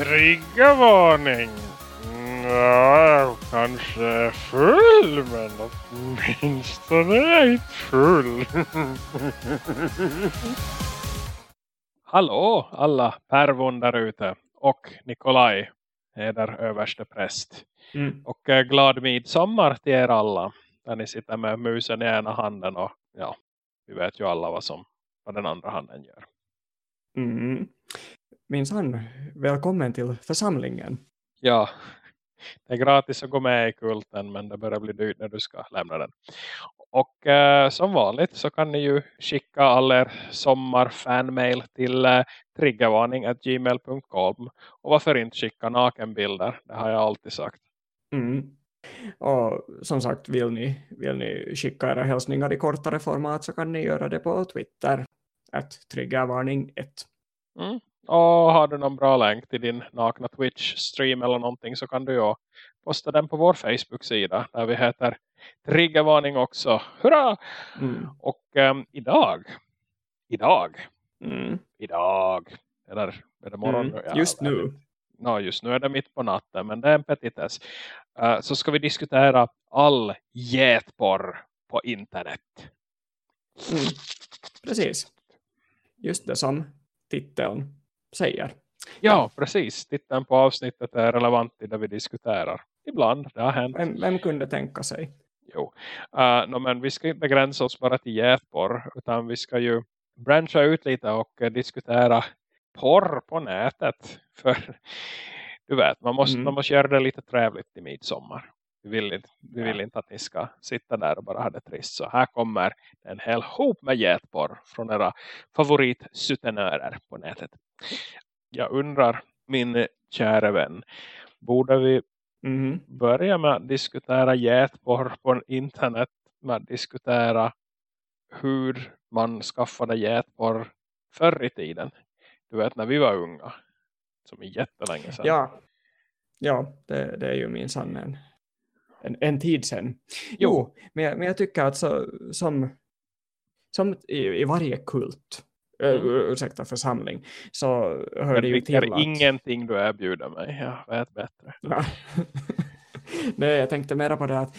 Triggervarning! Ja, kanske full, men åtminstone inte full. Hallå alla pervon där ute och Nikolaj, eder överste präst. Mm. Och eh, glad midsommar till er alla. Där ni sitter med musen i ena handen och ja, vi vet ju alla vad, som, vad den andra handen gör. Mm. Minsann, välkommen till församlingen. Ja, det är gratis att gå med i kulten men det börjar bli dyrt när du ska lämna den. Och eh, som vanligt så kan ni ju skicka all er sommarfanmail till eh, triggervarning.gmail.com och varför inte skicka nakenbilder, det har jag alltid sagt. Mm. Och som sagt, vill ni, vill ni skicka era hälsningar i kortare format så kan ni göra det på Twitter. Att triggervarning 1. Mm. Och har du någon bra länk till din nakna Twitch-stream eller någonting så kan du ju posta den på vår Facebook-sida där vi heter Triggervarning också. Hurra! Mm. Och um, idag, idag, mm. idag, eller är det morgon? Mm. Ja, just nu. Ja, just nu är det mitt på natten men det är en petitess. Uh, så ska vi diskutera all getporr på internet. Mm. Precis. Just det som titeln säger. Ja, precis. Titeln på avsnittet är relevant i det vi diskuterar. Ibland, det har hänt. Vem, vem kunde tänka sig? Jo, uh, no, men vi ska inte begränsa oss bara till getporr utan vi ska ju branscha ut lite och uh, diskutera porr på nätet. För du vet, man måste, mm. man måste göra det lite trevligt i midsommar. Vi vill, inte, vi vill inte att ni ska sitta där och bara ha det trist. Så här kommer en hel hop med getporr från era favoritsutenörer på nätet. Jag undrar, min kära vän, borde vi mm. börja med att diskutera getporr på internet med att diskutera hur man skaffade getporr förr i tiden. Du vet när vi var unga. Som är jättelänge sedan. Ja, ja det, det är ju min sann en, en tid sedan. Jo, men, jag, men jag tycker att så, som, som i, i varje kult, mm. uh, ursäkta församling, så hör men det ju till att... ingenting du erbjuder mig, jag vet bättre. Ja. Nej, jag tänkte mera på det att,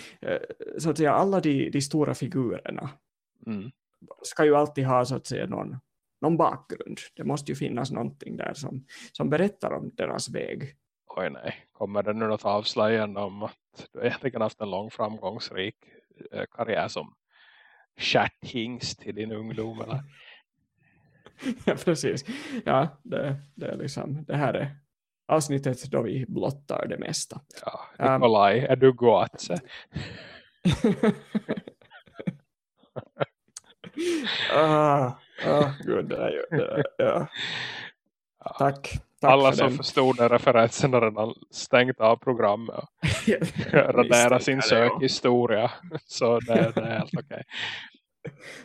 så att säga, alla de, de stora figurerna mm. ska ju alltid ha så att säga någon, någon bakgrund. Det måste ju finnas någonting där som, som berättar om deras väg oj nej, kommer det nu något avslöjande om att du egentligen haft en lång framgångsrik karriär som chatthingst i din ungdom eller? Ja, precis. Ja, det, det, är liksom, det här är avsnittet då vi blottar det mesta. Ja, Nikolaj, um, är du goatse? ah, ah, gud, det är ju, det, ja. Tack. Tack Alla som den. förstod den referensen har redan stängt av programmet och raderat sin sökhistoria. Så det, det är helt okej. Okay.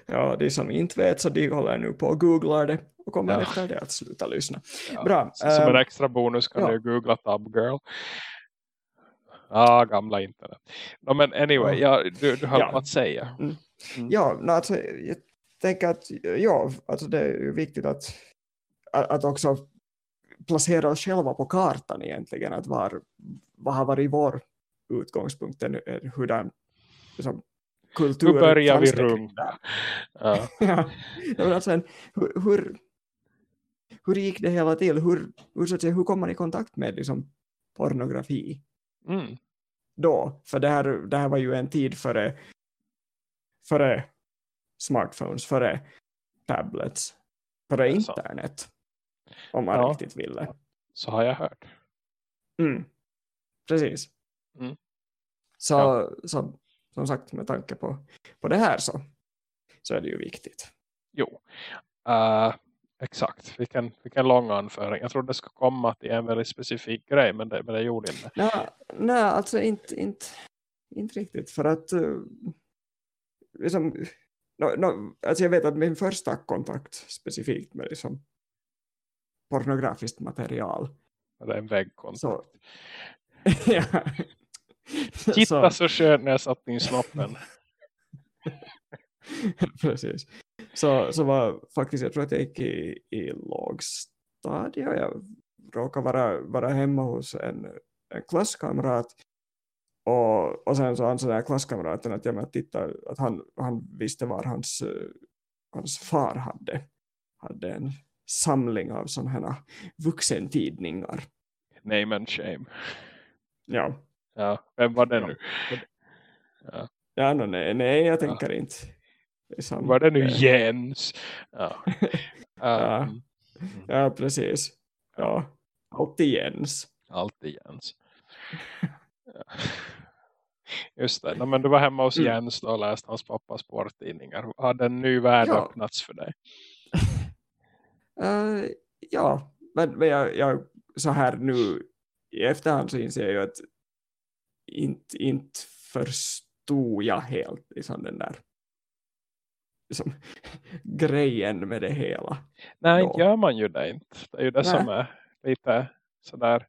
Ja, de som inte vet så de håller nu på och googlar det och kommer ja. efter det att sluta lyssna. Ja. Bra. Så, som en ehm, extra bonus kan ja. du googla Tab Girl. Ja, gamla internet. No, men anyway, ja, du, du har ja. att säga. Mm. Mm. Ja, no, alltså, jag tänker att ja, alltså det är viktigt att, att också placera oss själva på kartan egentligen. Att var, vad har varit vår utgångspunkt? Hur den liksom, kultur... Hur börjar vi runka? Ja. ja. Alltså, hur, hur, hur gick det hela till? Hur, hur, så att säga, hur kom man i kontakt med liksom, pornografi? Mm. Då, för det här, det här var ju en tid före, före smartphones, före tablets, före internet. Om man ja. riktigt ville. Så har jag hört. Mm. Precis. Mm. Så, ja. så som sagt med tanke på, på det här så, så är det ju viktigt. Jo. Uh, exakt. Vilken, vilken lång anföring. Jag trodde det skulle komma till en väldigt specifik grej men det, men det gjorde inte. Nej, nej alltså inte, inte, inte riktigt. För att uh, liksom, no, no, alltså jag vet att min första kontakt specifikt med liksom, pornografiskt material. Eller en väggkontakt. Så, ja. Titta så, så skönt när jag satt in snoppen. Precis. Så, så var faktiskt, jag tror att jag gick i, i lågstadie. Jag råkade vara, vara hemma hos en, en klasskamrat och, och sen så ansåg den här klasskamraten att, jag titta, att han, han visste var hans, hans far hade, hade en samling av sådana här vuxentidningar. Name and shame. Ja. Ja, vem var det nu? Ja, ja no, nej, nej, jag tänker ja. inte. Liksom, var det nu Jens? Ja. ja. Um, ja, precis. Ja, alltid Jens. Alltid Jens. Just det, no, men du var hemma hos mm. Jens och läste hans pappas sporttidningar. Har en ny värld ja. öppnats för dig? uh, ja, men, men jag, jag, så här nu i efterhand så inser jag ju att inte, inte förstod jag helt liksom den där liksom, grejen med det hela. Nej, inte gör man ju det inte. Det är ju det Nej. som är lite sådär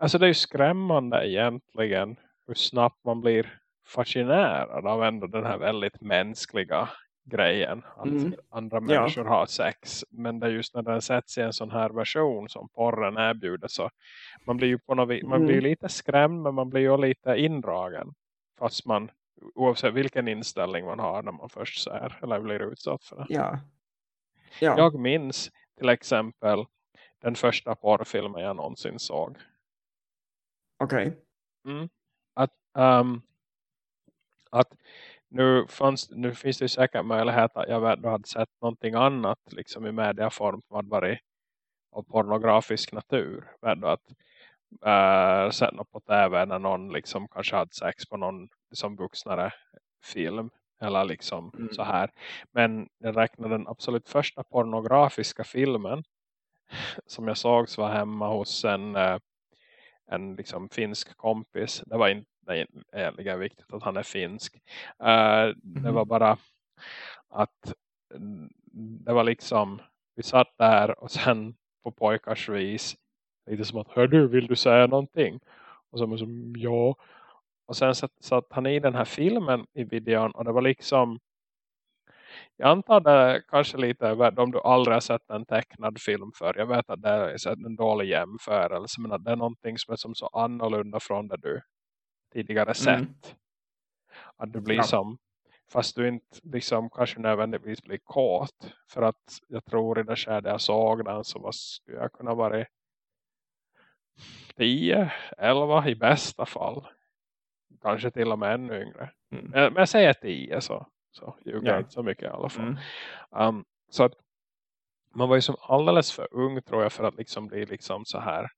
alltså det är ju skrämmande egentligen hur snabbt man blir fascinerad av ändå den här väldigt mänskliga grejen. Att mm. andra människor ja. har sex. Men det är just när den sätts i en sån här version som porren erbjuder så man blir ju på något vis, man blir mm. lite skrämd men man blir ju lite indragen. Fast man, oavsett vilken inställning man har när man först ser eller blir utsatt för det. Ja. Ja. Jag minns till exempel den första porrfilmen jag någonsin såg. Okej. Okay. Mm. Att, um, att nu, fanns, nu finns det ju säkert möjlighet att jag hade sett någonting annat liksom i mediaform som hade varit av pornografisk natur. Vet du, att äh, sett något på tv när någon liksom kanske hade sex på någon liksom vuxnare film eller liksom mm. så här. Men jag räknar den absolut första pornografiska filmen som jag såg så var hemma hos en, äh, en liksom finsk kompis. Det var inte det är egentligen viktigt att han är finsk. Uh, Det var mhm. bara att det var liksom vi satt där och sen på pojkars vis lite som att, hör du, vill du säga någonting? Och så var som, ja. Och sen satt, satt han i den här filmen i videon och det var liksom jag antar det kanske lite om du aldrig har sett en tecknad film för. Jag vet att det är en dålig jämförelse men att det är någonting som är som så annorlunda från det du tidigare mm. sett. Mm. Att du blir ja. som fast du inte liksom kanske nödvändigtvis blir kåt. För att jag tror i det skede jag såg den så var, skulle jag kunna vara 10, 11 i bästa fall. Kanske till och med ännu yngre. Mm. Men jag säger 10 så, så ljuger ja. inte så mycket i alla fall. Mm. Um, så att man var ju som alldeles för ung tror jag för att liksom bli liksom så här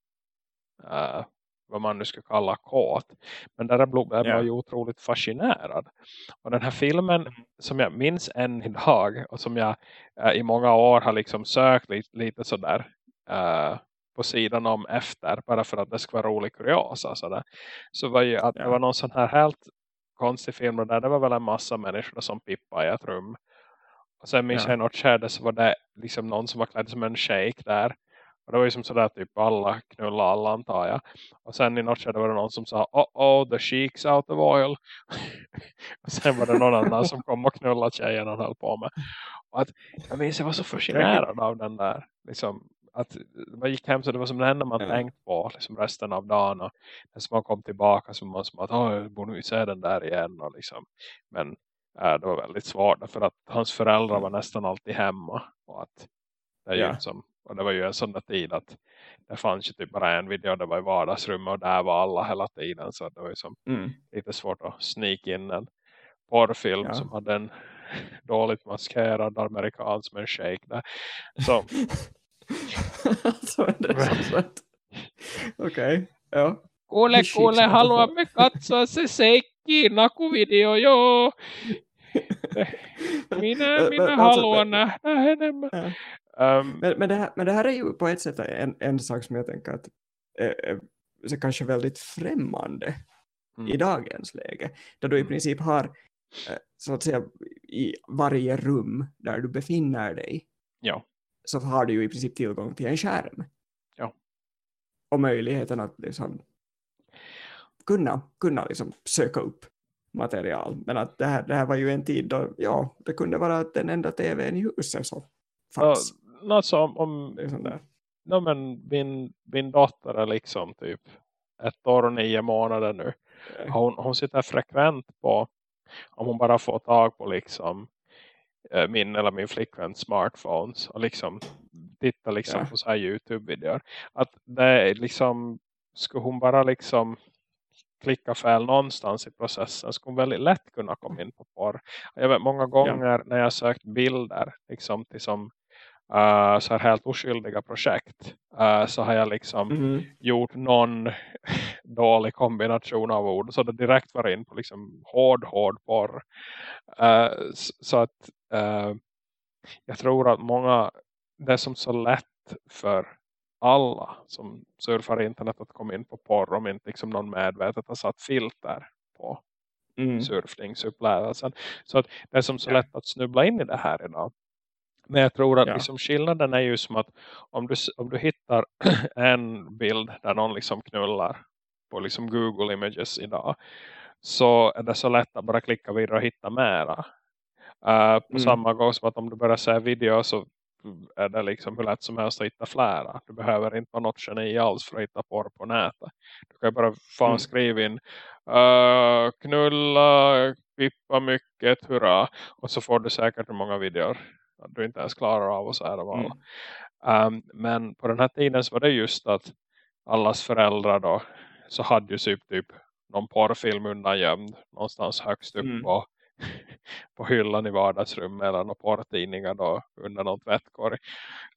uh, vad man nu ska kalla kåt. Men där jag yeah. ju otroligt fascinerad. Och den här filmen mm. som jag minns än idag och som jag äh, i många år har liksom sökt lite, lite sådär äh, på sidan om efter bara för att det ska vara rolig kuriosa sådär. så var ju att yeah. det var någon sån här helt konstig film där det var väl en massa människor som pippade i ett rum. Och sen minns yeah. jag något skede så var det liksom någon som var klädd som en shake där. Och det var ju som sådär typ alla knulla alla antar jag. Och sen i något skede var det någon som sa oh oh the cheeks out of oil. och sen var det någon annan som kom och knullade tjejen och höll på med. Och att, jag minns jag var så fascinerad av den där. Liksom, att man gick hem så det var som det enda man mm. tänkt på liksom resten av dagen. Och när man kom tillbaka så var man som att jag borde nu se den där igen. Och liksom. Men äh, det var väldigt svårt för att hans föräldrar var nästan alltid hemma. Och att det är ju som och det var ju en sån där tid att det fanns ju typ bara en video. Det var i vardagsrummet och där var alla hela tiden. Så det var ju som mm. lite svårt att sneak in en porrfilm ja. som hade en dåligt maskerad amerikansk med en shake där. Så. så är det sagt. Okej, okay. ja. Kuule, kuule, haluamme katsoa se seikki nakuvideo, joo. Minä, minä haluan nähdä enemmän. Um, men, men, det här, men det här är ju på ett sätt en, en sak som jag tänker att är, är kanske väldigt främmande mm. i dagens läge. Där du i mm. princip har eh, så att säga i varje rum där du befinner dig ja. så har du ju i princip tillgång till en skärm. Ja. Och möjligheten att liksom kunna, kunna liksom söka upp material. Men att det här, det här var ju en tid då ja, det kunde vara den enda tvn i huset så fanns. Något som om, no, men min, min dotter är liksom typ ett år och nio månader nu. Hon, hon sitter frekvent på om hon bara får tag på liksom eh, min eller min flickväns smartphones och liksom titta liksom ja. på så här Youtube-videor. Att det liksom, skulle hon bara liksom klicka fel någonstans i processen skulle hon väldigt lätt kunna komma in på porr. Jag vet många gånger ja. när jag sökt bilder liksom till som uh, så här helt oskyldiga projekt uh, så har jag liksom mm. gjort någon dålig kombination av ord så det direkt var in på liksom hård, hård porr. Uh, så att jag tror att många det är som så lätt för alla som surfar internet att komma in på porr om inte liksom någon medvetet har satt filter på mm. surfningsupplevelsen. Så att det är som så lätt att snubbla in i det här idag. Men jag tror att ja. liksom skillnaden är ju som att om du, om du hittar en bild där någon liksom knullar på liksom Google Images idag så är det så lätt att bara klicka vidare och hitta mera. Uh, på mm. samma gång som att om du börjar se video så är det liksom hur lätt som helst att hitta flera. Du behöver inte vara något geni alls för att hitta porr på nätet. Du kan bara fan mm. skriva in uh, knulla, pippa mycket, hurra. Och så får du säkert hur många videor du inte ens klarar av och så här mm. um, men på den här tiden så var det just att allas föräldrar då så hade ju typ, typ någon porrfilm undangömd någonstans högst upp mm. på, på hyllan i vardagsrummet eller några porrtidningar då under någon tvättkorg.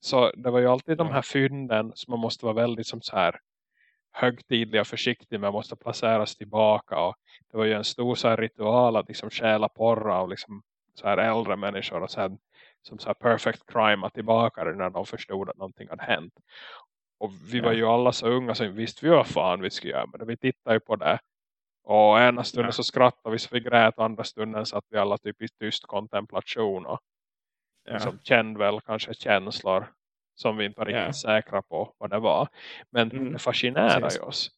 Så det var ju alltid de här fynden som man måste vara väldigt som så här högtidliga och försiktig med måste placeras tillbaka och det var ju en stor så ritual att liksom stjäla porra av liksom så här äldre människor och sen som så här perfect crime tillbaka när de förstod att någonting hade hänt. Och vi var ju alla så unga så visste vi vad fan vi skulle göra. Men vi tittade ju på det. Och ena stunden ja. så skrattade vi så vi grät. Andra stunden satt vi alla typ i tyst kontemplation. Och ja. liksom kände väl kanske känslor. Som vi inte var riktigt ja. säkra på vad det var. Men mm. det fascinerar ju oss.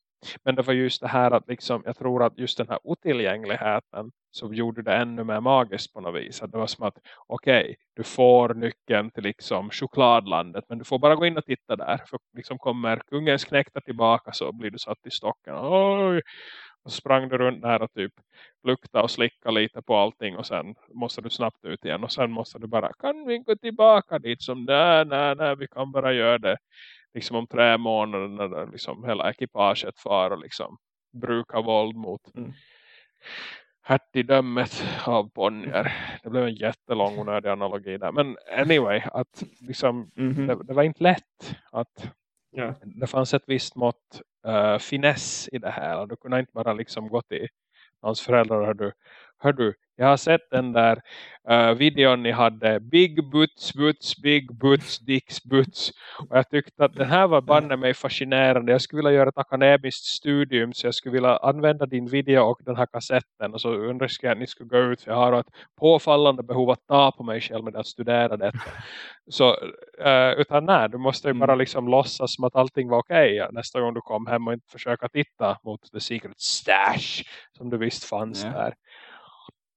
Men det var just det här att liksom, jag tror att just den här otillgängligheten så gjorde det ännu mer magiskt på något vis. Att det var som att, okej, okay, du får nyckeln till liksom chokladlandet men du får bara gå in och titta där. För liksom kommer kungens knäkta tillbaka så blir du satt i stocken. Oj! Och så sprang du runt där och typ lukta och slicka lite på allting och sen måste du snabbt ut igen och sen måste du bara, kan vi gå tillbaka dit som nej, nej, nej, vi kan bara göra det liksom om tre månader när liksom hela ekipaget far och liksom brukar våld mot mm. hertigdömet av Bonnier. Det blev en jättelång onödig analogi där. Men anyway, att liksom, mm -hmm. det, det, var inte lätt att yeah. det fanns ett visst mått uh, finess i det här. Du kunde inte bara liksom gå till hans föräldrar och du, hör du jag har sett den där uh, videon ni hade Big Butts, Butts, Big Butts, Dicks Butts. Och jag tyckte att den här var banne mig fascinerande. Jag skulle vilja göra ett akademiskt studium så jag skulle vilja använda din video och den här kassetten. Och så undrar jag att ni skulle gå ut för jag har ett påfallande behov att ta på mig själv med att studera detta. Så uh, utan nej, du måste ju bara mm. liksom låtsas som att allting var okej okay, nästa gång du kom hem och inte försöka titta mot the secret stash som du visst fanns yeah. där.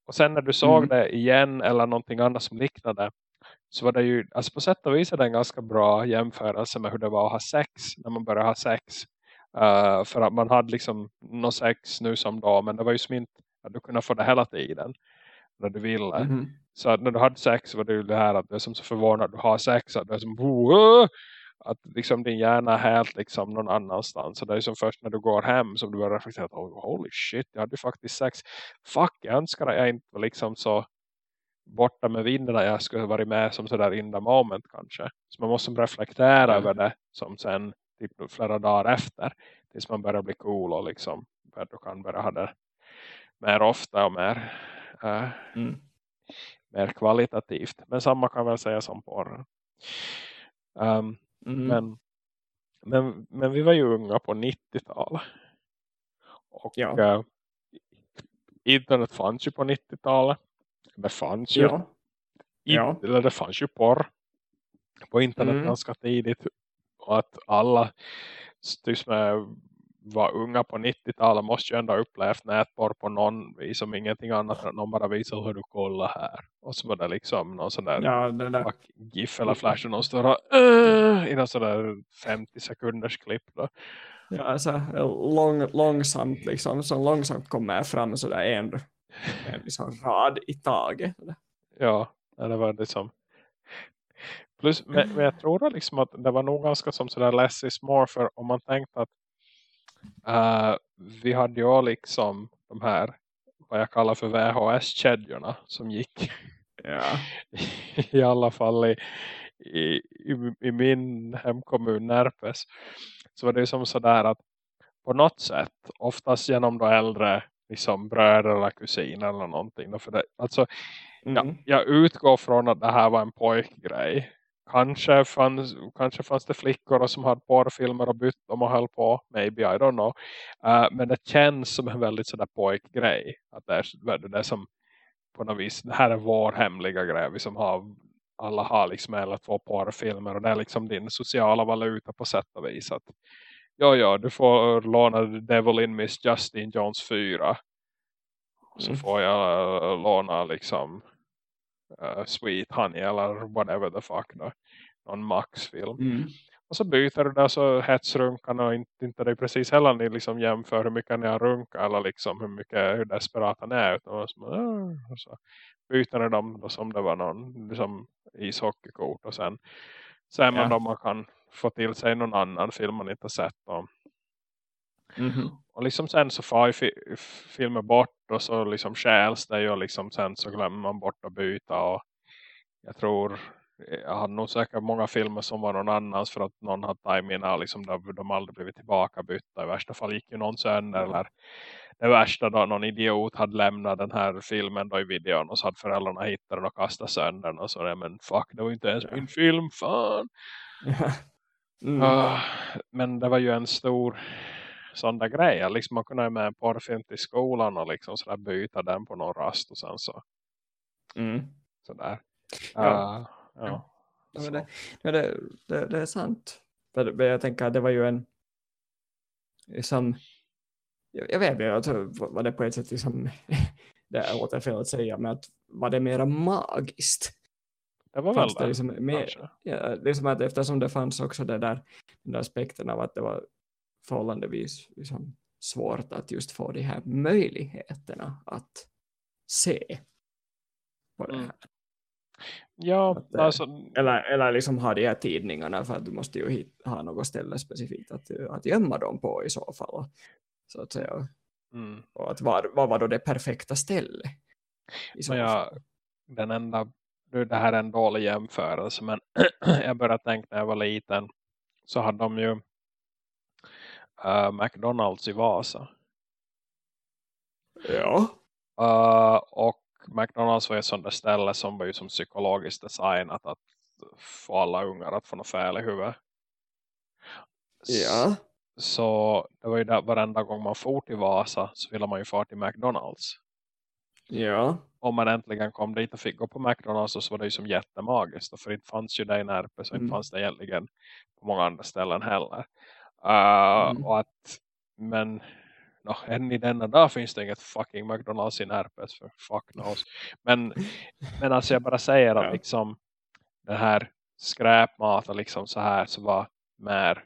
Och sen när du såg mm. det igen eller någonting annat som liknade så var det ju, alltså på sätt och vis är det en ganska bra jämförelse med hur det var att ha sex när man började ha sex. Uh, för att man hade liksom något sex nu som då, men det var ju som inte att du kunde få det hela tiden när du ville. Mm. Så att när du hade sex var det ju det här att du är som så förvånad att du har sex, att du är som att liksom din hjärna är helt liksom någon annanstans. Så det är som först när du går hem som du börjar reflektera att oh, holy shit, jag hade faktiskt sex. Fuck, jag önskar att jag inte var liksom så borta med vinden jag skulle varit med som sådär in the moment kanske. Så man måste reflektera mm. över det som sen typ flera dagar efter tills man börjar bli cool och liksom du kan börja ha det mer ofta och mer äh, mm. mer kvalitativt. Men samma kan väl säga som porren. Um, Mm. Men, men, men vi var ju unga på 90-talet. Och ja. äh, internet fanns ju på 90-talet. Det fanns ju. Ja. ja. Eller det fanns ju porr på internet mm. ganska tidigt. Och att alla tycks med var unga på 90-talet måste ju ändå ha upplevt nätporr på någon vis som ingenting annat än någon bara visar hur du kollar här. Och så var det liksom någon sån där, ja, där. gif eller flash och någon står och uh, i någon sån där 50 sekunders klipp då. Ja, alltså lång, långsamt liksom, så långsamt kommer fram så där en, en liksom rad i taget. Ja, det var liksom Plus, men, men, jag tror liksom att det var nog ganska som sådär less is more för om man tänkte att uh, vi hade ju liksom de här vad jag kallar för VHS-kedjorna som gick ja. i alla fall i, i, i, min hemkommun Närpes så var det som sådär att på något sätt, oftast genom då äldre liksom bröder eller kusiner eller någonting. För det, alltså, mm. jag, jag utgår från att det här var en pojkgrej kanske fanns, kanske fanns det flickor som hade porrfilmer och bytt dem och höll på. Maybe, I don't know. Uh, men det känns som en väldigt sådär pojkgrej. Att det är, det är som på något vis, det här är vår hemliga grej. Vi som har, alla har liksom en eller två porrfilmer. Och det är liksom din sociala valuta på sätt och vis. Att, ja, ja, du får låna Devil in Miss Justin Jones 4. Så mm. får jag uh, låna liksom uh, Sweet Honey eller whatever the fuck då. Någon Max-film. Mm. Och så byter du där så hetsrunkarna och inte, inte det precis heller ni liksom jämför hur mycket ni har runkat eller liksom hur mycket hur desperata ni är. Utan så, och så byter ni dem då som det var någon liksom ishockeykort och sen ja. man då man kan få till sig någon annan film man inte sett om. Mm -hmm. Och liksom sen så far filmer bort och så liksom stjäls det och liksom sen så glömmer man bort att byta och jag tror jag hade nog säkert många filmer som var någon annans för att någon hade tajmina liksom där de aldrig blivit tillbaka bytta. I värsta fall gick ju någon sönder eller det värsta då någon idiot hade lämnat den här filmen då i videon och så hade föräldrarna hittat den och kastat sönder den och så men fuck det var inte ens min film, fan. Mm. Uh, men det var ju en stor sån där grejer. Liksom man kunde ha med en porrfilm till skolan och liksom sådär byta den på någon rast och sen så. Mm. Sådär. Ja. Uh, ja. ja det, det, det, det, är sant. För jag tänker att det var ju en liksom, jag, vet inte, var det på ett sätt liksom, det är åter fel att säga, men att var det mera magiskt? Det var väl det. Liksom, mer, ja, liksom att eftersom det fanns också det där, den där aspekten av att det var förhållandevis liksom, svårt att just få de här möjligheterna att se på det mm. här. Ja, att, eh, alltså... Eller, eller liksom ha de här tidningarna för att du måste ju hit, ha något ställe specifikt att, att gömma dem på i så fall. Så att säga. Mm. Och att vad, vad var då det perfekta stället? I ja, den enda, det här är en dålig jämförelse men jag började tänka när jag var liten så hade de ju uh, McDonalds i Vasa. Ja. Uh, och McDonalds var ett sånt där ställe som var ju som psykologiskt designat att få alla ungar att få något fel i huvudet. Ja. Så det var ju där varenda gång man for till Vasa så ville man ju få till McDonalds. Ja. Om man äntligen kom dit och fick gå på McDonalds så var det ju som jättemagiskt. För det fanns ju det i Närpe så mm. inte fanns det egentligen på många andra ställen heller. Uh, mm. och att, men no, än i denna dag finns det inget fucking McDonalds i Närpes för fuck knows. Men, men alltså jag bara säger att liksom den här skräpmat och liksom så här så var mer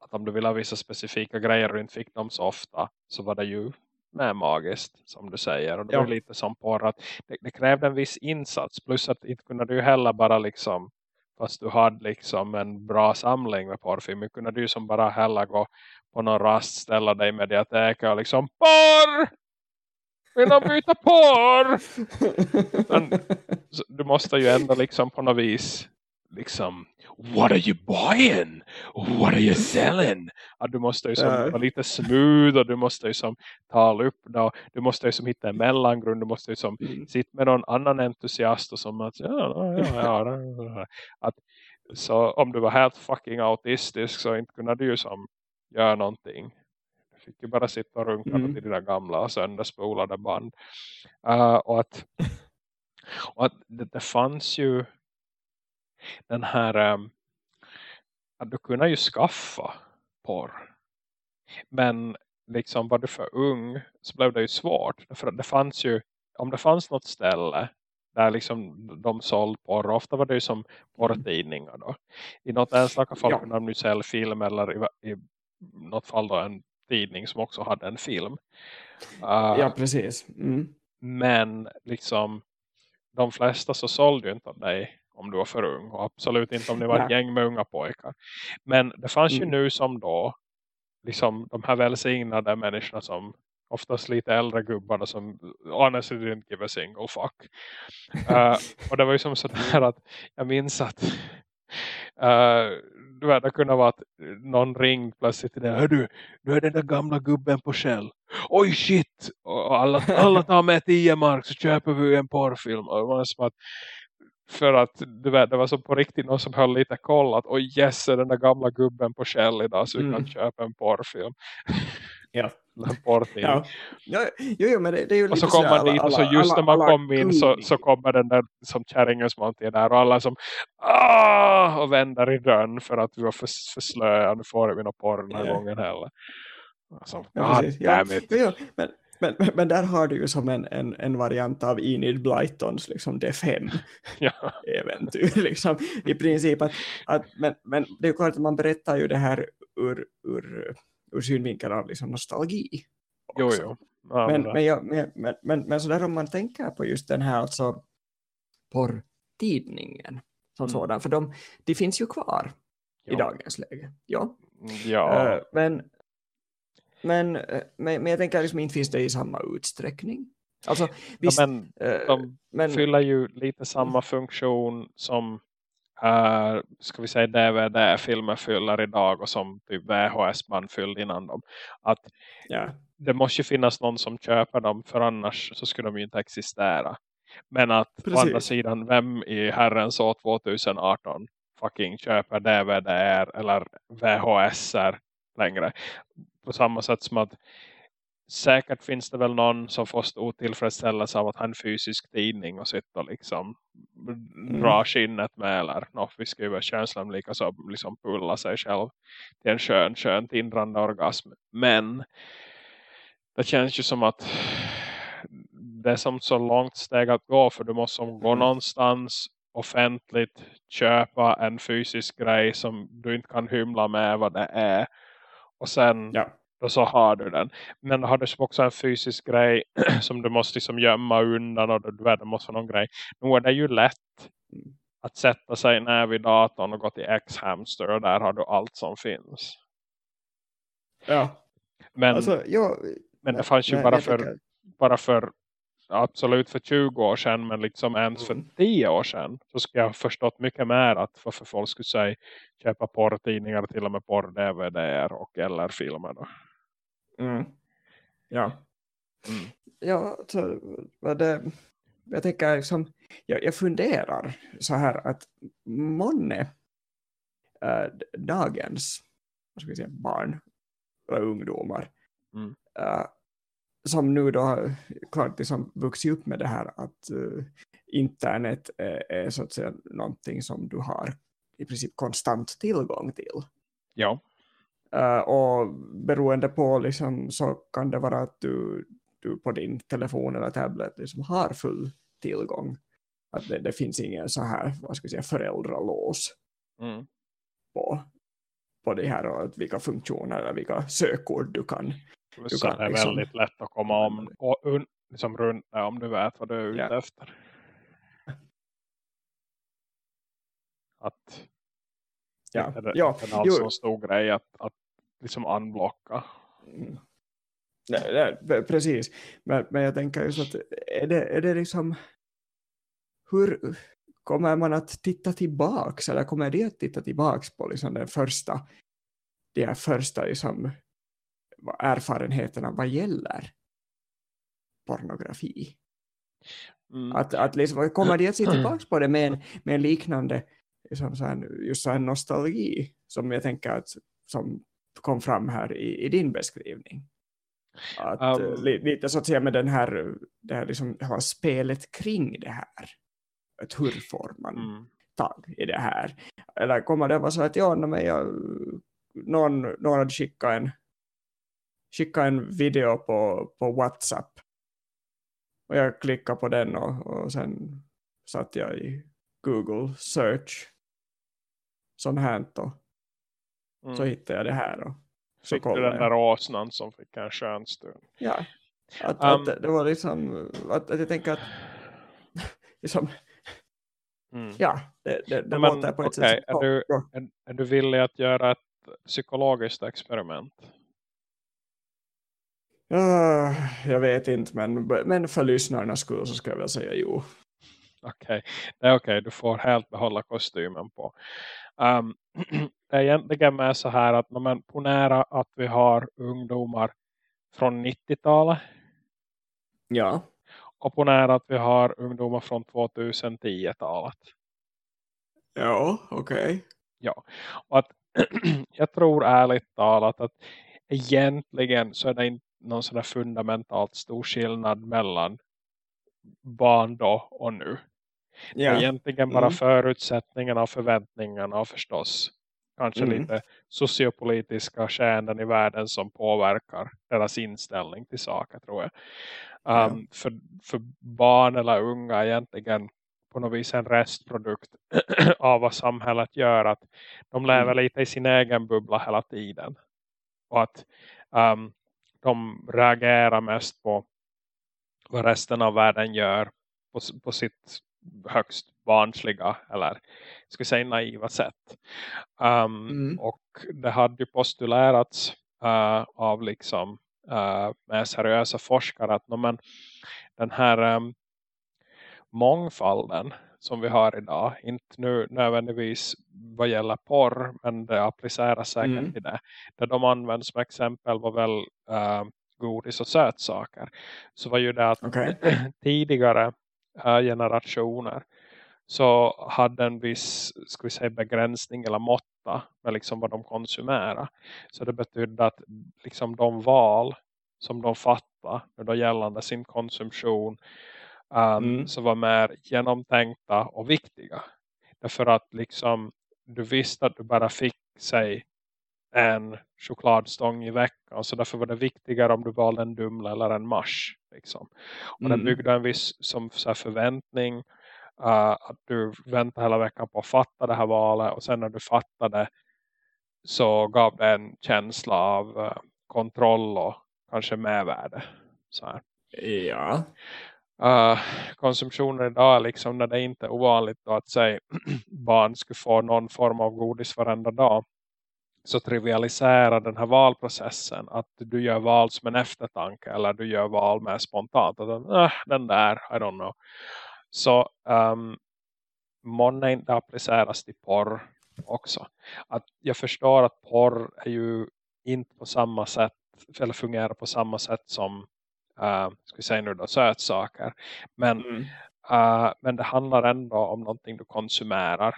att om du vill ha vissa specifika grejer och inte fick dem så ofta så var det ju mer magiskt som du säger. Och det ja. var lite som porr att det, det, krävde en viss insats plus att inte kunde du heller bara liksom fast du hade liksom en bra samling med porrfilmer kunde du som bara heller gå på någon rast ställa dig med mediateket och liksom porr! Vill du byta porr? Men, du måste ju ändå liksom på något vis liksom What are you buying? What are you selling? Ja, du måste ju som vara lite smooth och du måste ju som tala upp då. Du måste ju som hitta en mellangrund. Du måste ju som mm. sitta med någon annan entusiast och som att ja, ja, ja, ja. Att, så om du var helt fucking autistisk så inte kunde du ju som göra någonting. Du fick ju bara sitta och runka mm. till dina gamla sönderspolade band. Uh, och att, och att det, det fanns ju den här um, att du kunde ju skaffa porr. Men liksom var du för ung så blev det ju svårt. För det fanns ju, om det fanns något ställe där liksom de såld porr, ofta var det ju som porrtidningar då. I något enstaka fall ja. kunde de ju sälja film eller i, i något fall då en tidning som också hade en film. Uh, ja, precis. Mm. Men liksom de flesta så sålde ju inte av dig om du var för ung. Och absolut inte om ni var ett gäng med unga pojkar. Men det fanns mm. ju nu som då liksom de här välsignade människorna som oftast lite äldre gubbarna som honestly didn't give a single fuck. Uh, och det var ju som sådär att jag minns att uh, du vet, det kunde vara att någon ringde plötsligt till det. Hör du, nu är den där gamla gubben på Shell. Oj shit! Och alla, alla tar med 10 mark så köper vi en porrfilm. Och det var som att för att du vet, det var så på riktigt någon som höll lite koll att oj yes, är den där gamla gubben på Shell idag så vi mm. kan köpa en porrfilm. Ja. ja. ja. Jo, jo, men det, det är ju och så kommer man dit och så just när man kommer in så, så kommer den där som kärringen som alltid är där och alla som ah! och vänder i dörren för att vi var för, för slöa nu får vi någon porr den här yeah. gången heller. Alltså, ja, ja, jo, jo, men, men, men, där har du ju som en, en, en variant av Enid Blytons liksom D5 ja. äventyr liksom, i princip att, att men, men det är klart att man berättar ju det här ur, ur, ur synvinkeln av liksom nostalgi också. Jo, jo. Ja, men, men, jag, men, men, men, men sådär om man tänker på just den här alltså porrtidningen som mm. sådan, för de, de finns ju kvar ja. i dagens läge. Ja. ja. Uh, men, men, eh, men, men jag tänker liksom inte finns det i samma utsträckning. Alltså, visst, ja, men eh, de men, fyller ju lite samma funktion som uh, ska vi säga DVD-filmer fyller idag och som typ VHS-band fyllde innan dem. Att ja. det måste ju finnas någon som köper dem för annars så skulle de ju inte existera. Men att Precis. på andra sidan, vem i herrens år 2018 fucking köper DVD eller VHS längre? På samma sätt som att säkert finns det väl någon som får otillfredsställelse av att ha en fysisk tidning och sitta och liksom mm. dra skinnet med eller no, vi skriver känslan lika så liksom pulla sig själv till en skön, skön tindrande orgasm. Men det känns ju som att det är som så långt steg att gå för du måste gå mm. någonstans offentligt köpa en fysisk grej som du inte kan hymla med vad det är och sen ja. då så har du den. Men har du också en fysisk grej som du måste liksom gömma undan och du vet, det måste vara någon grej. Nu är det ju lätt mm. att sätta sig ner vid datorn och gå till X-Hamster och där har du allt som finns. Ja. Men, alltså, ja, men det fanns ju nej, bara, för, bara för absolut för 20 år sedan men liksom ens för 10 mm. år sedan så skulle jag ha förstått mycket mer att varför folk skulle säga köpa porrtidningar till och med porr-DVD och eller filmer då. Mm. Ja. Mm. Ja, så det, jag tänker liksom, jag, jag funderar så här att månne äh, dagens vad ska vi säga, barn eller ungdomar mm. äh, som nu då klart liksom vuxit upp med det här att uh, internet är, är, så att säga någonting som du har i princip konstant tillgång till. Ja. Uh, och beroende på liksom, så kan det vara att du, du på din telefon eller tablet liksom har full tillgång. Att det, det finns ingen så här, vad ska jag säga, föräldralås mm. på, på det här och vilka funktioner eller vilka sökord du kan Plus det är liksom... väldigt lätt att komma om och un, liksom runt om du vet vad du är ute ja. efter. Att ja, det är ja. en alls så stor grej att, att liksom unblocka. Mm. Nej, nej, precis. Men, men jag tänker ju så att är det, är det liksom hur kommer man att titta tillbaks eller kommer det att titta tillbaks på liksom den första de här första liksom erfarenheterna vad gäller pornografi. Mm. Att, att liksom, kommer de att se tillbaka på det med en, med en liknande liksom så här, just så här nostalgi som jag tänker att som kom fram här i, i din beskrivning. Att, um, lite så att säga med den här, det här liksom, det här spelet kring det här. Att hur får man mm. tag i det här? Eller kommer det vara så att ja, men jag, någon, någon hade skickat en skicka en video på, på Whatsapp. Och jag klickade på den och, och sen satt jag i Google search som hänt och mm. så hittade jag det här. Och så fick du den där åsnan som fick en skön stund. Ja, att, um, att det var liksom att, att jag tänker att liksom, mm. ja, det, det, det Men, låter på ett okay. sätt. Är, du, är, är du villig att göra ett psykologiskt experiment? Uh, jag vet inte, men, men för lyssnarnas skull så ska jag väl säga jo. Okej, okay. Okay. Du får helt behålla kostymen på. Um, det är egentligen med så här att man ponera att vi har ungdomar från 90-talet. Ja. Och ponera att vi har ungdomar från 2010-talet. Ja, okej. Okay. Ja, och att jag tror ärligt talat att egentligen så är det inte någon sån fundamentalt stor skillnad mellan barn då och nu. Yeah. Egentligen bara mm. förutsättningarna och förväntningarna och förstås kanske mm. lite sociopolitiska skeenden i världen som påverkar deras inställning till saker tror jag. Um, yeah. för, för barn eller unga egentligen på något vis en restprodukt av vad samhället gör. Att de lever mm. lite i sin egen bubbla hela tiden. Och att um, de reagerar mest på vad resten av världen gör på, på sitt högst barnsliga eller ska säga naiva sätt. Um, mm. Och det hade ju postulerats uh, av liksom uh, med seriösa forskare att no, men, den här um, mångfalden som vi har idag, inte nu nödvändigtvis vad gäller porr, men det appliceras säkert mm. till det. Där de används som exempel var väl uh, godis och sötsaker. Så var ju det att okay. tidigare uh, generationer så hade en viss ska vi säga, begränsning eller måtta med liksom vad de konsumerar. Så det betydde att liksom de val som de fattade då gällande sin konsumtion um, mm. så var mer genomtänkta och viktiga. Därför att liksom du visste att du bara fick sig en chokladstång i veckan. Så därför var det viktigare om du valde en dumle eller en mars. Liksom. Och mm. det byggde en viss som, här, förväntning. Uh, att du väntar hela veckan på att fatta det här valet. Och sen när du fattade så gav det en känsla av uh, kontroll och kanske mervärde. Så här. Ja. Uh, konsumtionen idag liksom när det inte är ovanligt att säga barn skulle få någon form av godis varenda dag så trivialiserar den här valprocessen att du gör val som en eftertanke eller du gör val med spontant. Att äh, den där, I don't know. Så um, månne inte appliceras till porr också. Att jag förstår att porr är ju inte på samma sätt eller fungerar på samma sätt som uh, ska vi säga nu då, sötsaker. Men, mm. uh, men det handlar ändå om någonting du konsumerar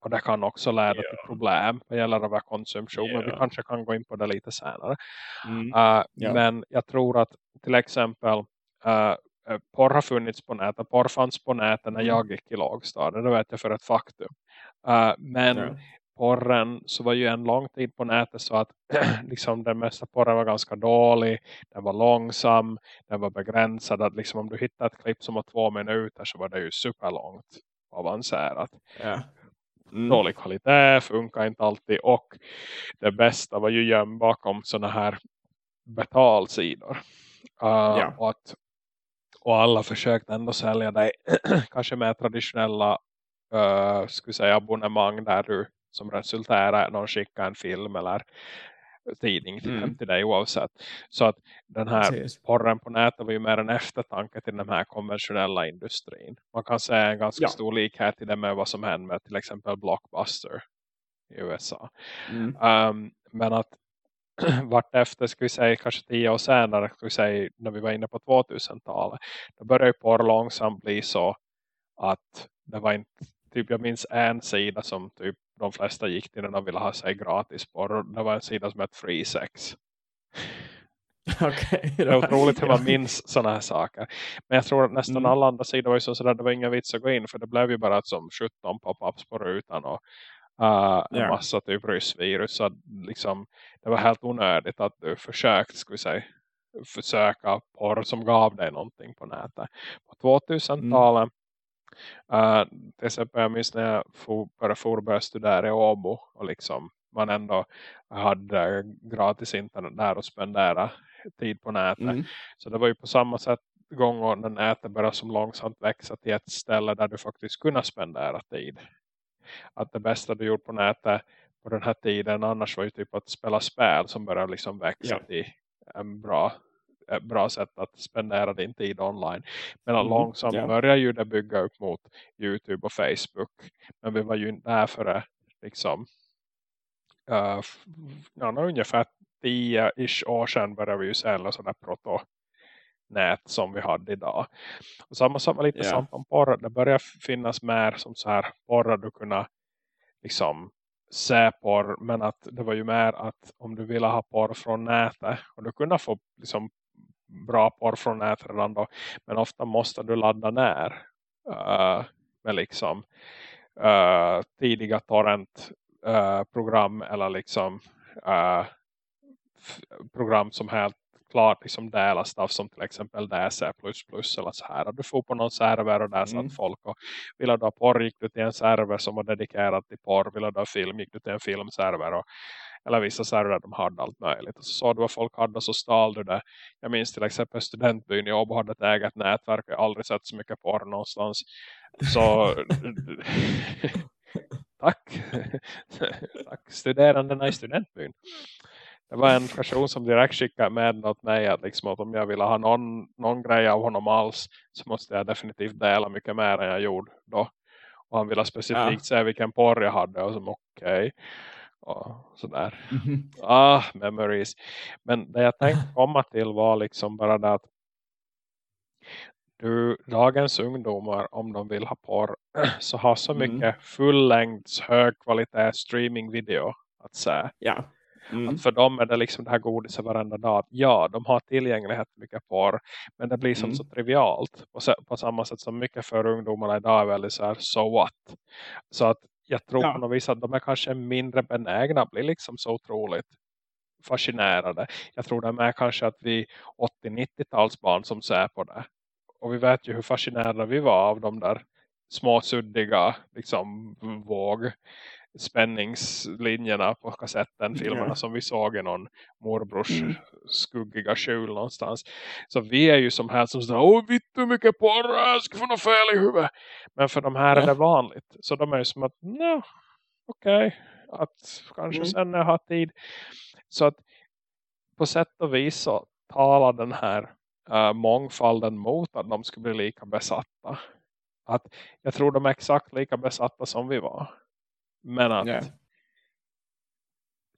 och det kan också leda yeah. till problem vad gäller överkonsumtion. Yeah. Men vi kanske kan gå in på det lite senare. Mm. Uh, yeah. Men jag tror att till exempel uh, porr har funnits på nätet. Porr fanns på nätet när mm. jag gick i lågstadiet. Det vet jag för ett faktum. Uh, men yeah. porren så var ju en lång tid på nätet så att liksom den mesta porren var ganska dålig. Den var långsam. Den var begränsad. Att liksom om du hittar ett klipp som var två minuter så var det ju superlångt avancerat. Yeah. Mm. Dålig kvalitet, funkar inte alltid. Och det bästa var ju gömd bakom sådana här betalsidor. Uh, ja. och, att, och alla försökte ändå sälja dig kanske med traditionella uh, skulle säga, abonnemang där du som resulterar någon skicka en film eller tidning till, mm. till dig oavsett. Så att den här Precis. porren på nätet var ju mer en eftertanke till den här konventionella industrin. Man kan säga en ganska ja. stor likhet i det med vad som hände med till exempel Blockbuster i USA. Mm. Um, men att vart efter ska vi säga kanske tio år senare ska vi säga när vi var inne på 2000-talet då började porr långsamt bli så att det var inte typ jag minns en sida som typ de flesta gick till när de ville ha sig gratis på. Det var en sida som hette Free Sex. Okay, det är otroligt hur man minns sådana här saker. Men jag tror att nästan mm. alla andra sidor var ju så sådär, det var inga vits att gå in för det blev ju bara som 17 pop-ups på rutan och uh, en yeah. massa typ ryssvirus så liksom, det var helt onödigt att du försökte ska vi säga, försöka porr som gav dig någonting på nätet. På 2000-talet mm. Uh, till exempel jag minns när jag for, började börja studera i Åbo och liksom man ändå hade gratis internet där och spendera tid på nätet. Mm. Så det var ju på samma sätt gånger när nätet börjar som långsamt växa till ett ställe där du faktiskt kunde spendera tid. Att det bästa du gjort på nätet på den här tiden annars var ju typ att spela spel som börjar liksom växa ja. till en bra, bra sätt att spendera din tid online. Men mm, långsamt ja. börjar ju det bygga upp mot Youtube och Facebook. Men vi var ju där för liksom uh, ja, ungefär 10-ish år sedan började vi ju sälja sådana proto nät som vi hade idag. Och samma sak var lite yeah. sant om porr. Det börjar finnas mer som så här porr du kunna liksom se porr. Men att det var ju mer att om du ville ha porr från nätet och du kunde få liksom bra porr från nätet redan då. Men ofta måste du ladda ner uh, med liksom uh, tidiga torrent uh, program eller liksom program som helt klart liksom dela stuff som till exempel DC++ eller så här. Du får på någon server och där satt mm. folk och vill du ha porr gick du till en server som var dedikerad till porr. Vill du ha film gick du till en filmserver och eller vissa server de hade allt möjligt. Och så såg du vad folk hade och så stal du det. Jag minns till exempel studentbyn i Åbo hade ett eget nätverk. Jag har aldrig sett så mycket porr någonstans. Så tack. tack studerandena i studentbyn det var en person som direkt skickade med åt mig att, liksom, att om jag ville ha någon, någon grej av honom alls så måste jag definitivt dela mycket mer än jag gjorde då. Och han ville specifikt ja. se vilken porr jag hade och som okej. Okay. Och sådär. Mm -hmm. Ah, memories. Men det jag tänkte komma till var liksom bara det att du, dagens ungdomar om de vill ha porr så har så mm. mycket fullängds högkvalitet streamingvideo att säga. Ja. Mm. Att för dem är det liksom det här godiset varenda dag. Ja, de har tillgänglighet mycket porr. Men det blir som mm. så trivialt. På, på, samma sätt som mycket för ungdomarna idag är väldigt så här, so what? Så att jag tror ja. på något vis att de är kanske mindre benägna att bli liksom så otroligt fascinerade. Jag tror det är kanske att vi 80-90-talsbarn som ser på det. Och vi vet ju hur fascinerade vi var av de där små suddiga liksom våg spänningslinjerna på kassetten, filmerna yeah. som vi såg i någon morbrors mm. skuggiga skjul någonstans. Så vi är ju som här som säger, åh vitt hur mycket porr, jag ska få något fel i huvudet. Men för de här yeah. är det vanligt. Så de är ju som att, no, okej, okay. att kanske mm. sen när jag har tid. Så att på sätt och vis så talar den här uh, mångfalden mot att de skulle bli lika besatta. Att jag tror de är exakt lika besatta som vi var. Men att yeah.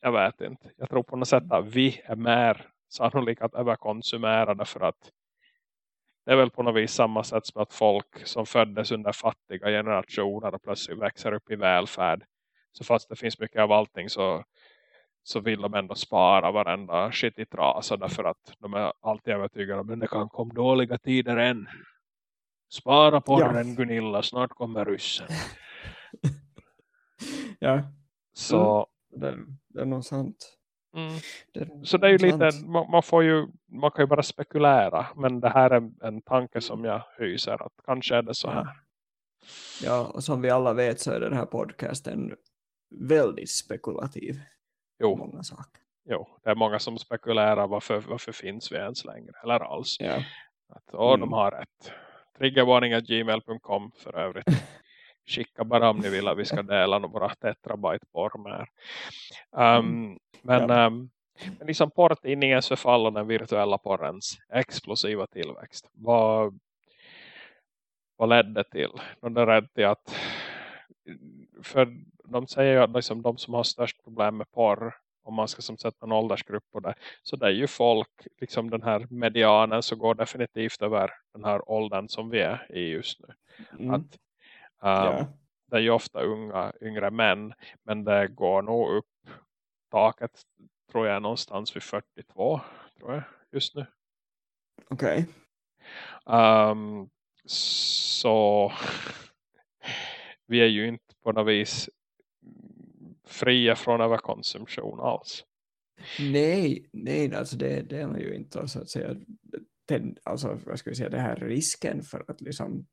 jag vet inte. Jag tror på något sätt att vi är mer sannolikt att överkonsumera det för att det är väl på något vis samma sätt som att folk som föddes under fattiga generationer och plötsligt växer upp i välfärd. Så fast det finns mycket av allting så, så vill de ändå spara varenda shit i trasa därför att de är alltid övertygade om att det kan komma dåliga tider än. Spara på ja. den Gunilla, snart kommer ryssen. ja. Så mm. det, det, är nog sant. Mm. Det så det är ju lite, man, man, får ju, man kan ju bara spekulera. Men det här är en tanke som jag hyser att kanske är det så här. Ja, och som vi alla vet så är den här podcasten väldigt spekulativ. Jo. Många saker. Jo, det är många som spekulerar varför, varför finns vi ens längre, eller alls. Ja. Att, åh, mm. de har rätt. Triggervarning.gmail.com för övrigt. skicka bara om ni vill att vi ska dela några tetrabyte porr med. Um, men, ja. um, men liksom porrtidningens förfall och den virtuella porrens explosiva tillväxt. Vad, vad ledde till? De är rädd till att för de säger ju att liksom de som har störst problem med porr om man ska som sätta en åldersgrupp på det. Så det är ju folk, liksom den här medianen så går definitivt över den här åldern som vi är i just nu. Mm. Att Um, yeah. Det är ju ofta unga, yngre män. Men det går nog upp taket tror jag någonstans vid 42 tror jag just nu. Okej. Okay. Um, ehm, så vi är ju inte på något vis fria från överkonsumtion alls. Nej, nej alltså det, det är ju inte så att säga den, alltså vad ska vi säga, det här risken för att liksom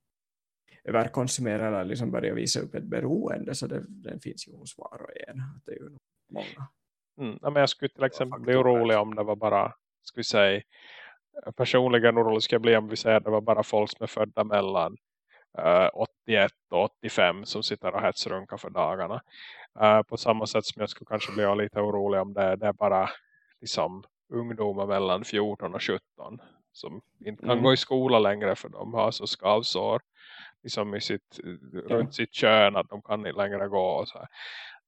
överkonsumera eller liksom börja visa upp ett beroende så det, den finns ju hos var och en. Det är ju många. Mm, men jag skulle till exempel bli orolig om det var bara, skulle säga, personligen orolig skulle jag bli om vi säger att det var bara folk som är födda mellan uh, 81 och 85 som sitter och hetsrunkar för dagarna. Uh, på samma sätt som jag skulle kanske bli lite orolig om det, det är bara liksom ungdomar mellan 14 och 17 som inte kan mm. gå i skola längre för de har så skavsår liksom i sitt, ja. runt sitt kön att de kan inte längre gå och så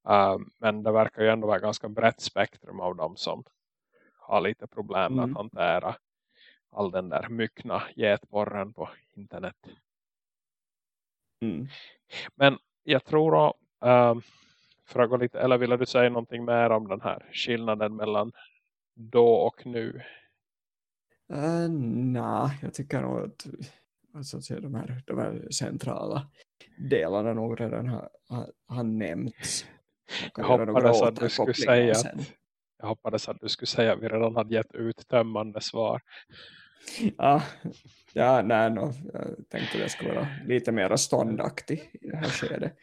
uh, men det verkar ju ändå vara ganska brett spektrum av dem som har lite problem med mm. att hantera all den där myckna getborren på internet. Mm. Men jag tror då, uh, för att gå lite, eller vill du säga någonting mer om den här skillnaden mellan då och nu? Uh, Nej, jag tycker nog att, alltså, att säga, de, här, de här centrala delarna nog redan har, har, har nämnts. Jag hoppades, att du skulle säga att, jag hoppades att du skulle säga att vi redan hade gett uttömmande svar. Ja, ja nej, no, jag tänkte att jag skulle vara lite mer ståndaktig i det här skedet.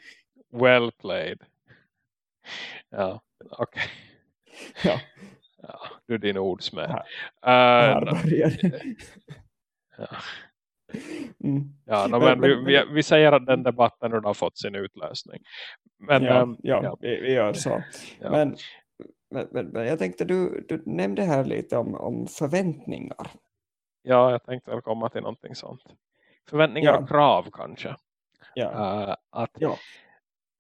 Well played. Ja, okej. Okay. Ja. ja. Du är din ordsmed. Här, här uh, börjar ja. Mm. Ja, no, men, vi, vi, vi, säger att den debatten har fått sin utlösning. Men, ja, um, ja, ja. Vi, vi, gör så. Ja. Men, men, men, jag tänkte, du, du nämnde här lite om, om förväntningar. Ja, jag tänkte väl komma till någonting sånt. Förväntningar ja. och krav kanske. Ja. Uh, att ja.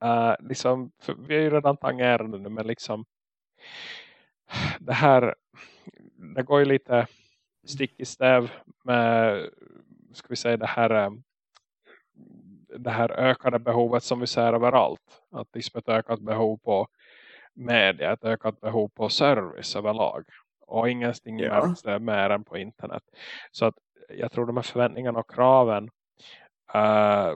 Uh, liksom, vi har ju redan tangerat det men liksom det här det går ju lite stick i stäv med ska vi säga det här eh, det här ökade behovet som vi ser överallt. Att liksom ett ökat behov på media, ett ökat behov på service överlag. Och ingenting ja. märks det mer än på internet. Så att jag tror de här förväntningarna och kraven uh,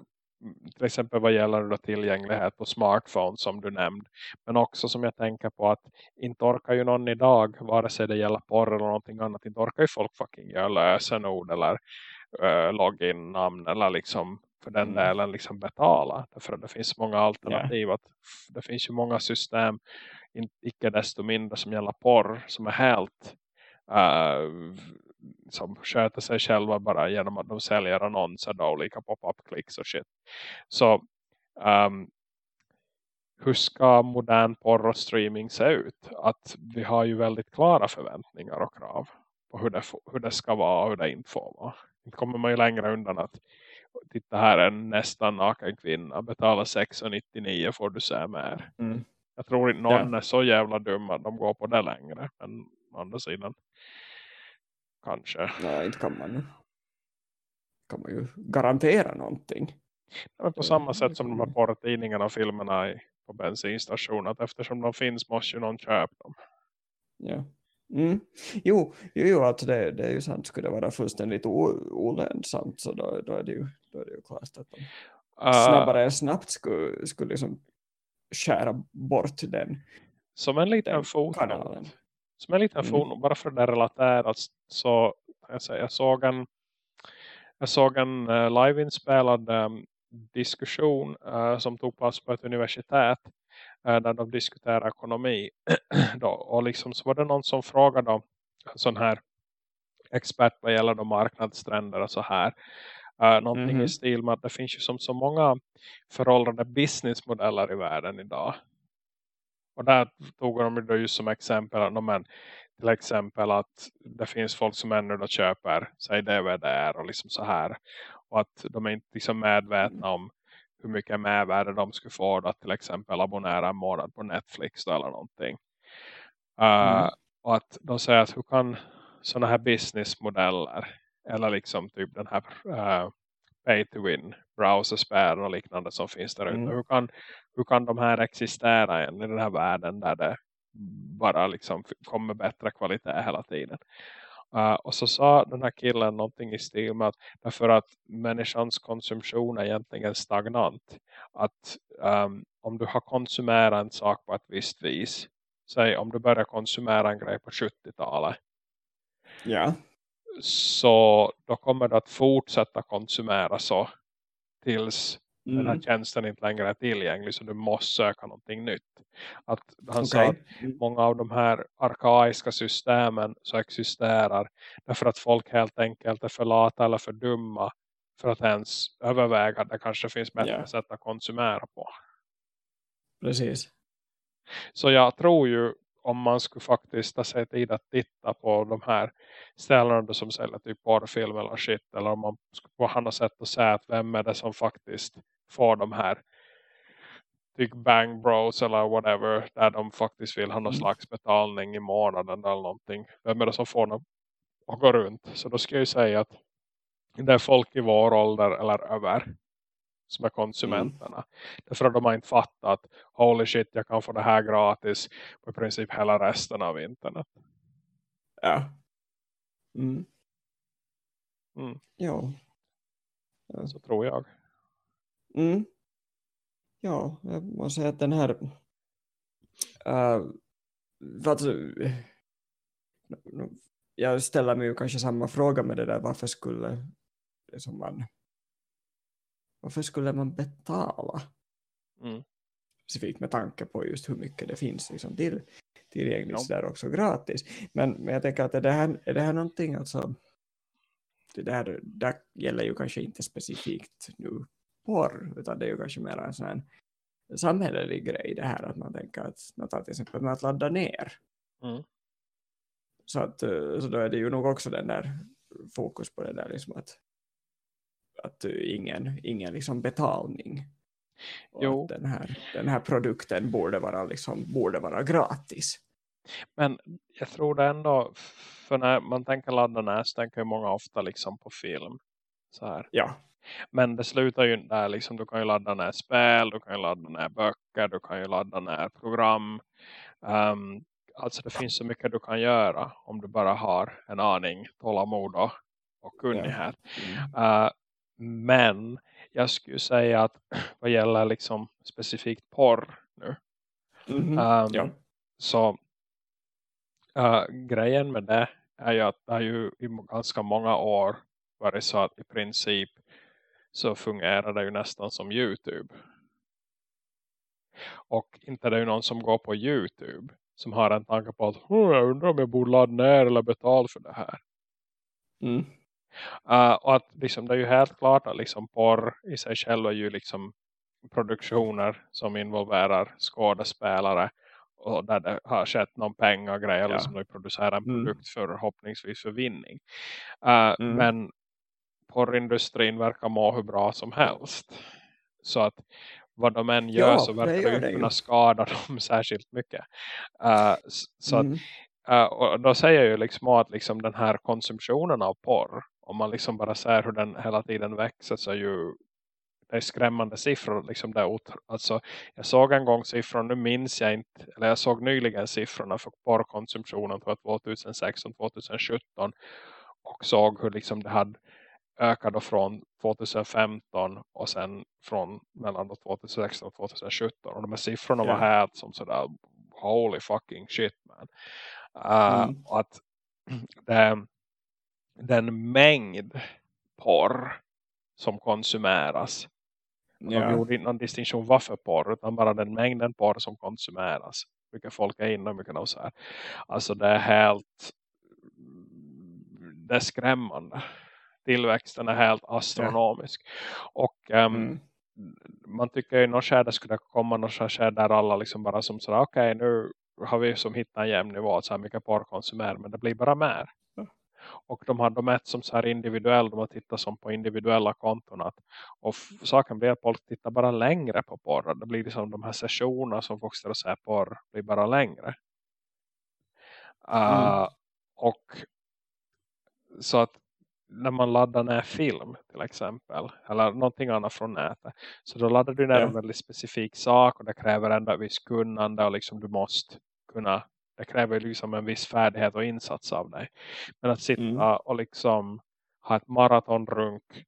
till exempel vad gäller då tillgänglighet på smartphone som du nämnde. Men också som jag tänker på att inte orkar ju någon idag, vare sig det gäller porr eller någonting annat, inte orkar ju folk fucking göra lösenord eller uh, login-namn eller liksom för den mm. delen liksom betala. Därför att det finns många alternativ. Yeah. Att det finns ju många system, icke desto mindre som gäller porr, som är helt uh, som sköter sig själva bara genom att de säljer annonser då, olika pop-up-klicks och shit. Så um, hur ska modern porr och streaming se ut? Att vi har ju väldigt klara förväntningar och krav på hur det, hur det ska vara och hur det inte får vara. Kommer man ju längre undan att titta här är en nästan naken kvinna. Betala 6,99 får du se mer. Mm. Jag tror inte någon ja. är så jävla dum att de går på det längre. Men å andra sidan kanske. Nej, inte kan man kan man ju garantera någonting. Ja, på samma sätt som de här porrtidningarna och filmerna på bensinstationen. Att eftersom de finns måste ju någon köpa dem. Ja. Mm. Jo, jo, jo att det, det är ju sant. Skulle det vara fullständigt olönsamt så då, då, är det ju, då är det ju klart att de uh, snabbare än snabbt skulle, skulle liksom skära bort den Som en liten fotnot. Som en liten mm. fotnot, bara för det relaterat så jag, säga, jag såg en jag såg en uh, liveinspelad um, diskussion uh, som tog plats på ett universitet uh, där de diskuterar ekonomi. då, och liksom så var det någon som frågade om sån här expert vad gäller de marknadstrender och så här. Uh, någonting mm -hmm. i stil med att det finns ju som så många föråldrade businessmodeller i världen idag. Och där tog de då just som exempel att men, till exempel att det finns folk som ännu då köper sig DVD och liksom så här. Och att de är inte liksom medvetna om hur mycket mervärde de skulle få att till exempel abonnera en månad på Netflix eller någonting. Uh, mm. Och att de säger att hur kan sådana här businessmodeller eller liksom typ den här uh, pay to win browserspärr och liknande som finns där ute. Mm. Hur, kan, hur kan de här existera i den här världen där det bara liksom kommer bättre kvalitet hela tiden. Uh, och så sa den här killen någonting i stil med att därför att människans konsumtion är egentligen stagnant. Att um, om du har konsumerat en sak på ett visst vis. Säg om du börjar konsumera en grej på 70-talet. Ja. Så då kommer du att fortsätta konsumera så tills mm. den här mm. tjänsten inte längre är tillgänglig så du måste söka någonting nytt. Att han okay. sa att många av de här arkaiska systemen så existerar därför att folk helt enkelt är för lata eller för dumma för att ens överväga att det kanske finns bättre yeah. sätt att konsumera på. Precis. Så jag tror ju om man skulle faktiskt ta sig tid att titta på de här ställena som säljer typ porrfilm eller shit. Eller om man skulle på andra sätt att säga att vem är det som faktiskt får de här typ bang bros eller whatever. Där de faktiskt vill ha någon mm. slags betalning i månaden eller någonting. Vem är det som får dem att gå runt? Så då ska jag säga att det är folk i vår ålder eller över som är konsumenterna. Mm. Därför att de har inte fattat att holy shit, jag kan få det här gratis på i princip hela resten av internet. Ja. Mm. Mm. Ja. Så tror jag. Mm. Ja, jag måste säga att den här uh, vad, jag ställer mig ju kanske samma fråga med det där varför skulle det som man varför skulle man betala? Mm. Specifikt med tanke på just hur mycket det finns liksom till, tillgängligt ja. där också gratis. Men, men jag tänker att är det här, är det här någonting alltså det här, det gäller ju kanske inte specifikt nu porr utan det är ju kanske mer en sån samhällelig grej det här att man tänker att man tar till exempel med att ladda ner. Mm. Så, att, så då är det ju nog också den där fokus på det där liksom att att ingen, ingen liksom betalning. jo. den, här, den här produkten borde vara, liksom, borde vara gratis. Men jag tror det ändå, för när man tänker ladda ner så tänker många ofta liksom på film. Så här. Ja. Men det slutar ju där liksom, du kan ju ladda ner spel, du kan ju ladda ner böcker, du kan ju ladda ner program. Um, alltså det finns så mycket du kan göra om du bara har en aning tålamod och, och kunnighet. Ja. Mm. Uh, men jag skulle säga att vad gäller liksom specifikt porr nu. Mm -hmm. um, ja. Så uh, grejen med det är ju att det har ju i ganska många år varit så att i princip så fungerar det ju nästan som Youtube. Och inte det är ju någon som går på Youtube som har en tanke på att jag undrar om jag borde ladda ner eller betala för det här. Mm. Uh, och att liksom, det är ju helt klart att liksom porr i sig själv är ju liksom produktioner som involverar skådespelare och där det har skett någon pengagrej ja. eller som de producerar en mm. produkt för förhoppningsvis för vinning. Uh, mm. Men porrindustrin verkar må hur bra som helst. Så att vad de än gör ja, så verkar det inte kunna skada dem särskilt mycket. Uh, så mm. att, uh, och då säger jag ju liksom att liksom den här konsumtionen av porr om man liksom bara ser hur den hela tiden växer så är ju det är skrämmande siffror. Liksom det alltså, jag såg en gång siffror, nu minns jag inte, eller jag såg nyligen siffrorna för porrkonsumtionen för 2016-2017 och såg hur liksom det hade ökat från 2015 och sen från mellan 2016 och 2017 och de här siffrorna yeah. var helt som sådär holy fucking shit man. Uh, mm. att det, den mängd porr som konsumeras. De gjorde inte någon distinktion varför porr utan bara den mängden porr som konsumeras. Mycket folk är inne mycket av så här. Alltså det är helt det är skrämmande. Tillväxten är helt astronomisk. Och um, mm. man tycker något skede skulle komma något skede där alla liksom bara som sådär okej okay, nu har vi som hittat en jämn nivå så här mycket porr konsumerar men det blir bara mer. Och de har mätt som så här individuellt. De har tittat som på individuella konton. Att, och saken blir att folk tittar bara längre på porr. Det blir liksom de här sessionerna som folk står och säger porr. blir bara längre. Uh, mm. Och så att när man laddar ner film till exempel. Eller någonting annat från nätet. Så då laddar du ner yeah. en väldigt specifik sak. Och det kräver ändå ett visst kunnande. Och liksom du måste kunna det kräver liksom en viss färdighet och insats av dig. Men att sitta mm. och liksom ha ett maratonrunk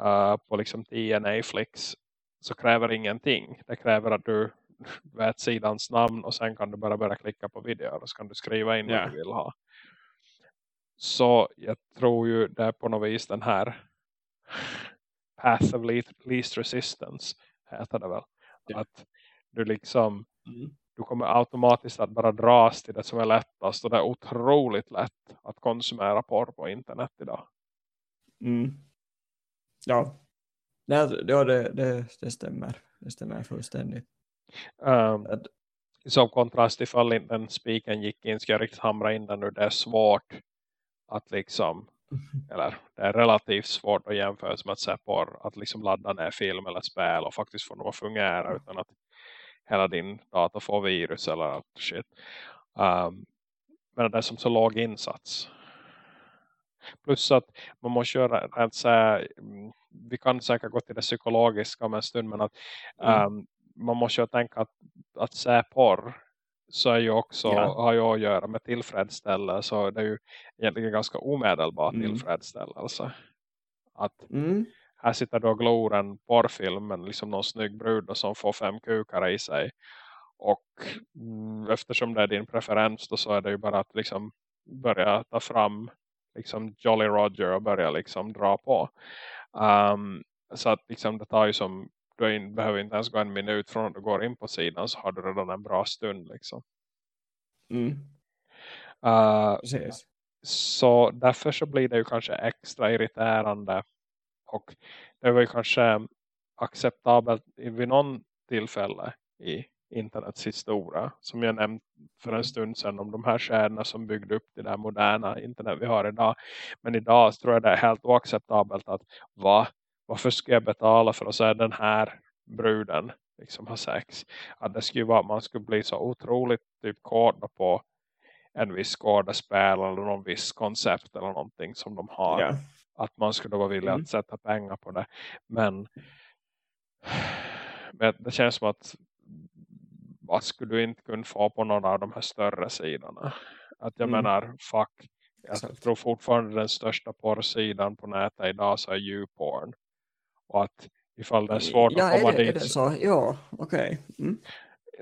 uh, på liksom 10 Netflix så kräver ingenting. Det kräver att du vet sidans namn och sen kan du bara börja klicka på videor och så kan du skriva in yeah. vad du vill ha. Så jag tror ju det är på något vis den här path of least resistance heter det väl. Yeah. Att du liksom mm. du kommer automatiskt att bara dras till det som är lättast och det är otroligt lätt att konsumera porr på internet idag. Mm. Ja, ja det, det, det stämmer. Det stämmer fullständigt. Um, att, som kontrast ifall den spiken gick in ska jag riktigt hamra in den nu. Det är svårt att liksom eller det är relativt svårt att jämföra som att se på att liksom ladda ner film eller spel och faktiskt få något att fungera utan att hela din data får virus eller allt shit. Um, men det är som så låg insats. Plus att man måste göra rätt säga, mm, vi kan säkert gå till det psykologiska om en stund men att um, man måste ju tänka att, att se porr så är ju också, ja. har ju att göra med tillfredsställelse så det är ju egentligen ganska omedelbart mm. tillfredsställelse. Att mm. här sitter du och glor en porrfilm men liksom någon snygg brud som får fem kukar i sig och mm, eftersom det är din preferens då så är det ju bara att liksom börja ta fram liksom Jolly Roger och börja liksom dra på. Um, så att liksom det tar ju som du in, behöver inte ens gå en minut från att du går in på sidan så har du redan en bra stund liksom. Mm. Uh, så därför så blir det ju kanske extra irriterande och det var ju kanske acceptabelt vid någon tillfälle i internets historia som jag nämnt för en stund sedan om de här kärnorna som byggde upp det där moderna internet vi har idag. Men idag tror jag det är helt oacceptabelt att va, varför ska jag betala för att se den här bruden liksom ha sex? Att det skulle vara, man skulle bli så otroligt typ kodad på en viss skådespel eller någon viss koncept eller någonting som de har. Yeah. Att man skulle vara villig mm. att sätta pengar på det. Men, men det känns som att vad skulle du inte kunna få på någon av de här större sidorna? Att jag mm. menar, fuck. Jag Exakt. tror fortfarande den största porrsidan på nätet idag så är YouPorn. Och att ifall det är svårt ja, att komma det, dit. Så? Ja, okej. Okay. Mm.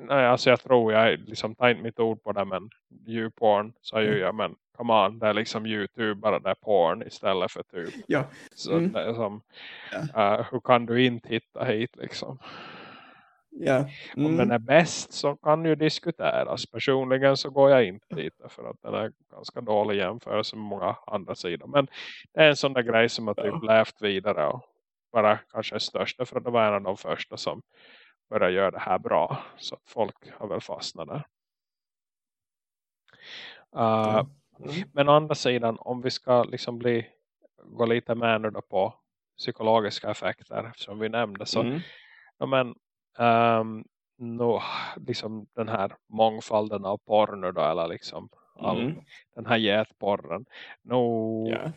Nej, alltså jag tror, jag liksom tar inte mitt ord på det, men YouPorn så mm. jag, men come on, det är liksom YouTube bara det är porn istället för typ. Ja. Så mm. det är som, ja. uh, hur kan du inte hitta hit liksom? Ja. Mm. Om den är bäst så kan ju diskuteras. Personligen så går jag inte dit för att den är ganska dålig jämförelse med många andra sidor. Men det är en sån där grej som har typ ja. levt vidare och bara kanske är största för att det var en av de första som började göra det här bra. Så att folk har väl fastnat där. Uh, mm. Men å andra sidan, om vi ska liksom bli gå lite mer nu på psykologiska effekter som vi nämnde så mm. ja, men um, ehm, no, liksom den här mångfalden av porr då, eller liksom all, mm. den här getporren. No, yeah.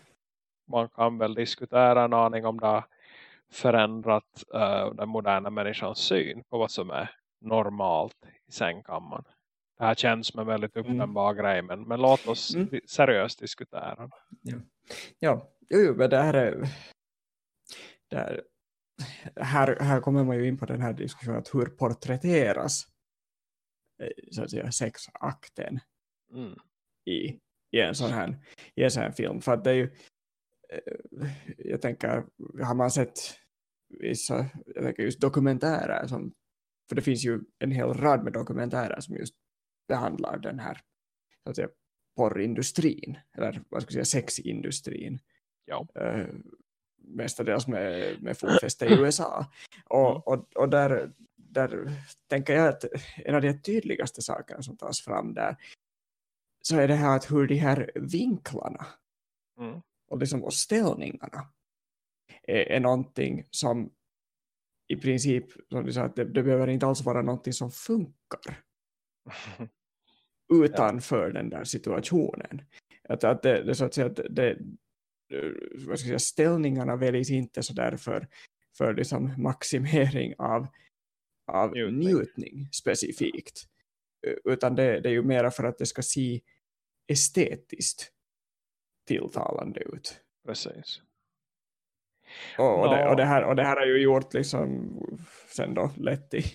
Man kan väl diskutera en aning om det förändrat uh, den moderna människans syn på vad som är normalt i sängkammaren. Det här känns som en väldigt mm. uppenbar mm. grej men, men låt oss mm. seriöst diskutera. Ja, ja jo, men det här är det här, här, här kommer man ju in på den här diskussionen att hur porträtteras eh, så att säga, sexakten mm. i, i, en sån här, i en sån här film. För att det är ju, eh, jag tänker, har man sett vissa jag tänker just dokumentärer som, för det finns ju en hel rad med dokumentärer som just behandlar den här så att säga, porrindustrin, eller vad ska jag säga, sexindustrin. Ja. Uh, mestadels med, med fotfäste i USA. Och, mm. och, och där, där tänker jag att en av de tydligaste sakerna som tas fram där så är det här att hur de här vinklarna mm. och, liksom, och ställningarna är, är någonting som i princip, som du sa, att det, det behöver inte alls vara någonting som funkar utanför ja. den där situationen. Att, att det, det, så att säga, att det, Eh, vad ska jag säga, ställningarna väljs inte så där för, för liksom maximering av, av njutning. njutning specifikt. Eh, utan det, det är ju mera för att det ska se estetiskt tilltalande ut. Precis. Och, och, det, och, det, här, och det här har ju gjort liksom sen då lett till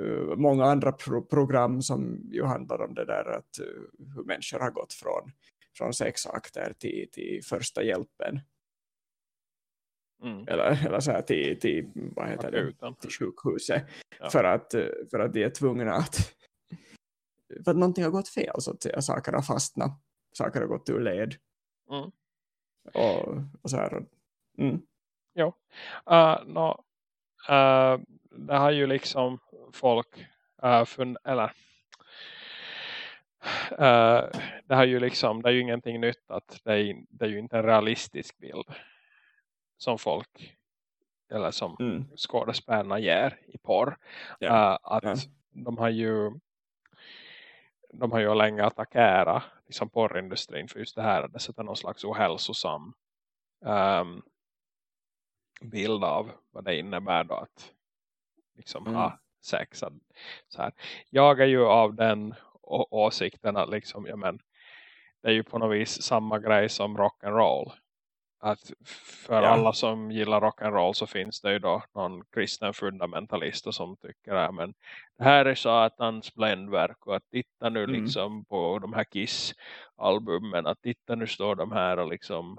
uh, många andra pro program som ju handlar om det där att uh, hur människor har gått från, från sexakter till, till första hjälpen. Mm. Eller, eller så här till, till, vad heter det, till sjukhuset. Ja. För, att, för att de är tvungna att för att någonting har gått fel så att säga. Saker har fastnat. Saker har gått ur led. Mm. Och, och så här. Mm. Jo. Uh, no, uh, det har ju liksom folk uh, eller uh, det har ju liksom det är ju ingenting nytt att det är, det är ju inte en realistisk bild som folk eller som mm. skådespelarna ger i porr. Ja. Uh, att ja. de har ju de har ju länge attackerat liksom porrindustrin för just det här. Det sätter någon slags ohälsosam um, bild av vad det innebär då att liksom mm. ha sex. Så här. Jag är ju av den åsikten att liksom, ja men, det är ju på något vis samma grej som rock'n'roll att för ja. alla som gillar rock'n'roll så finns det ju då någon kristen fundamentalist som tycker att men det här är satans bländverk och att titta nu mm. liksom på de här Kiss-albumen att titta nu står de här och liksom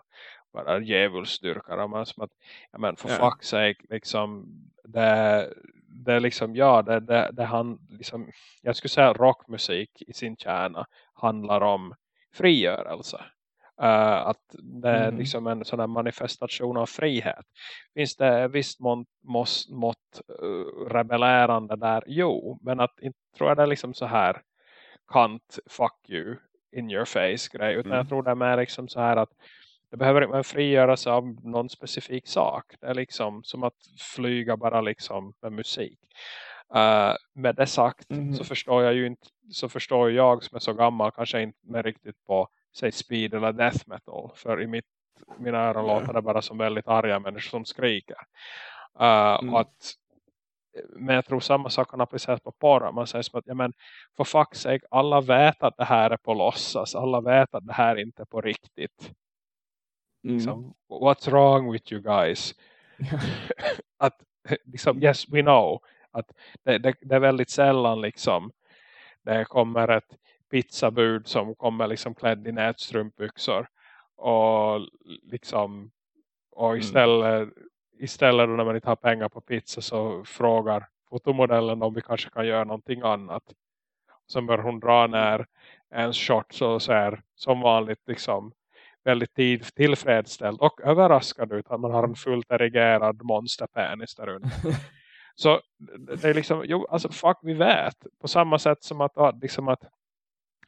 bara djävulsdyrkar man som att, ja men för ja. fuck's sake liksom det, det är liksom ja det, det, det han liksom, jag skulle säga rockmusik i sin kärna handlar om frigörelse Uh, att det är mm. liksom en sån här manifestation av frihet. Finns det visst mått, mått, mått uh, rebellerande där? Jo, men att inte tror jag det är liksom så här kant fuck you in your face grej. Utan mm. jag tror det är mer liksom så här att det behöver inte frigöras av någon specifik sak. Det är liksom som att flyga bara liksom med musik. Uh, med det sagt mm. så förstår jag ju inte så förstår jag som är så gammal kanske inte riktigt på säg speed eller death metal. För i mitt, mina öron yeah. låter det bara som väldigt arga människor som skriker. Uh, mm. att, men jag tror samma sak kan appliceras på porr. Man säger som att, ja men för fuck's sake, alla vet att det här är på låtsas. Alla vet att det här inte är på riktigt. Mm. Liksom, what's wrong with you guys? att liksom, yes we know. Att det, det, det är väldigt sällan liksom det kommer ett pizzabud som kommer liksom klädd i nätstrumpbyxor och liksom och mm. istället, mm. istället när man inte har pengar på pizza så frågar fotomodellen om vi kanske kan göra någonting annat. Så börjar hon dra ner en short så ser som vanligt liksom väldigt tillfredsställd och överraskad ut att man har en fullt erigerad monsterpenis där under. så det är liksom, jo, alltså fuck vi vet. På samma sätt som att, liksom att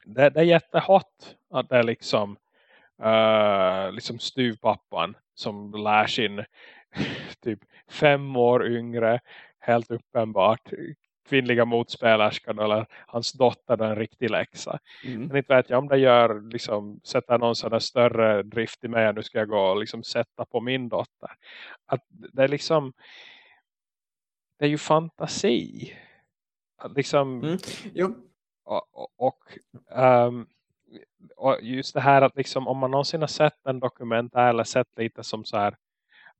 det, det är jättehot att det är liksom uh, liksom stuvpappan som lär sin typ fem år yngre helt uppenbart kvinnliga motspelärskan eller hans dotter en riktig läxa. Mm. Men inte vet jag om det gör liksom, sätta någon sån större drift i mig nu ska jag gå och liksom sätta på min dotter. Att det är liksom det är ju fantasi. Att liksom mm. jo och, och, um, och, just det här att liksom, om man någonsin har sett en dokumentär eller sett lite som så här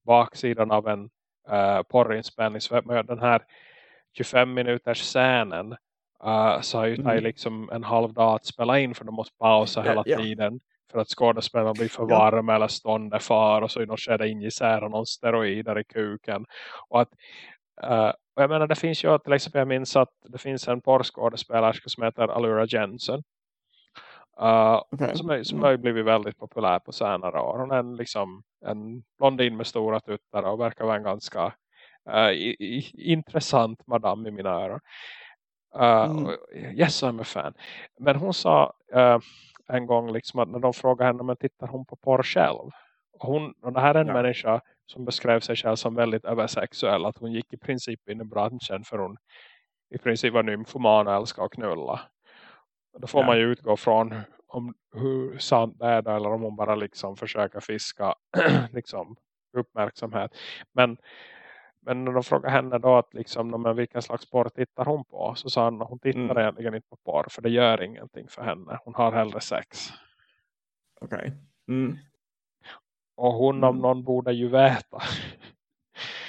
baksidan av en uh, porrinspelning så den här 25 minuters scenen uh, så har ju mm. tagit liksom en halv dag att spela in för de måste pausa hela ja, tiden för att skådespelarna blir för varma ja. eller stående far och så i något skede injicerar någon steroider i kuken och att uh, och jag menar det finns ju till exempel jag minns att det finns en porrskådespelerska som heter Allura Jensen. Uh, okay. Som, är, som mm. har blivit väldigt populär på senare år. Hon är en, liksom, en blondin med stora tuttar och verkar vara en ganska uh, i, i, intressant madam i mina öron. Uh, mm. Yes, I'm a fan. Men hon sa en gång liksom att när de frågade henne men tittar hon på porr själv? Och, hon, och det här är en ja. människa som beskrev sig själv som väldigt översexuell. Att hon gick i princip in i branschen för hon i princip var nymfoman och älskade att knulla. Då får ja. man ju utgå från om hur sant det är eller om hon bara liksom försöker fiska liksom uppmärksamhet. Men, men när de frågade henne då att liksom, men vilken slags porr tittar hon på? Så sa hon att hon tittar mm. egentligen inte på porr för det gör ingenting för henne. Hon har hellre sex. Okej. Okay. Mm Och hon mm. om någon borde ju veta.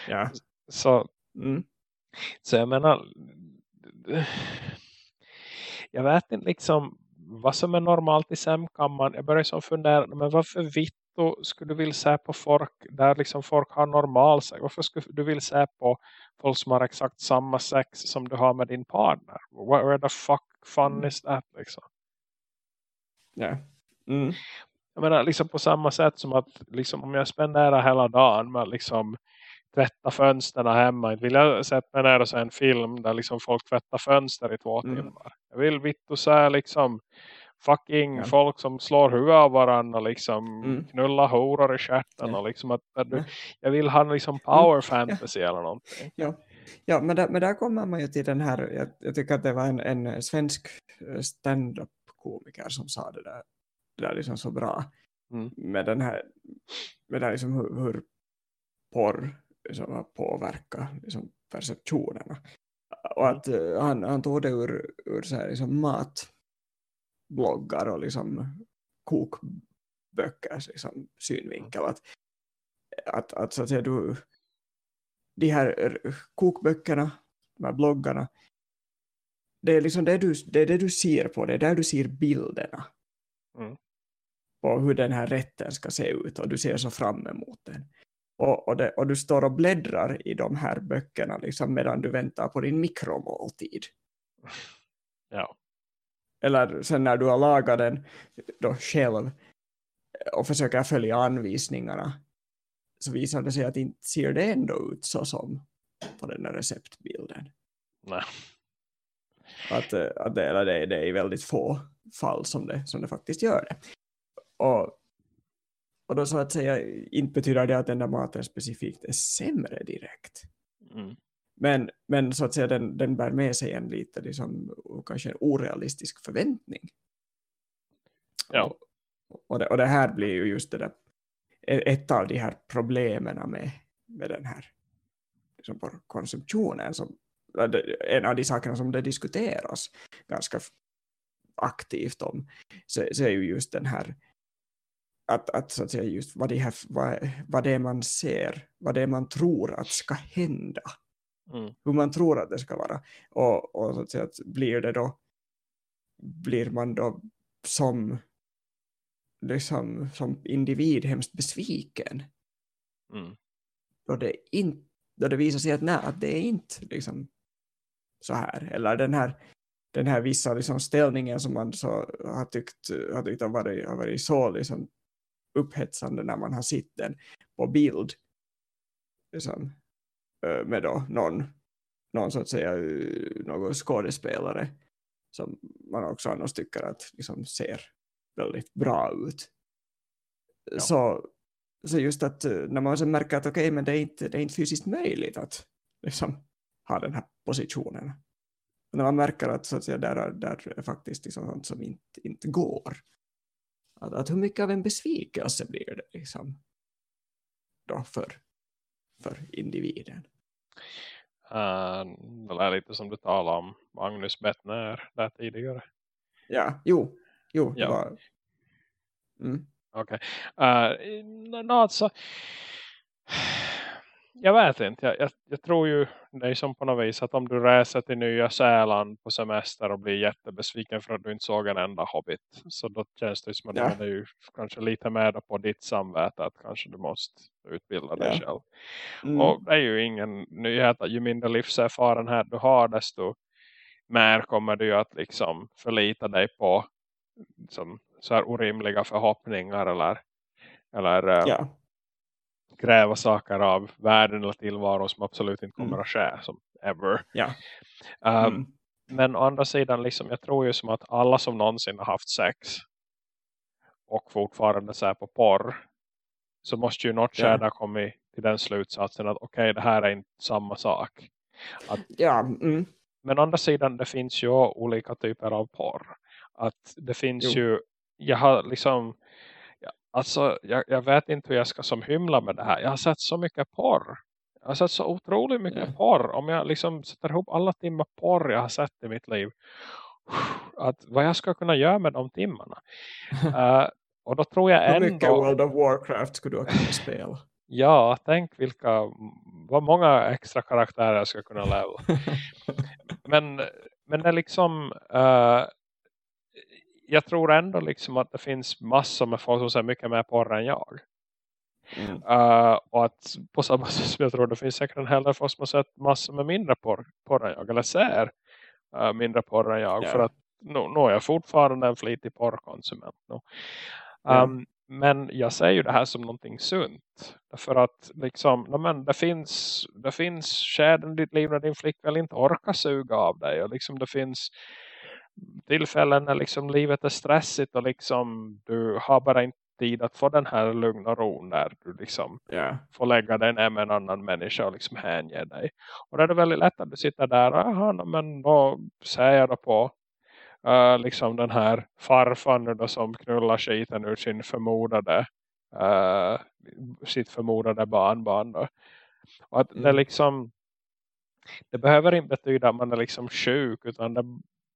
Ja. Så, mm. så jag menar jag vet inte liksom vad som är normalt i sämkammaren. Jag börjar som fundera, men varför vitto skulle du vilja se på folk där liksom folk har normal sex? Varför skulle du vilja se på folk som har exakt samma sex som du har med din partner? Where the fuck fun mm. is that liksom? Ja. Mm. Jag menar liksom på samma sätt som att liksom, om jag spenderar hela dagen med liksom tvätta fönsterna hemma. Vill jag sätta mig ner och se en film där liksom folk tvättar fönster i två mm. timmar. Jag vill vittu se liksom fucking ja. folk som slår huvudet av varandra liksom mm. knulla horor i stjärten ja. och liksom att, att du, jag vill ha liksom mm. power fantasy eller någonting. Ja, ja men, där, men där kommer man ju till den här, jag, jag tycker att det var en, en svensk eh, stand-up komiker som sa det där, det där liksom så bra mm. med den här med här liksom hur, hur porr liksom har påverkat liksom, perceptionerna. Och att uh, han, han tog det ur, ur så här, liksom, matbloggar och liksom, kokböckers liksom, synvinkel. Att, att, att, så att säga, du, de här kokböckerna, de här bloggarna, det är liksom det du, det det du ser på, det är där du ser bilderna. Mm. på hur den här rätten ska se ut och du ser så fram emot den och, och, det, och, du står och bläddrar i de här böckerna liksom, medan du väntar på din mikromåltid. Ja. Eller sen när du har lagat den då själv och försöker följa anvisningarna så visar det sig att inte ser det ändå ut så som på den där receptbilden. Nej. Att, att det, eller det, det är i väldigt få fall som det, som det faktiskt gör det. Och och då så att säga inte betyder det att den där maten specifikt är sämre direkt. Mm. Men, men så att säga den, den bär med sig en lite liksom, kanske en orealistisk förväntning. Ja. Och, och, det, och det här blir ju just det där ett av de här problemen med, med den här liksom konsumtionen som en av de sakerna som det diskuteras ganska aktivt om så, så är ju just den här att, att, så att säga just vad det, här, vad, vad det man ser, vad det man tror att ska hända. Mm. Hur man tror att det ska vara. Och, och så att säga, blir det då, blir man då som, liksom, som individ hemskt besviken. Mm. Då, det in, då det visar sig att, nej, att det är inte liksom, så här. Eller den här, den här vissa liksom, ställningen som man så har tyckt, har tyckt har, varit, har varit så liksom, upphetsande när man har sett den på bild liksom, med då någon, någon så att säga någon skådespelare som man också annars tycker att liksom ser väldigt bra ut. Ja. Så, så just att när man sen märker att okej, okay, men det är, inte, det är inte fysiskt möjligt att liksom, ha den här positionen. Och när man märker att, så att säga, där, där är faktiskt liksom sånt som inte, inte går. Att, att hur mycket av en besvikelse blir det liksom då för, för individen? Uh, det är lite som du talade om Magnus Bettner där tidigare. Ja, jo, jo. Ja. Var... Mm. Okej. Okay. Uh, no, alltså, jag vet inte. Jag, jag, jag, tror ju det är som på något vis att om du reser till Nya Säland på semester och blir jättebesviken för att du inte såg en enda hobbit. Så då känns det som att ja. det är ju kanske lite mer på ditt samvete att kanske du måste utbilda dig ja. själv. Mm. Och det är ju ingen nyhet att ju mindre livserfarenhet du har desto mer kommer du att liksom förlita dig på som så här orimliga förhoppningar eller, eller eh, ja kräva saker av världen eller tillvaro som absolut inte kommer mm. att ske som ever. Ja. Um, mm. Men å andra sidan, liksom, jag tror ju som att alla som någonsin har haft sex och fortfarande ser på porr så måste ju något skede ja. kommit till den slutsatsen att okej, okay, det här är inte samma sak. Att, ja. Mm. Men å andra sidan, det finns ju olika typer av porr. Att det finns jo. ju, jag har liksom Alltså, jag, jag, vet inte hur jag ska som hymla med det här. Jag har sett så mycket porr. Jag har sett så otroligt mycket yeah. porr. Om jag liksom sätter ihop alla timmar porr jag har sett i mitt liv. Att vad jag ska kunna göra med de timmarna. uh, och då tror jag ändå... Hur mycket World of Warcraft skulle du kunna spela? Ja, tänk vilka, vad många extra karaktärer jag skulle kunna leva. men, men det är liksom, uh, jag tror ändå liksom att det finns massor med folk som ser mycket mer porr än jag. Mm. Uh, och att på samma sätt som jag tror det finns säkert en hel del folk som har sett massor med mindre porr, porr än jag. Eller ser uh, mindre porr än jag. Yeah. För att nu, nu är jag fortfarande en flitig porrkonsument. Nu. Um, yeah. Men jag ser ju det här som någonting sunt. För att liksom, men det finns, det finns skärden i ditt liv när din flickvän inte orkar suga av dig. Och liksom det finns tillfällen när liksom livet är stressigt och liksom du har bara inte tid att få den här lugn och ro när du liksom yeah. får lägga dig ner med en annan människa och liksom hänge dig. Och då är det väldigt lätt att du sitter där och aha, men då säger jag då på uh, liksom den här farfan då som knullar skiten ur sin förmodade uh, sitt förmodade barnbarn då. Och att mm. det liksom det behöver inte betyda att man är liksom sjuk utan det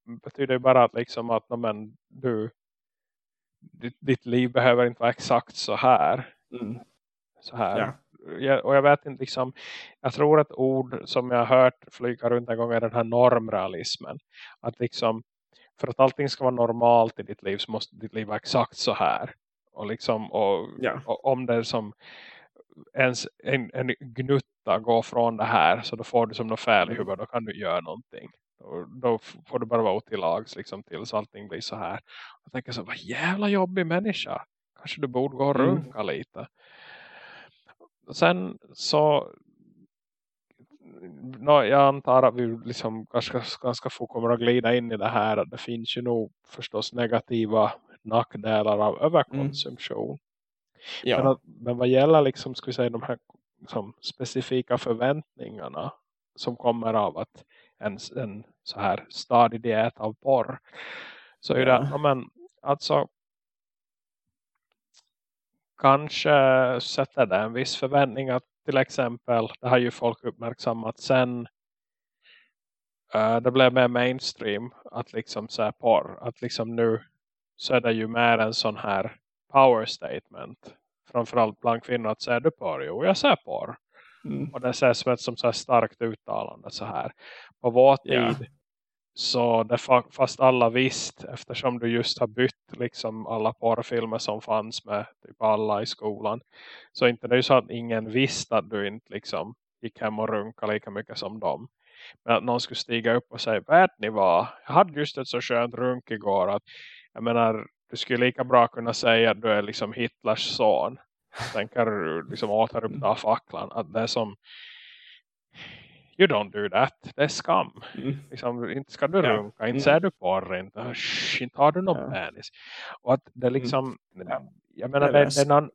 betyder bara att liksom att men, du ditt, ditt liv behöver inte vara exakt så här. Mm. Så här. Ja. Jag, och jag vet inte liksom, jag tror ett ord som jag har hört flyga runt en gång är den här normrealismen. Att liksom, för att allting ska vara normalt i ditt liv så måste ditt liv vara exakt så här. Och liksom, och, ja. och om det är som ens en, en gnutta går från det här så då får du som något fel i mm. huvudet, då kan du göra någonting. Och då får du bara vara till lags liksom, tills allting blir så här. Jag tänker så, vad jävla jobbig människa. Kanske du borde gå och mm. runka mm. lite. Sen så no, jag antar att vi liksom ganska, ganska få kommer att glida in i det här. Det finns ju nog förstås negativa nackdelar av överkonsumtion. Mm. Ja. Men, men vad gäller liksom, ska vi säga, de här som specifika förväntningarna som kommer av att en, en så här stadig diet av porr. Så är det, ja, men alltså kanske sätter det en viss förväntning att till exempel, det har ju folk uppmärksammat sen uh, det blev mer mainstream att liksom säga porr, att liksom nu så är det ju mer en sån här power statement. Framförallt bland kvinnor att säga du porr, jo jag ser porr Mm. Och det ses som ett som så starkt uttalande så här. På vår tid yeah. så det fast alla visst eftersom du just har bytt liksom alla porrfilmer som fanns med typ alla i skolan. Så inte det är så att ingen visste att du inte liksom gick hem och runka lika mycket som dem. Men att någon skulle stiga upp och säga, vet ni vad? Jag hade just ett så skönt runk igår att jag menar, du skulle lika bra kunna säga att du är liksom Hitlers son tänker liksom återuppta facklan att det är som you don't do that, det är skam mm. liksom, inte ska du runka, ja. inte mm. ser du porr inte, Shh, inte har du någon ja. penis och att det mm. liksom mm. jag menar det, det, är någon,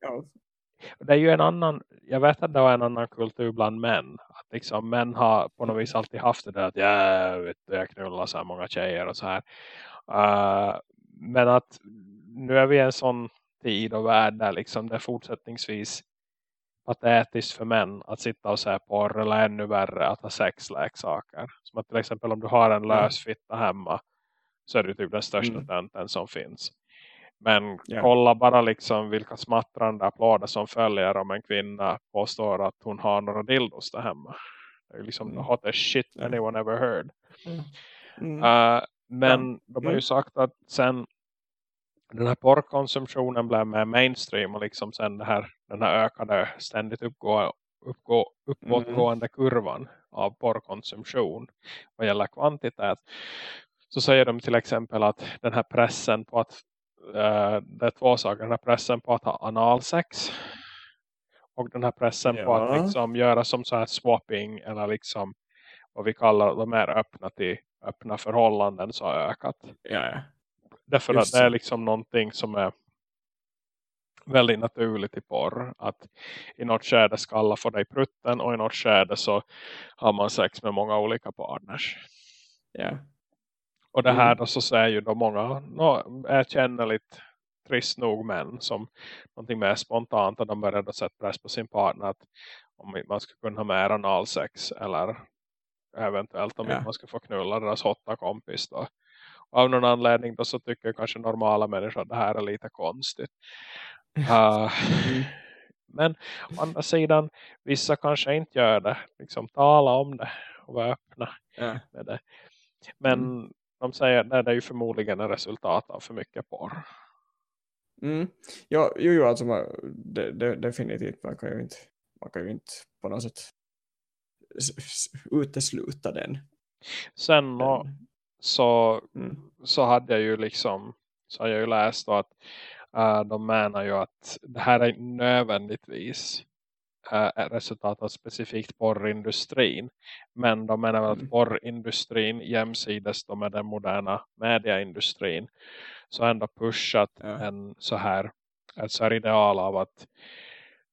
det är ju en annan jag vet att det var en annan kultur bland män att liksom män har på något vis alltid haft det där att ja, vet jag knullar så här många tjejer och så här uh, men att nu är vi en sån tid och värld där liksom det är fortsättningsvis patetiskt för män att sitta och se porr eller ännu värre att ha sexleksaker. Som att till exempel om du har en lös fitta hemma så är det typ den största mm. tönten som finns. Men yeah. kolla bara liksom vilka smattrande applåder som följer om en kvinna påstår att hon har några dildos där hemma. Det är liksom mm. the hottest shit anyone ever heard. Mm. Mm. Uh, men de har ju sagt att sen den här porrkonsumtionen blev mer mainstream och liksom sen det här, den här ökade ständigt uppgå, uppgå, uppåtgående mm. kurvan av porrkonsumtion vad gäller kvantitet så säger de till exempel att den här pressen på att äh, det är två saker, den här pressen på att ha analsex och den här pressen ja. på att liksom göra som så här swapping eller liksom vad vi kallar de mer öppna till öppna förhållanden så har ökat. Ja, Därför Just att det är liksom någonting som är väldigt naturligt i porr. Att i något skärde ska alla få dig prutten och i något skärde så har man sex med många olika partners. Yeah. Och det här mm. då så säger ju då många no, erkännligt trist nog män som någonting mer spontant och de började sätta press på sin partner att om man ska kunna ha mer analsex eller eventuellt om yeah. man ska få knulla deras hotta kompis då av någon anledning då så tycker kanske normala människor att det här är lite konstigt. Uh. Men å andra sidan, vissa kanske inte gör det. Liksom tala om det och vara öppna ja. med det. Men mm. de säger att det är ju förmodligen ett resultat av för mycket porr. Mm. Ja, jo, jo, alltså det, det, definitivt. Man kan, ju inte, man kan ju inte på något sätt utesluta den. Sen då, så, mm. så hade jag ju liksom så har jag ju läst att uh, de menar ju att det här är nödvändigtvis uh, resultat av specifikt porrindustrin. Men de menar mm. att porrindustrin jämsides med den moderna mediaindustrin så ändå pushat ja. en så här ett så här ideal av att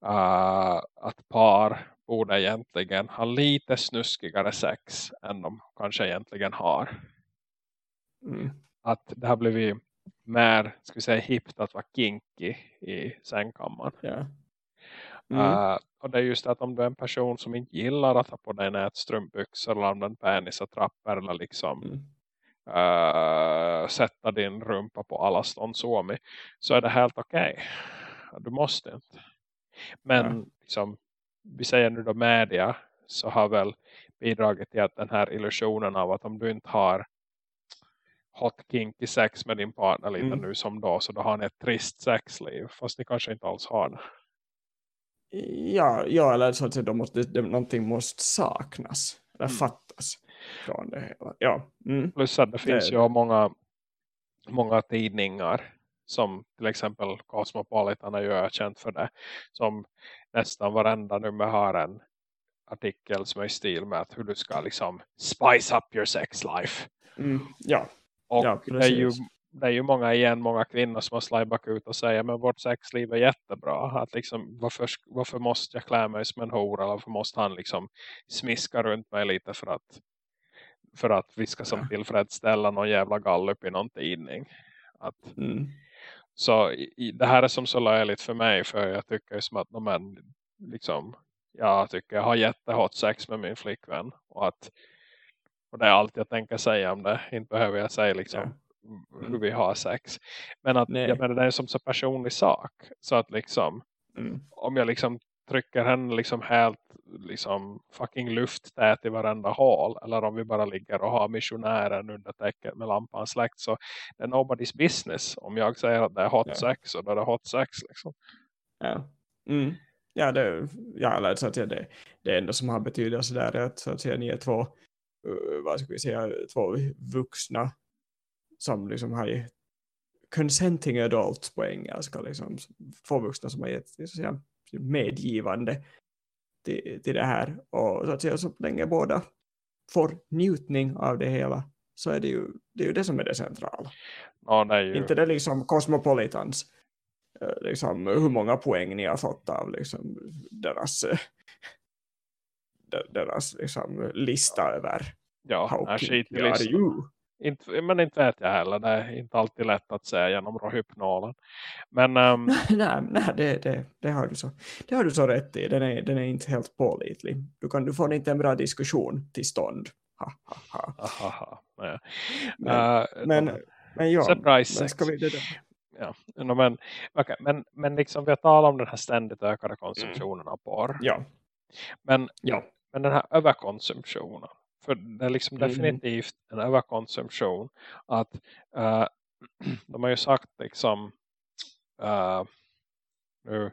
uh, att par borde egentligen ha lite snuskigare sex än de kanske egentligen har. Mm. Att det har blivit mer, ska vi säga, hippt att vara kinky i sängkammaren. Ja. Mm. Uh, och det är just att om du är en person som inte gillar att ha på dig nätstrumpbyxor eller använda penis och trappor eller liksom mm. uh, sätta din rumpa på alla ståndsomi så är det helt okej. Okay. Du måste inte. Men ja. liksom, vi säger nu då media så har väl bidragit till att den här illusionen av att om du inte har hot kinky sex med din partner lite mm. nu som då så då har ni ett trist sexliv fast ni kanske inte alls har det. Ja, ja eller så att säga, då måste, det, någonting måste saknas eller mm. fattas från det hela. Ja. Mm. Plus att det finns det, ju många, många tidningar som till exempel Cosmopolitan är ju ökänt för det som nästan varenda nummer har en artikel som är i stil med att hur du ska liksom spice up your sex life. Mm, ja. Och ja, det, är ju, det är ju många igen, många kvinnor som har slajbat ut och säger men vårt sexliv är jättebra. Att liksom, varför, varför måste jag klä mig som en hora? Varför måste han liksom smiska runt mig lite för att för att vi ska som tillfredsställa någon jävla gallup i någon tidning. Att, mm. Så i, det här är som så löjligt för mig för jag tycker som att de är, liksom, jag tycker jag har jättehot sex med min flickvän och att och det är allt jag tänker säga om det. Inte behöver jag säga liksom mm. hur vi har sex. Men att jag menar, det är som så personlig sak. Så att liksom mm. om jag liksom trycker henne liksom helt liksom fucking lufttät i varenda hål. Eller om vi bara ligger och har missionären under täcket med lampan släckt. Så det är nobody's business. Om jag säger att det är hot ja. sex så då är det hot sex liksom. Ja. Mm. Ja, det, ja eller så att säga, det, det enda som har betydelse där är att, så att säga, ni är två vad ska vi säga, två vuxna som liksom har gett consenting adults på engelska, liksom, två vuxna som har gett så säga, medgivande till, till det här och så att säga så länge båda får njutning av det hela så är det ju det, är ju det som är det centrala. Det ju... Inte det liksom Cosmopolitans liksom, hur många poäng ni har fått av liksom, deras deras liksom, lista över ja, how? Inte, men inte vet jag heller. Det är inte alltid lätt att säga genom hypnolen. Men, um... nej, nej det, det, det, har du så, det har du så rätt i. Den är, den är inte helt pålitlig. Du, kan, du får inte en bra diskussion till stånd. Ha, ha, ha. ha, ja. Men, uh, men, men ja, surprise men ska vi det där? Ja, men, okay, men, men liksom vi har talat om den här ständigt ökade konsumtionen mm. av porr. Ja. Men, ja. men den här överkonsumtionen för det är liksom mm. definitivt en överkonsumtion. Att uh, de har ju sagt liksom uh, nu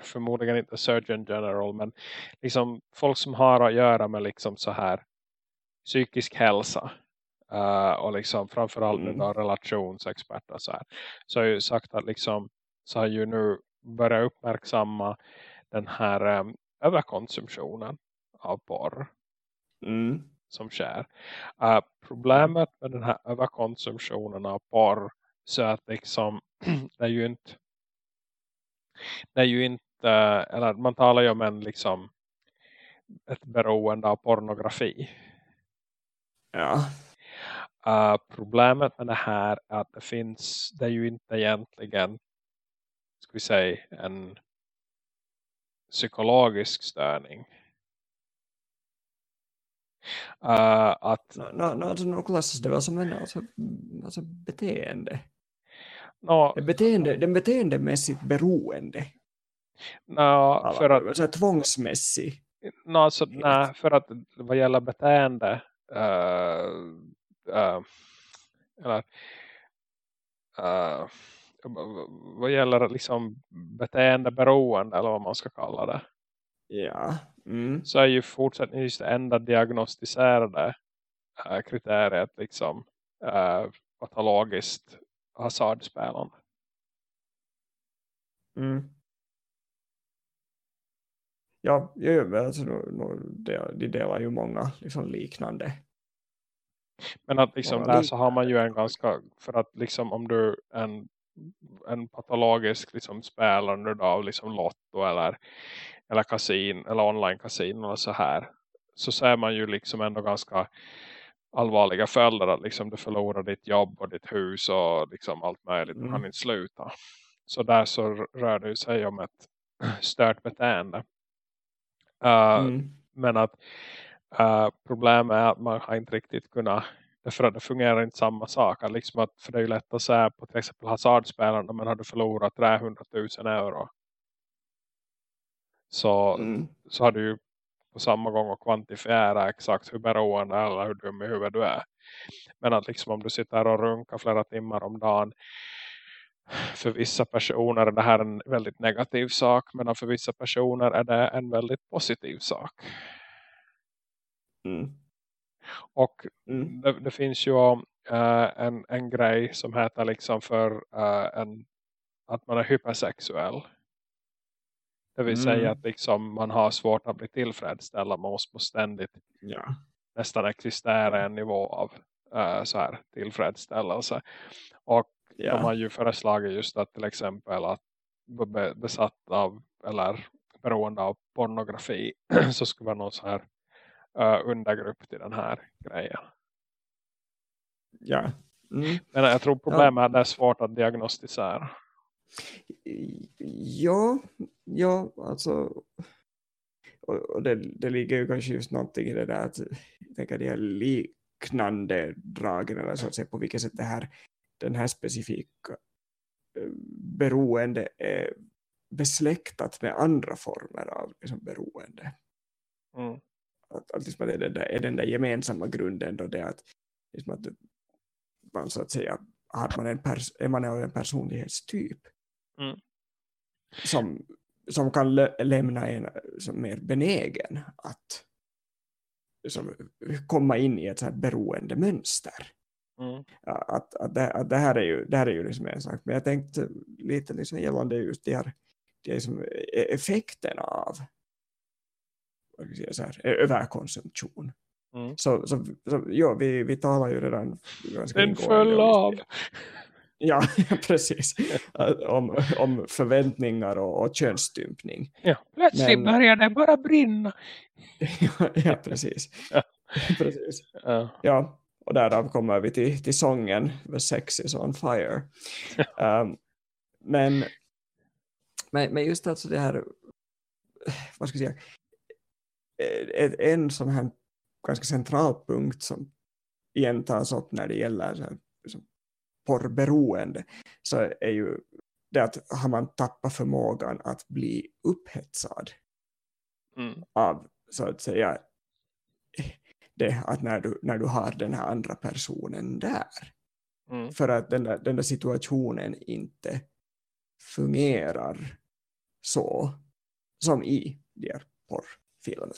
förmodligen inte Surgeon General men liksom folk som har att göra med liksom så här psykisk hälsa uh, och liksom framförallt mm. då relationsexperter så här så har ju sagt att liksom så har ju nu börjat uppmärksamma den här um, överkonsumtionen av porr mm. som sker. Uh, problemet med den här överkonsumtionen av porr så att liksom det är ju inte det är ju inte eller man talar ju om en liksom ett beroende av pornografi. Ja. Uh, problemet med det här är att det finns, det är ju inte egentligen ska vi säga en psykologisk störning Uh, att... No, no, no, alltså, no klassas det väl som en alltså, alltså beteende. No, det, beteende är beteendemässigt beroende. No, för att, alltså, tvångsmässig. No, alltså, nej, för att vad gäller beteende uh, uh, eller uh, vad gäller liksom beteendeberoende eller vad man ska kalla det. Ja. Mm. Så är ju fortsättningsvis det enda diagnostiserade äh, kriteriet liksom äh, patologiskt hasardspelande. Mm. Ja, ja alltså, de delar ju många liksom, liknande men att liksom där så har man ju en ganska, för att liksom om du en, en patologisk liksom spelare av liksom lotto eller, eller kasin eller online kasin och så här. Så ser man ju liksom ändå ganska allvarliga följder att liksom du förlorar ditt jobb och ditt hus och liksom allt möjligt. Mm. kan inte sluta. Så där så rör det sig om ett stört beteende. Uh, mm. Men att Uh, problemet är att man har inte riktigt kunnat därför att det fungerar inte samma sak. Liksom att, för det är ju lätt att säga på till exempel hasardspelarna men har du förlorat 300 000 euro så, mm. så har du ju på samma gång att kvantifiera exakt hur beroende eller hur dum i huvudet du är. Men att liksom om du sitter och runkar flera timmar om dagen för vissa personer är det här en väldigt negativ sak men för vissa personer är det en väldigt positiv sak. Mm. Och mm. det, det, finns ju uh, en, en grej som heter liksom för uh, en, att man är hypersexuell. Det vill mm. säga att liksom man har svårt att bli tillfredsställda. Man måste ständigt ja. nästan existera en nivå av uh, så här tillfredsställelse. Och ja. de har ju föreslagit just att till exempel att besatt av eller beroende av pornografi så skulle vara någon så här uh, undergrupp till den här grejen. Ja. Mm. Men jag tror problemet ja. är att det är svårt att diagnostisera. Ja, ja alltså och det, det ligger ju kanske just någonting i det där att tänker de här liknande dragen eller så att säga på vilket sätt det här, den här specifika eh, beroende är besläktat med andra former av liksom beroende. Mm att, att liksom är, den där, är den där gemensamma grunden då det att, liksom att man så att säga har man en, pers är man en personlighetstyp mm. som, som kan lämna en som mer benägen att som, komma in i ett så här beroende mönster. Mm. Att, att, det, att det här är ju, det här är ju liksom en sak. Men jag tänkte lite liksom gällande just de här, de här liksom e-, effekterna av så här, överkonsumtion. Mm. Så, så, så ja, vi, vi talar ju redan ganska Den föll av. Ja, precis. om, om förväntningar och, och könsstympning. Ja, plötsligt Men, började det bara brinna. ja, ja, precis. Ja. precis. Ja. ja, och därav kommer vi till, till sången The Sex is on fire. um, men, men, men just alltså det här vad ska jag säga en sån här ganska central punkt som igen tas upp när det gäller så här, liksom, porrberoende så är ju det att har man tappat förmågan att bli upphetsad mm. av så att säga det att när du, när du har den här andra personen där mm. för att den där, den där situationen inte fungerar så som i de här porr filmerna.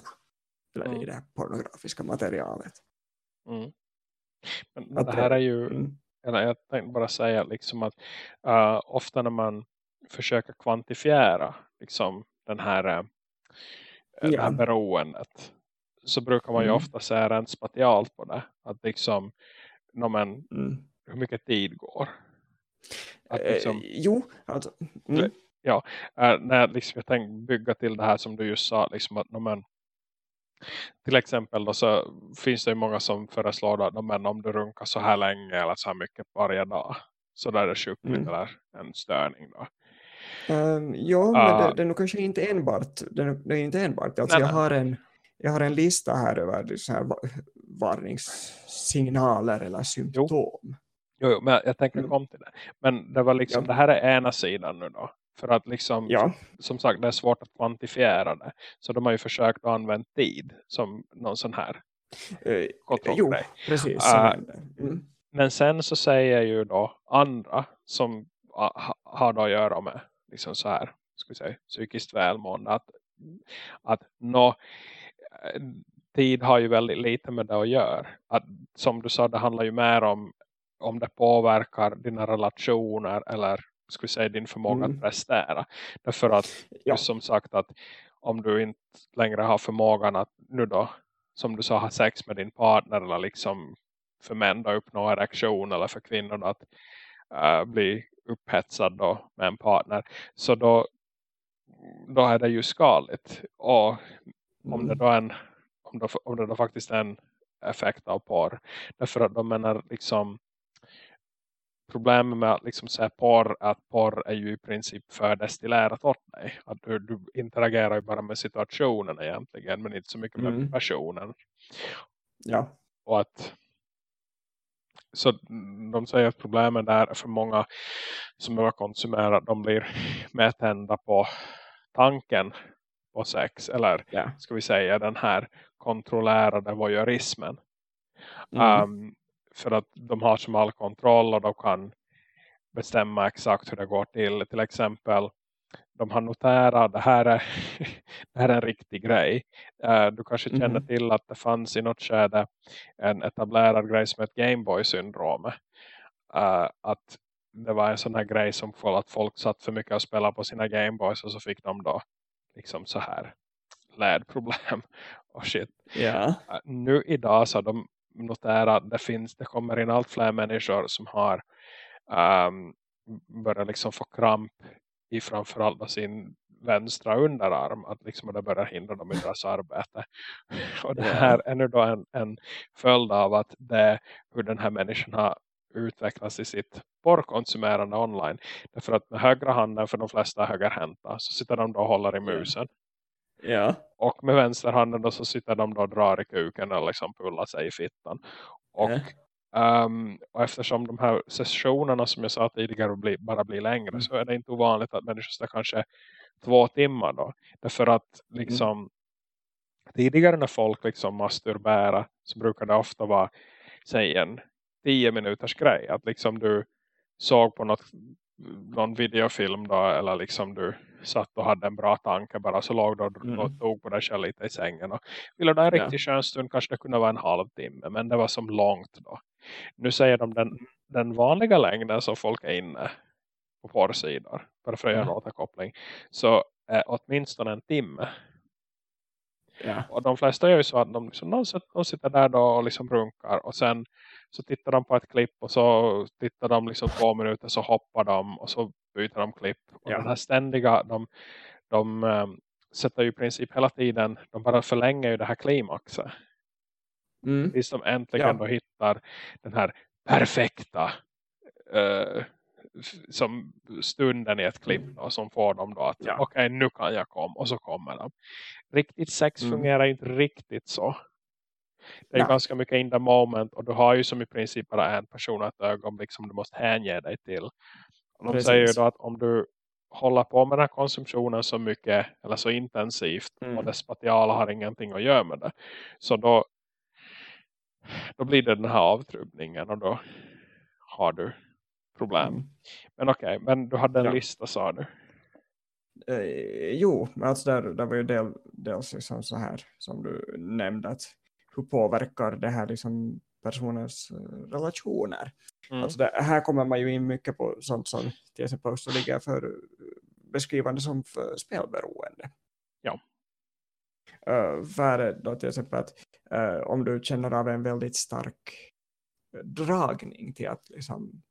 Eller mm. i det pornografiska materialet. Mm. Men, men det här är ju, mm. Jag tänkte bara säga liksom att uh, ofta när man försöker kvantifiera liksom den här, uh, ja. det här beroendet så brukar man ju mm. ofta säga rent spatialt på det. Att liksom, men, mm. hur mycket tid går. Att liksom, eh, jo, alltså. Mm. Ja, när liksom jag tänkte bygga till det här som du just sa, liksom att men, till exempel då så finns det ju många som föreslår att men om du runkar så här länge eller så här mycket varje dag så där är det sjukligt mm. eller en störning då. Um, ja, uh, men det, det är nog kanske inte enbart det är, det är inte enbart. Alltså nej, jag har en jag har en lista här över så här varningssignaler eller symptom. Jo, jo, jo men jag tänker mm. kom till det. Men det var liksom, ja. det här är ena sidan nu då. För att liksom, ja. som sagt, det är svårt att kvantifiera det. Så de har ju försökt att använda tid som någon sån här uh, Jo, precis. Uh, mm. Men sen så säger ju då andra som har då att göra med liksom så här, ska säga, psykiskt välmående att, att nå, tid har ju väldigt lite med det att göra. Att, som du sa, det handlar ju mer om om det påverkar dina relationer eller vi säga din förmåga mm. att prestera. Därför att ja. som sagt att om du inte längre har förmågan att nu då som du sa ha sex med din partner eller liksom för män då uppnå erektion eller för kvinnor då, att uh, bli upphetsad då med en partner så då, då är det ju skadligt och om mm. det då är en om det, om det då faktiskt är en effekt av porr därför att de menar liksom problemet med att liksom säga porr att porr är ju i princip fördestillerat åt dig. Att du, du interagerar ju bara med situationen egentligen men inte så mycket med mm. personen. Ja. Och att så de säger att problemet där för många som har konsumerat de blir medtända på tanken på sex eller yeah. ska vi säga den här kontrollerade voyeurismen. Mm. Um, för att de har som all kontroll och de kan bestämma exakt hur det går till. Till exempel de har noterat det här är, det här är en riktig grej. Uh, du kanske känner mm. till att det fanns i något skede en etablerad grej som ett Gameboy-syndrom. Uh, att det var en sån här grej som att folk satt för mycket och spelade på sina Gameboys och så fick de då liksom så här lädproblem och shit. Yeah. Nu idag så har de noterat att det finns, det kommer in allt fler människor som har um, börjat liksom få kramp i framförallt sin vänstra underarm att liksom det börjar hindra dem i deras arbete. Och det här är nu då en, en följd av att det hur den här människan har utvecklats i sitt porrkonsumerande online. Därför att med högra handen för de flesta högerhänta så sitter de då och håller i musen. Ja. Och med vänsterhanden då så sitter de då och drar i kuken och liksom pullar sig i fittan. Och, ja. um, och eftersom de här sessionerna som jag sa tidigare blir, bara blir längre mm. så är det inte ovanligt att människor står kanske två timmar då. Därför att liksom mm. tidigare när folk liksom masturberar så brukar det ofta vara säg en tio minuters grej. Att liksom du såg på något, någon videofilm då eller liksom du satt och hade en bra tanke bara så låg mm. och tog på dig själv lite i sängen och ville det en riktig ja. skön stund kanske det kunde vara en halvtimme men det var som långt då. Nu säger de den, den vanliga längden som folk är inne på porrsidor bara för att göra en återkoppling så är åtminstone en timme. Ja. Och de flesta gör ju så att de, liksom, de, de sitter där då och liksom runkar och sen så tittar de på ett klipp och så tittar de liksom två minuter så hoppar de och så byter de klipp. Och ja. den här ständiga, de, de um, sätter ju i princip hela tiden, de bara förlänger ju det här klimaxet. Mm. Tills de äntligen ja. då hittar den här perfekta uh, som stunden i ett klipp mm. då, som får dem då att ja. okej okay, nu kan jag komma och så kommer de. Riktigt sex mm. fungerar inte riktigt så. Det är ja. ganska mycket in the moment och du har ju som i princip bara en person ett ögonblick som du måste hänge dig till. Och de Precis. säger ju då att om du håller på med den här konsumtionen så mycket eller så intensivt mm. och det spatiala har ingenting att göra med det. Så då, då blir det den här avtrubbningen och då har du problem. Mm. Men okej, okay, men du hade en ja. lista sa du. Eh, jo, alltså där, där var ju del, dels liksom så här som du nämnde att hur påverkar det här liksom personens eh, relationer. Mm. Alltså det, här kommer man ju in mycket på sånt som till exempel också ligger för eh, beskrivande som för spelberoende. Ja. Uh, för då till exempel att uh, om du känner av en väldigt stark dragning till att liksom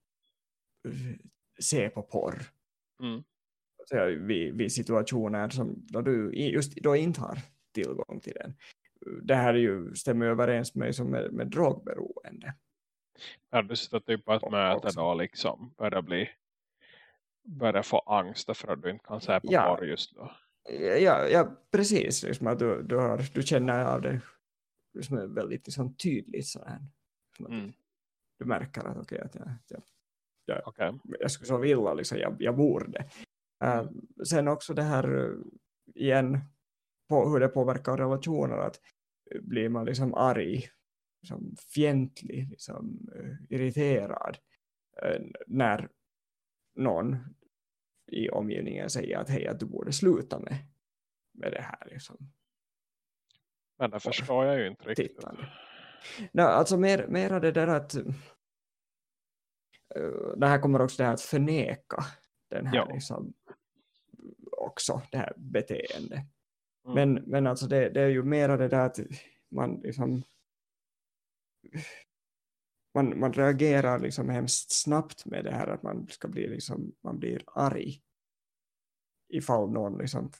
se på porr. Mm. vid, vid situationer som då du just då inte har tillgång till den det här är ju, stämmer överens med, som med, med drogberoende. Ja, du sitter typ på ett möte då liksom börjar bli börjar få angst för att du inte kan se på ja. porr just då. Ja, ja precis. Liksom att du, du, har, du känner av det liksom är väldigt liksom, tydligt. Så här. Mm. Du märker att okej, okay, att jag, jag, jag, okay. jag skulle så vilja, liksom, jag, jag borde. Uh, sen också det här igen på hur det påverkar relationer att blir man liksom arg liksom fientlig, liksom, uh, irriterad uh, när någon i omgivningen säger att hej, att du borde sluta med, med det här. Liksom. Men det förstår jag ju inte riktigt. Tittande. No, alltså mer, mer det där att det här kommer också det här att förneka den här liksom, också det här beteendet. Mm. Men, men alltså det, det är ju mera det där att man liksom man, man reagerar liksom hemskt snabbt med det här att man ska bli liksom, man blir arg ifall någon liksom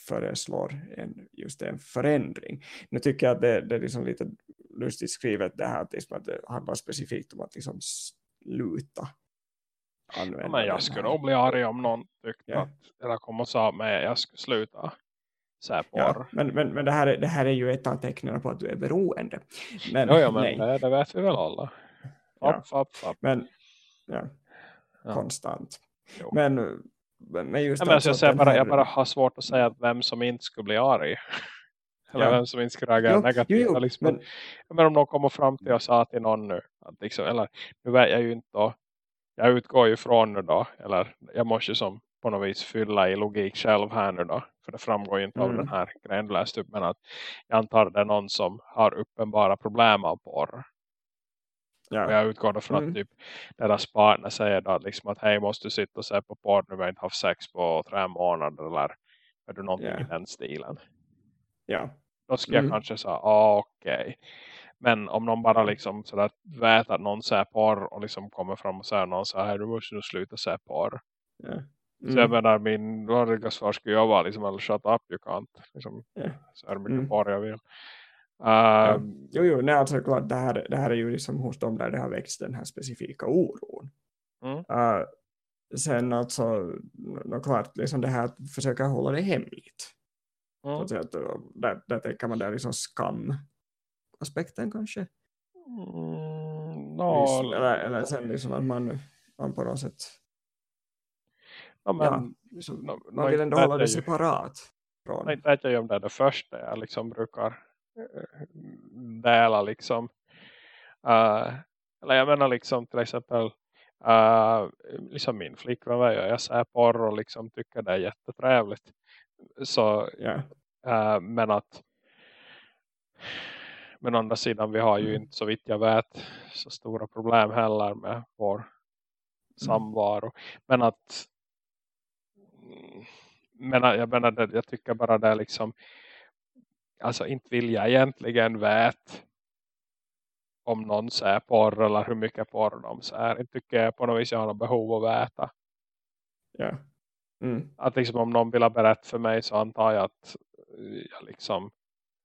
föreslår en, just en förändring. Nu tycker jag att det, det är liksom lite lustigt skrivet det här att, liksom att det handlar specifikt om att liksom använda ja, men jag skulle nog bli arg om någon tyckte ja. att eller kom och sa mig jag skulle sluta så ja, men, men, men det, här, det här är ju ett av tecknen på att du är beroende. Men, jo, ja, men nej. Det, det vet vi väl alla. Fapp, fapp, fapp. Men, ja, ja. konstant. Jo. Men, men just ja, men alltså, jag, bara, här... jag bara har svårt att säga att vem som inte skulle bli arg. Eller ja. vem som inte skulle reagera negativt. Jo, jo, liksom, men... men om någon kommer fram till och sa till någon nu. Att liksom, eller nu vet jag ju inte då. Jag utgår ju från nu då. Eller jag måste ju som på något vis fylla i logik själv här nu då. För det framgår ju inte mm. av den här grejen läst upp. Men att jag antar det är någon som har uppenbara problem av porr. Ja. Och jag utgår då från mm. att typ deras partner säger då att, liksom att hej måste du sitta och se på porr nu vi har inte haft sex på tre månader eller är du någonting yeah. i den stilen. Ja. Då skulle mm. jag kanske säga ah, okej. Okay. Men om någon bara liksom sådär vet att någon ser porr och liksom kommer fram och säger någon så här du måste nu sluta se porr. Yeah. Mm. Så jag menar, min vanliga svar skulle jag vara liksom, eller shut up, you can't. Liksom, yeah. Så är det mycket mm. par jag vill. Uh, ja. Ehm, jo, jo, nej, alltså klart, det här, det här är ju liksom hos dem där det har växt den här specifika oron. Mm. Uh, sen alltså, no, klart, liksom det här att försöka hålla det hemligt. Mm. Så att där, där tänker man där liksom skam aspekten kanske. Mm, no, eller, eller sen liksom att man, man på något sätt Ja, men, ja, liksom, no, man vill ändå hålla det separat. Från... Jag vet ju om det är det första jag liksom brukar uh, dela liksom. Uh, eller jag menar liksom till exempel uh, liksom min flickvän vad jag, jag ser porr och liksom tycker det är jättetrevligt. Så, yeah. uh, men att men å andra sidan vi har ju mm. inte så vitt jag vet så stora problem heller med vår mm. samvaro. Men att men jag menar det, jag tycker bara det är liksom alltså inte vill jag egentligen vet om någon ser porr eller hur mycket porr de ser. Inte tycker jag på något vis jag har något behov att veta. Ja. Mm. Att liksom om någon vill ha berätta för mig så antar jag att jag liksom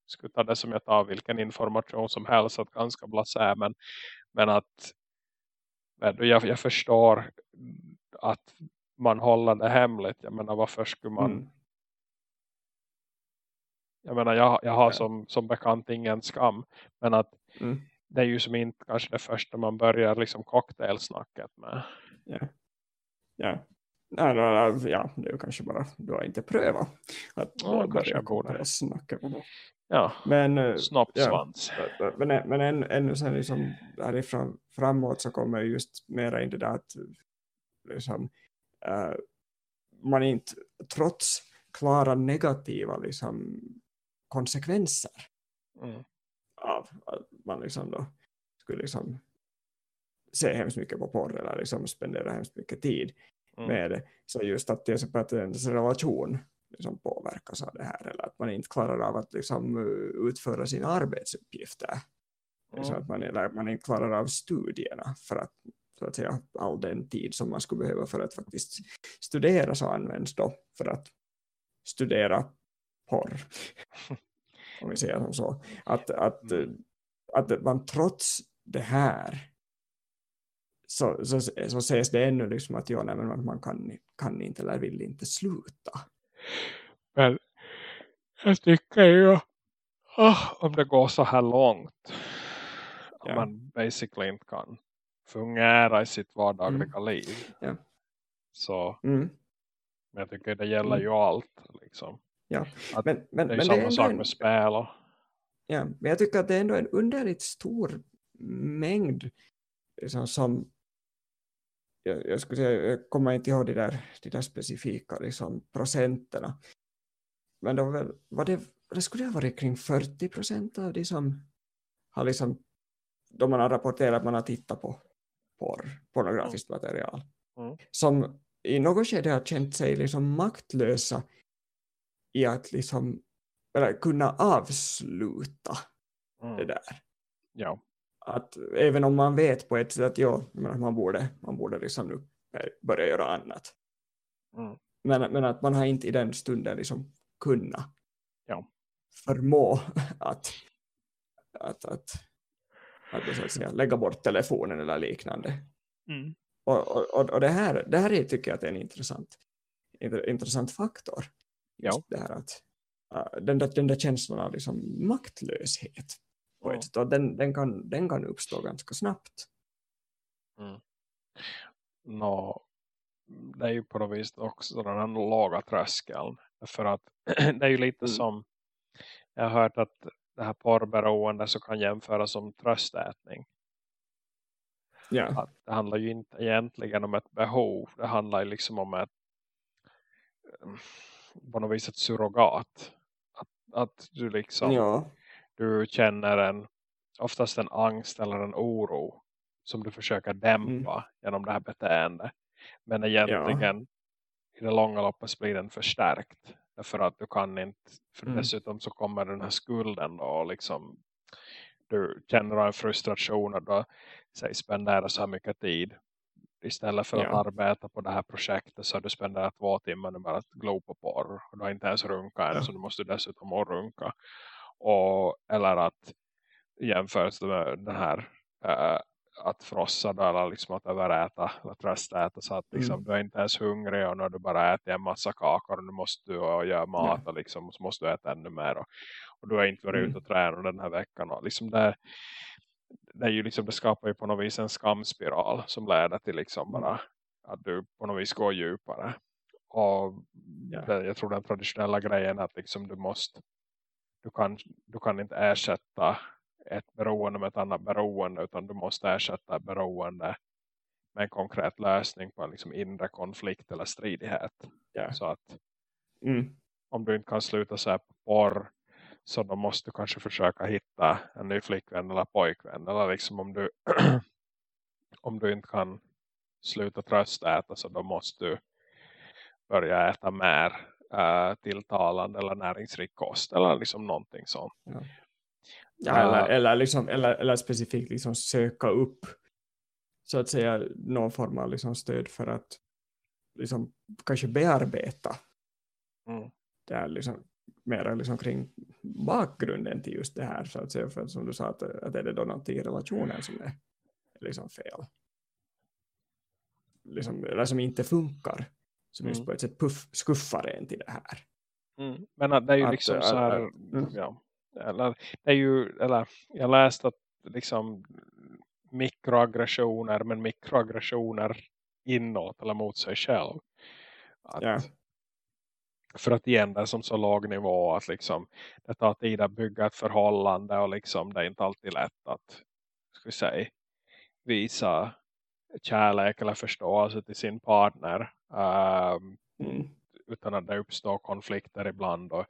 skulle ta det som jag tar vilken information som helst att ganska blasé men, men att jag, jag förstår att man håller det hemligt. Jag menar varför skulle man mm. jag menar jag, jag har ja. som, som bekant ingen skam men att mm. det är ju som inte kanske det första man börjar liksom cocktailsnacket med. Ja. Ja. Nej, nej, ja, det är kanske bara du har inte prövat att ja, kanske jag borde snacka Ja, men, eh, snoppsvans. Ja, men, men ännu än sen liksom härifrån framåt så kommer just mera in det där att liksom, uh, man inte trots klara negativa liksom, konsekvenser mm. av att man liksom då skulle liksom se hemskt mycket på porr eller liksom spendera hemskt mycket tid mm. med det. Så just att till exempel att ens relation liksom påverkas av det här eller att man inte klarar av att liksom utföra sina arbetsuppgifter. Mm. Så att man, eller man inte klarar av studierna för att så att säga, all den tid som man skulle behöva för att faktiskt studera så används då för att studera porr. Om vi säger som så. Att, att, mm. att man trots det här så, så, så ses det ännu liksom att ja, nej, men man kan, kan inte eller vill inte sluta. Men jag tycker ju oh, om det går så här långt ja. man basically inte kan fungera i sitt vardagliga mm. liv. Ja. Så mm. men jag tycker det gäller mm. ju allt. Liksom. Ja. Men, men, det är men samma det är sak en, med spel. Och... Ja, men jag tycker att det är ändå en underligt stor mängd liksom, som jag, jag skulle säga, jag kommer inte ihåg de där, de där specifika liksom, procenterna. Men då var, var det, det skulle ha varit kring 40 procent av de som har liksom, då man har rapporterat att man har tittat på porr, pornografiskt material. Mm. Som i något skede har känt sig liksom maktlösa i att liksom, eller kunna avsluta mm. det där. Ja. Att även om man vet på ett sätt att ja, man borde, man borde liksom nu börja göra annat. Mm. Men, men att man har inte i den stunden liksom kunnat ja. förmå att, att, att, att, att säga, lägga bort telefonen eller liknande. Mm. Och, och, och det, här, det här är, tycker jag att är en intressant, intressant faktor. Ja. Det här att, uh, den, där, den där känslan av liksom maktlöshet på ett sätt. Och den, den, kan, den kan uppstå ganska snabbt. Mm. No, det är ju på något vis också den här låga tröskeln. För att det är ju lite mm. som jag har hört att det här porrberoende så kan jämföras som tröstätning. Ja. Att det handlar ju inte egentligen om ett behov. Det handlar ju liksom om ett på något vis ett surrogat. Att, att du liksom ja. Du känner en oftast en angst eller en oro som du försöker dämpa mm. genom det här beteendet. Men egentligen ja. i det långa loppet blir den förstärkt. Därför att du kan inte, för mm. dessutom så kommer den här skulden då liksom du känner en frustration och då säg, spenderar så här mycket tid istället för ja. att arbeta på det här projektet så har du spenderat två timmar bara att glo på porr och du har inte ens runka än ja. så du måste dessutom runka och, eller att jämfört med den här äh, att frossa eller liksom att överäta eller tröstäta så att liksom, mm. du är inte ens hungrig och när du bara äter en massa kakor och nu måste du och göra mat ja. och liksom, så måste du äta ännu mer och, och du har inte varit mm. ute och tränat den här veckan och liksom det, det, är ju liksom, det skapar ju på något vis en skamspiral som leder till liksom bara mm. att du på något vis går djupare och ja. det, jag tror den traditionella grejen är att liksom du måste du kan, du kan inte ersätta ett beroende med ett annat beroende utan du måste ersätta beroende med en konkret lösning på en liksom inre konflikt eller stridighet. Yeah. Så att mm. om du inte kan sluta sig på porr så då måste du kanske försöka hitta en ny flickvän eller pojkvän. Eller liksom om du om du inte kan sluta tröstäta så då måste du börja äta mer äh, tilltalande eller näringsrik kost eller liksom någonting sånt. Ja. Ja, eller, eller, liksom, eller, eller specifikt liksom söka upp så att säga någon form av liksom stöd för att liksom kanske bearbeta mm. det här liksom mer liksom kring bakgrunden till just det här så att säga för som du sa att, att är det då någonting i relationen som är liksom fel liksom, eller som inte funkar som just på ett sätt puff, skuffar en till det här mm. men det är ju att, liksom så här att, mm. ja eller, det är ju, eller jag läste att liksom mikroaggressioner men mikroaggressioner inåt eller mot sig själv. Att, yeah. För att igen det är som så låg nivå att liksom det tar tid att bygga ett förhållande och liksom det är inte alltid lätt att ska säga, visa kärlek eller förståelse till sin partner. Um, mm utan att det uppstår konflikter ibland och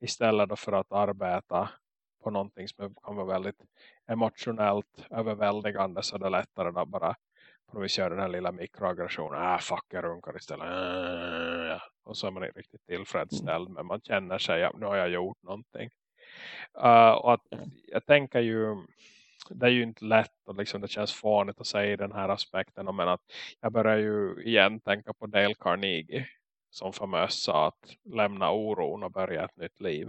istället för att arbeta på någonting som kan vara väldigt emotionellt överväldigande så är det lättare att bara på något vis göra den här lilla mikroaggressionen ah fuck jag runkar istället äh, och så är man inte riktigt tillfredsställd mm. men man känner sig ja, nu har jag gjort någonting uh, och att jag tänker ju det är ju inte lätt och liksom det känns fånigt att säga den här aspekten men att jag börjar ju igen tänka på Dale Carnegie som famöst sa att lämna oron och börja ett nytt liv.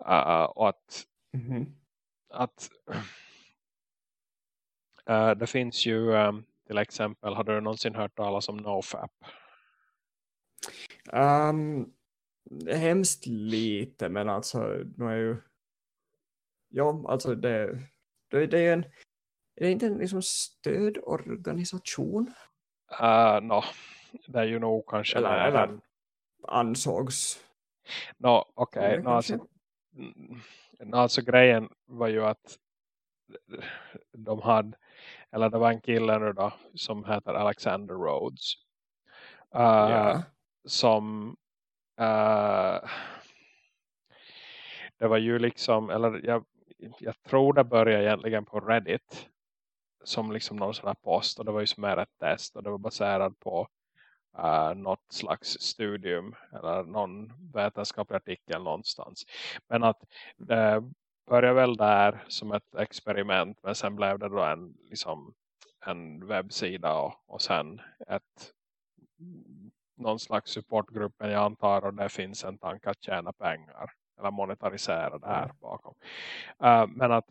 Uh, och att, mm -hmm. att uh, det finns ju um, till exempel, har du någonsin hört talas om NoFap? Um, hemskt lite men alltså nu är ju ja alltså det, det, det är en är det inte en liksom stödorganisation? Uh, no, det är ju nog kanske eller, eller ansågs no, okej okay. no, alltså, no, alltså grejen var ju att de hade eller det var en kille nu då som heter Alexander Rhodes uh, ja. som uh, det var ju liksom eller jag, jag tror det började egentligen på Reddit som liksom någon sån här post och det var ju som mer ett test och det var baserat på uh, något slags studium eller någon vetenskaplig artikel någonstans. Men att det började väl där som ett experiment men sen blev det då en, liksom, en webbsida och, och sen ett någon slags supportgrupp men jag antar och det finns en tanke att tjäna pengar eller monetarisera det här bakom. Uh, men att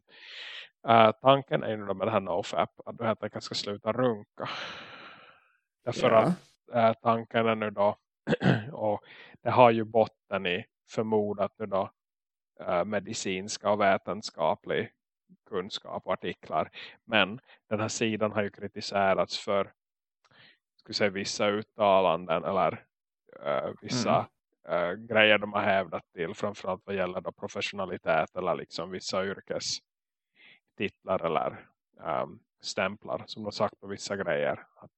uh, tanken är ju med det här NoFap att du helt enkelt ska sluta runka. Därför yeah. att uh, tanken är nu då och det har ju botten i förmodat nu då medicinska och vetenskaplig kunskap och artiklar. Men den här sidan har ju kritiserats för ska säga, vissa uttalanden eller vissa mm äh, grejer de har hävdat till framförallt vad gäller då professionalitet eller liksom vissa yrkestitlar eller ähm, stämplar som de sagt på vissa grejer. Att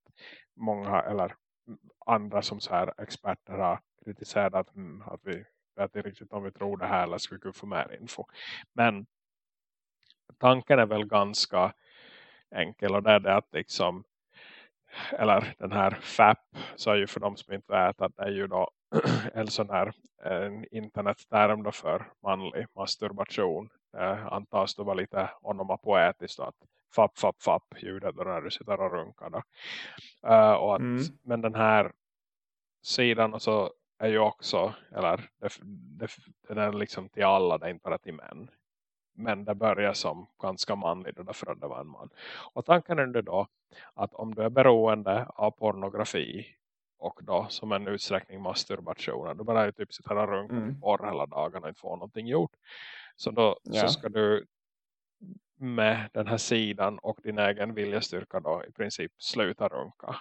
många eller andra som så här experter har kritiserat att, mm, att vi vet inte riktigt om vi tror det här eller skulle kunna få mer info. Men tanken är väl ganska enkel och det är det att liksom eller den här FAP så är ju för de som inte vet att det är ju då en sån här en internetterm då för manlig masturbation. Det antas då vara lite onomapoetiskt att fapp, fapp, fapp ljudet då när du sitter och runkar. Då. Uh, och att, mm. Men den här sidan och så är ju också, eller det, det, den är liksom till alla, det är inte bara till män. Men det börjar som ganska manligt och därför att det var en man. Och tanken är då att om du är beroende av pornografi och då som en utsträckning masturbationen. Du bara är typ sitter och runkar mm. porr hela dagen och inte får någonting gjort. Så då ja. så ska du med den här sidan och din egen viljestyrka då i princip sluta runka.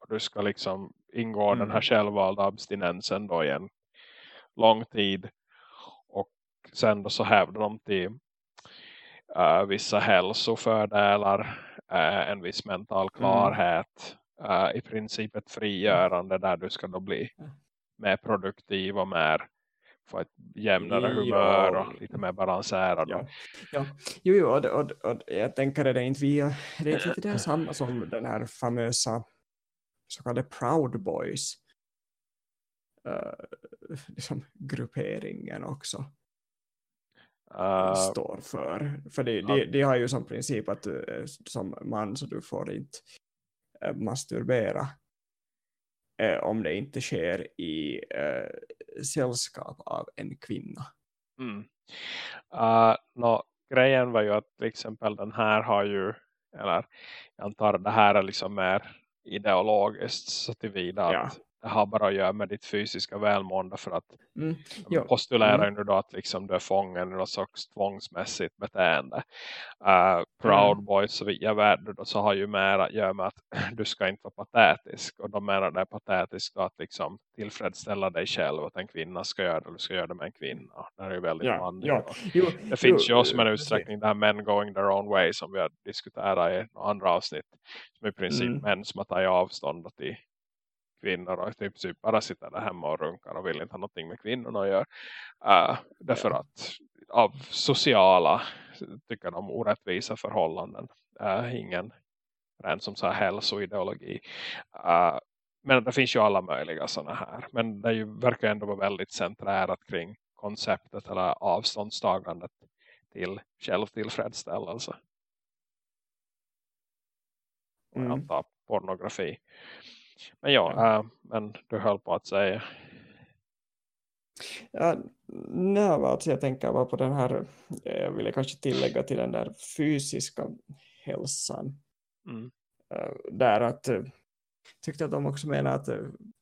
Och du ska liksom ingå mm. den här självvalda abstinensen då i en lång tid. Och sen då så hävdar de till uh, vissa hälsofördelar, uh, en viss mental mm. Uh, i princip ett frigörande där du ska då bli mer produktiv och mer få ett jämnare humör och lite mer balanserad. Ja. Ja. Jo, jo och, och, och jag tänker att det är inte vi, det är inte det samma som den här famösa så kallade Proud Boys uh, liksom grupperingen också uh, står för. För de, de, de, har ju som princip att som man så du får inte Eh, masturbera eh, om det inte sker i eh, sällskap av en kvinna. Mm. Uh, no, grejen var ju att till exempel den här har ju eller jag antar det här är liksom mer ideologiskt så tillvida att har bara att göra med ditt fysiska välmående för att mm. postulera mm. nu då att liksom du är fången i något sorts tvångsmässigt beteende. Uh, Proud mm. Boys jag vet då så har ju mer att göra med att du ska inte vara patetisk och de menar det är patetiskt att liksom tillfredsställa dig själv att en kvinna ska göra det du ska göra det med en kvinna. Det är ju väldigt ja, manligt. Ja. Jo, det finns jo, ju också en utsträckning det här men going their own way som vi har diskuterat i andra avsnitt som i princip mm. män som har tagit avstånd till kvinnor och typ, typ bara sitter där hemma och runkar och vill inte ha någonting med kvinnorna att göra. Uh, därför att av sociala tycker de orättvisa förhållanden. Uh, ingen ren som så här hälsoideologi. Uh, men det finns ju alla möjliga sådana här. Men det ju, verkar ändå vara väldigt centrerat kring konceptet eller avståndstagandet till självtillfredsställelse. Mm. Och jag antar pornografi. Men ja. Äh, men du höll på att säga. Ja, nej, alltså jag tänker bara på den här, jag ville kanske tillägga till den där fysiska hälsan. Mm. Äh, där att, tyckte att de också menar att,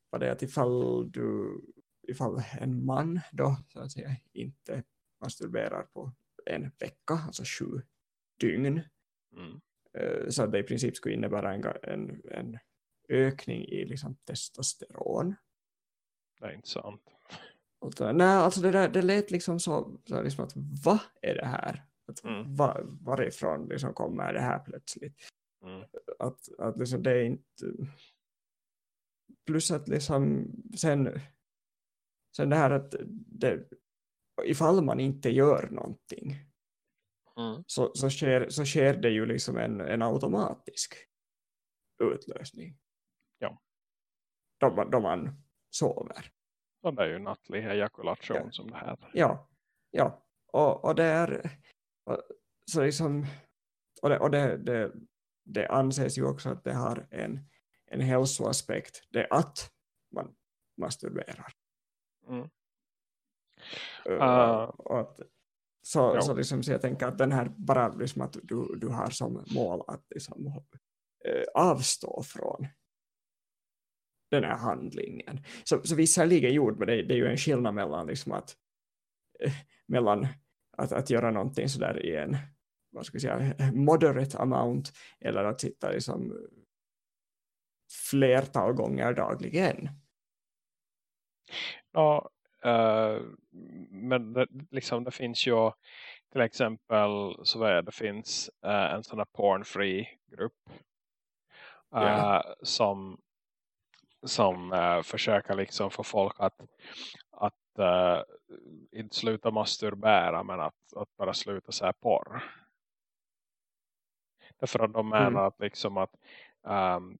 vad det är att ifall du ifall en man då så att säga inte masturberar på en vecka, alltså sju dygn. Mm. Eh, så att det i princip skulle innebära en, en, en ökning i liksom testosteron. Det är inte sant. Nej, alltså det, där, det lät liksom så, så liksom att vad är det här? Att, mm. var, varifrån liksom kommer det här plötsligt? Mm. Att, att liksom det är inte... Plus att liksom sen, sen det här att det, ifall man inte gör någonting mm. så, så, sker, så sker det ju liksom en, en automatisk utlösning. Ja. Då, då man sover. Så det är ju nattlig ejakulation ja. som det här. Ja, ja. Och, och det är så liksom och, det, och det, det, det anses ju också att det har en, en hälsoaspekt. Det att man masturberar. Mm. Uh, att, så, så, liksom, så jag tänker att den här bara liksom att du, du har som mål att liksom, uh, avstå från den här handlingen. Så, så visserligen gjord, men det, det är ju en skillnad mellan liksom att uh, mellan att, att göra någonting sådär i en vad ska jag säga, moderate amount eller att sitta liksom flertal gånger dagligen. Ja, uh, men det, liksom det finns ju till exempel så är det finns uh, en sån här porn-free grupp uh, yeah. som som försöker liksom få folk att att inte sluta masturbera men att, att bara sluta säga porr. Därför att de menar mm. att liksom att um,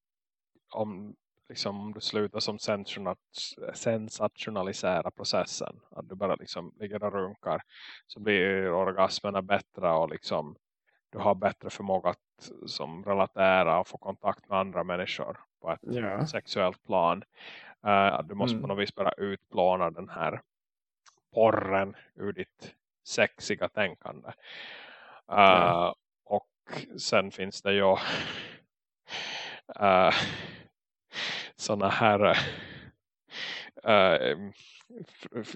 om, liksom, om du slutar som sensationalisera processen. Att du bara liksom ligger och runkar. Så blir orgasmerna bättre och liksom du har bättre förmåga att som relatera och få kontakt med andra människor på ett yeah. sexuellt plan. Uh, du måste mm. på något vis bara utplåna den här porren ur ditt sexiga tänkande. Uh, yeah sen finns det ju äh, sådana här äh,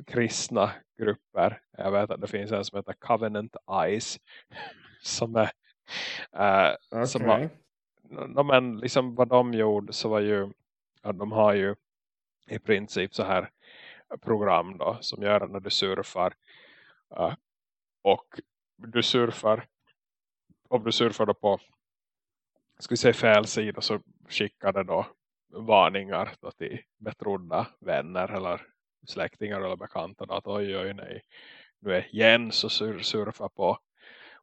kristna grupper. Jag vet att det finns en som heter Covenant Eyes som är äh, okay. som var, no, men liksom vad de gjorde så var ju att de har ju i princip så här program då som gör att när du surfar uh, och du surfar om du surfar på ska vi säga fel sida så skickar det då varningar då till betrodda vänner eller släktingar eller bekanta att oj oj nej nu är Jens och sur surfar på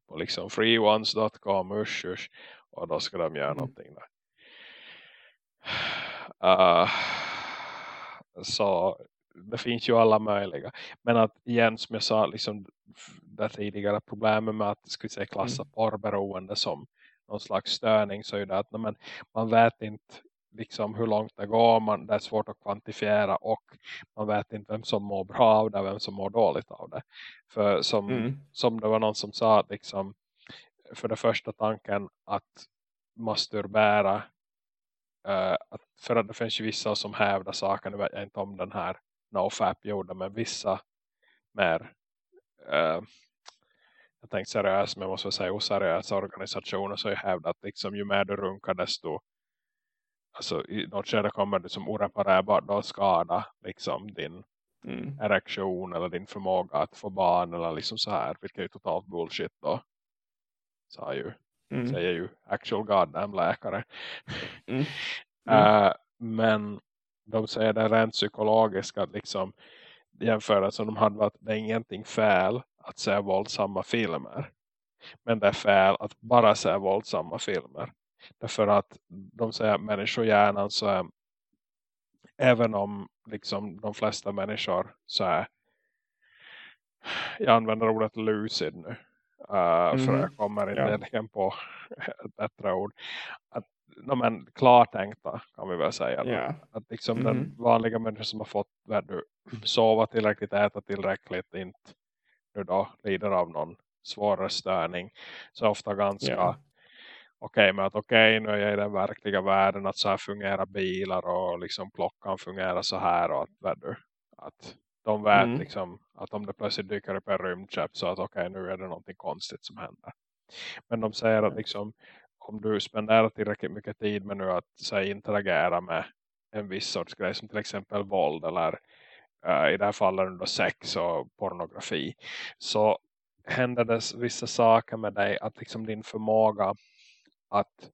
på liksom freeones.com usch, usch, och då ska de göra mm. någonting där. Uh, så det finns ju alla möjliga. Men att igen som jag sa liksom det tidigare problemet med att skulle säga klassa mm. porrberoende som någon slags störning så är det att men, man vet inte liksom hur långt det går, man, det är svårt att kvantifiera och man vet inte vem som mår bra av det vem som mår dåligt av det. För som, mm. som det var någon som sa liksom, för det första tanken att masturbera uh, att, för att det finns ju vissa som hävdar saker, nu vet jag inte om den här NoFap gjorde men vissa mer uh, jag tänkte seriös men jag måste säga oseriösa organisationer så jag hävdar att liksom, ju mer du runkar desto alltså i något skede kommer du som oreparerbart då skada liksom din mm. erektion eller din förmåga att få barn eller liksom så här vilket är totalt bullshit då sa ju mm. säger ju actual goddamn läkare mm. Uh, men de säger det rent psykologiskt att liksom jämförelsen de hade att det är ingenting fel att se våldsamma filmer. Men det är fel att bara se våldsamma filmer. Därför att de säger att människohjärnan så är även om liksom de flesta människor så är jag använder ordet lucid nu. Uh, mm. För jag kommer inte ja. på ett bättre ord. Att no, men, klartänkta kan vi väl säga. Yeah. Att liksom mm. den vanliga människan som har fått du, sova tillräckligt, äta tillräckligt, inte nu då lider av någon svårare störning. Så ofta ganska yeah. Okej okay, med att okej okay, nu är jag i den verkliga världen att så här fungerar bilar och liksom klockan fungerar så här och att du, Att de vet mm. liksom att om det plötsligt dyker upp en rymdskepp så att okej okay, nu är det någonting konstigt som händer. Men de säger att liksom om du spenderar tillräckligt mycket tid med nu att säg, interagera med en viss sorts grej som till exempel våld eller uh, i det här fallet då sex och pornografi så händer det vissa saker med dig att liksom din förmåga att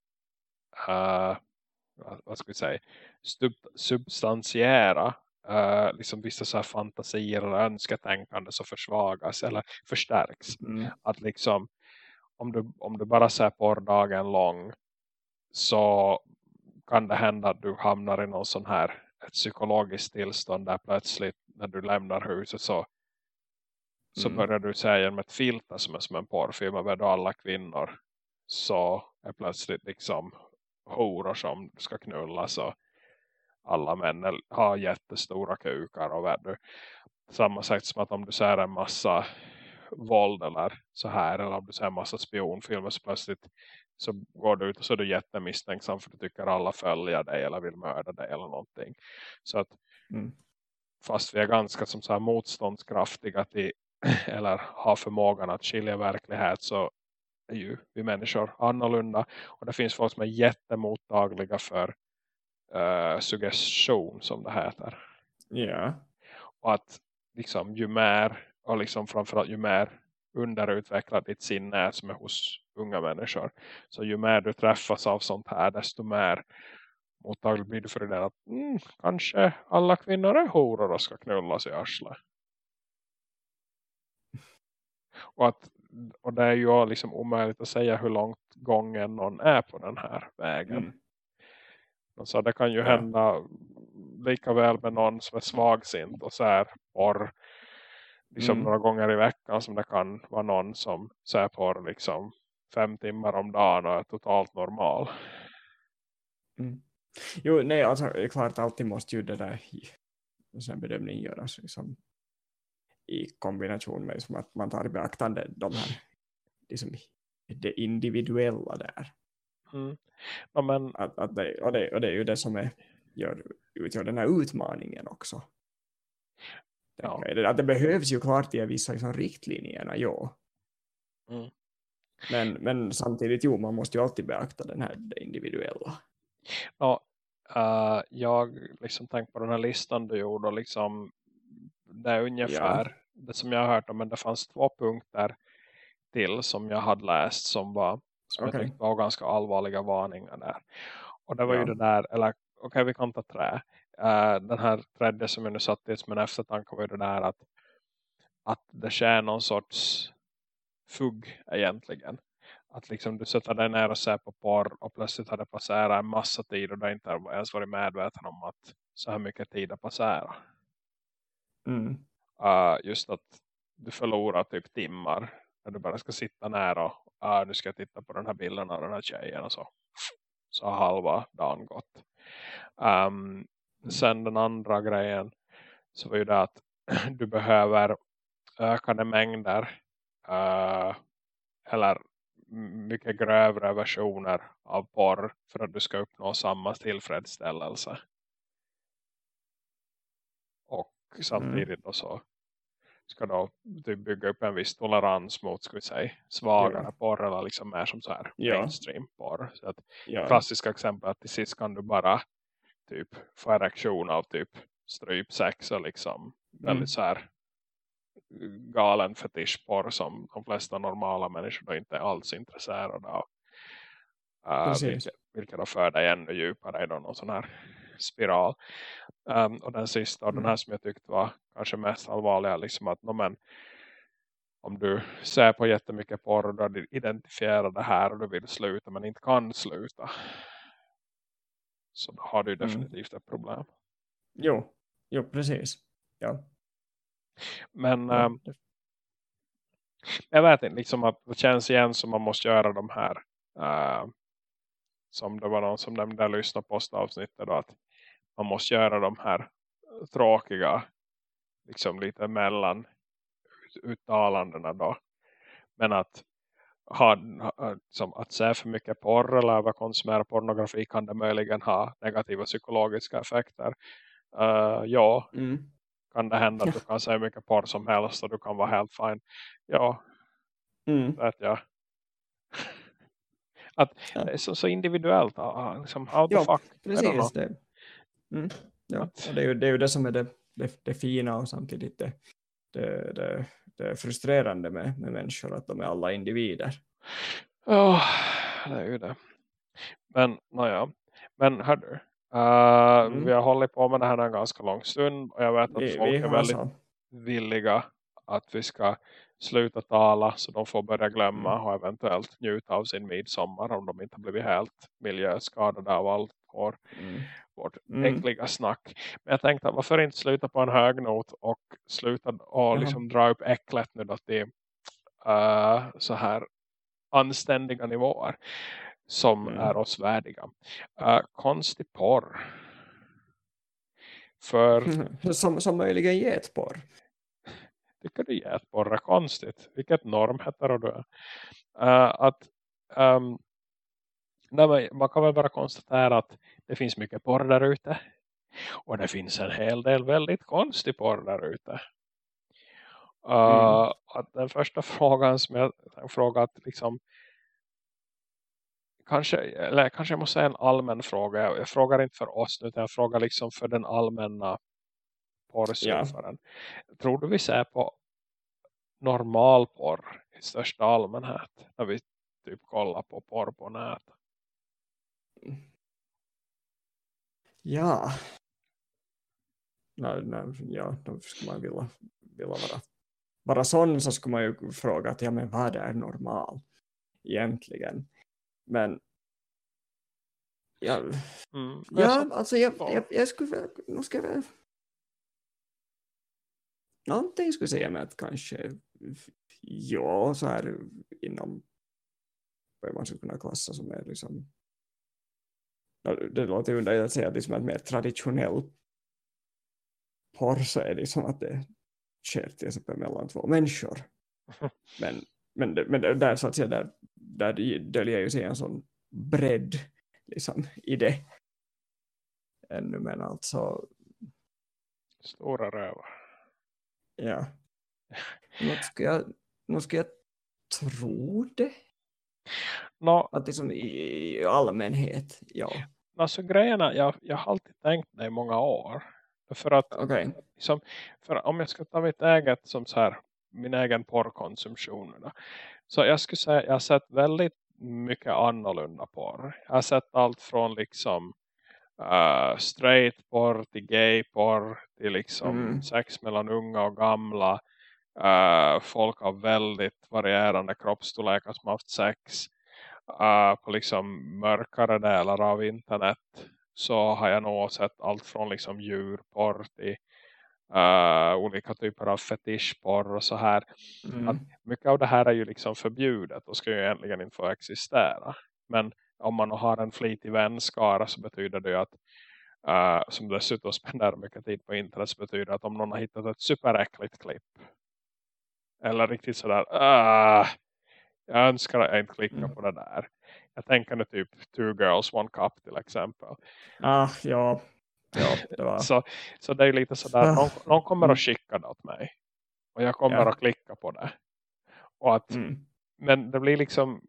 uh, vad ska vi säga sub substantiera uh, liksom vissa så här fantasier eller önsketänkande så försvagas eller förstärks. Mm. Att liksom om du, om du bara ser på dagen lång så kan det hända att du hamnar i någon sån här ett psykologiskt tillstånd där plötsligt när du lämnar huset så, så mm. börjar du säga med ett filter som är som en porrfilm över alla kvinnor så är plötsligt liksom horor som ska knullas och alla män har jättestora kukar och värde. Samma sätt som att om du ser en massa våld eller så här eller om du ser en massa spionfilmer så plötsligt så går du ut och så är du jättemisstänksam för du tycker alla följer dig eller vill mörda dig eller någonting. Så att mm. fast vi är ganska som så här motståndskraftiga till eller har förmågan att skilja verklighet så är ju vi människor annorlunda. Och det finns folk som är jättemottagliga för uh, suggestion som det heter. Ja. Yeah. Och att liksom ju mer och liksom framförallt ju mer underutvecklat ditt sinne är som är hos unga människor. Så ju mer du träffas av sånt här desto mer mottagligt blir du för det att mm, kanske alla kvinnor är horor och ska knullas i arslet. Och, att, och det är ju liksom omöjligt att säga hur långt gången någon är på den här vägen. Mm. Så det kan ju hända lika väl med någon som är svagsint och så här porr liksom mm. några gånger i veckan som det kan vara någon som ser på liksom fem timmar om dagen och är totalt normal. Mm. Jo, nej, alltså klart alltid måste ju det där en bedömning göras liksom, i kombination med liksom, att man tar i beaktande de här liksom, det individuella där. Mm. Ja, men... att, att det, och, det, och det är ju det som är, gör, utgör den här utmaningen också. Ja. Att det behövs ju klart i vissa liksom, riktlinjerna, ja. Mm. Men, men samtidigt, jo, man måste ju alltid beakta den här det individuella. Ja, uh, jag liksom tänkte på den här listan du gjorde och liksom det är ungefär ja. det som jag har hört om, men det fanns två punkter till som jag hade läst som var som okay. jag tyckte var ganska allvarliga varningar där. Och det var ja. ju det där, eller okej okay, vi kan ta trä. Uh, den här tredje som jag nu satt i som en eftertanke var ju det där att, att det sker någon sorts fugg egentligen. Att liksom du sätter dig ner och ser på porr och plötsligt har det passerat en massa tid och du inte ens varit medveten om att så här mycket tid har passerat. Mm. Uh, just att du förlorar typ timmar när du bara ska sitta nära och uh, nu ska jag titta på den här bilden av den här tjejen och så, så har halva dagen gått. Um, sen den andra grejen så var ju det att du behöver ökade mängder uh, eller mycket grövre versioner av porr för att du ska uppnå samma tillfredsställelse. Och samtidigt då så ska då du bygga upp en viss tolerans mot ska vi säga, svagare ja. porr eller liksom mer som så här ja. mainstream porr. Så att ja. klassiska exempel att till sist kan du bara typ få erektion av typ strypsex och liksom mm. väldigt så här galen fetischporr som de flesta normala människor då inte är alls intresserade av. Uh, vilket, vilket då för dig ännu djupare i någon sån här spiral. Um, och den sista, och den här mm. som jag tyckte var kanske mest allvarliga, liksom att no, men, om du ser på jättemycket porr och du identifierar det här och du vill sluta men inte kan sluta. Så då har du mm. definitivt mm. ett problem. Jo, jo precis. Ja. Men ja. Ähm, jag vet inte, liksom att det känns igen som man måste göra de här äh, som det var någon som nämnde lyssna på avsnittet då, att man måste göra de här tråkiga liksom lite mellan uttalandena då. Men att ha, som att se för mycket porr eller överkonsumera pornografi kan det möjligen ha negativa psykologiska effekter. Uh, ja, mm. kan det hända att du kan säga mycket porr som helst och du kan vara helt fine. Ja, mm. det ja. Att ja. det är så, så individuellt. Liksom, how the ja, fuck? Precis, det. Mm. Ja, det, är ju, det är ju det som är det, det, det fina och samtidigt det, det, det, det är frustrerande med, med människor att de är alla individer. Ja, oh, det är ju det. Men, naja. Men hördu, uh, mm. vi har hållit på med det här en ganska lång stund och jag vet att vi, folk vi är väldigt så. villiga att vi ska sluta tala så de får börja glömma mm. och eventuellt njuta av sin midsommar om de inte blivit helt miljöskadade av allt vår, mm. vårt mm. äckliga snack. Men jag tänkte varför inte sluta på en hög not och sluta och liksom dra upp äcklet nu då till uh, så här anständiga nivåer som mm. är oss värdiga. Uh, konstig porr. För... som, som möjligen getporr. Tycker du getporr är konstigt? Vilket normhetare du är. Uh, att um, nej, man kan väl bara konstatera att det finns mycket porr där ute. Och det finns en hel del väldigt konstig porr där ute. Uh, mm. att den första frågan som jag frågat liksom kanske, eller kanske jag måste säga en allmän fråga. Jag, jag frågar inte för oss utan jag frågar liksom för den allmänna porrsurfaren. Ja. Tror du vi ser på normal porr i största allmänhet när vi typ kollar på porr på nätet? Ja. Nej, nej, ja, då skulle man vilja, vilja vara, vara sån så skulle man ju fråga att ja, men vad är normal egentligen? Men ja, mm, ja alltså jag, jag, jag skulle nog ska väl någonting skulle säga mig att kanske ja, så här inom vad man skulle kunna klassa som är liksom det låter underligt att säga liksom att mer traditionell porr så är det som att det sker till exempel mellan två människor. Men, men, men där så att säga där där döljer ju sig en sån bredd liksom, i det. Ännu men alltså stora rövar. Ja. Nu ska jag, nu ska jag tro det no, att liksom i, i allmänhet ja alltså grejerna jag, jag har alltid tänkt det i många år för att okay. liksom, för om jag ska ta mitt eget som så här min egen porrkonsumtion så jag skulle säga jag har sett väldigt mycket annorlunda porr. Jag har sett allt från liksom uh, straight porr till gay porr till liksom mm. sex mellan unga och gamla. Uh, folk av väldigt varierande kroppsstorlekar som har haft sex uh, på liksom mörkare delar av internet så har jag nog sett allt från liksom djurporr till uh, olika typer av fetischporr och så här. Mm. Att mycket av det här är ju liksom förbjudet och ska ju egentligen inte få existera. Men om man har en flitig vänskara så betyder det ju att uh, som dessutom spenderar mycket tid på internet så betyder att om någon har hittat ett superäckligt klipp eller riktigt sådär uh, jag önskar att jag inte klickar mm. på det där. Jag tänker nu typ Two Girls, One Cup till exempel. Ah, ja, Ja, var... så, så det är ju lite sådär, någon, någon kommer att skicka det åt mig. Och jag kommer ja. att klicka på det. Och att, mm. Men det blir liksom,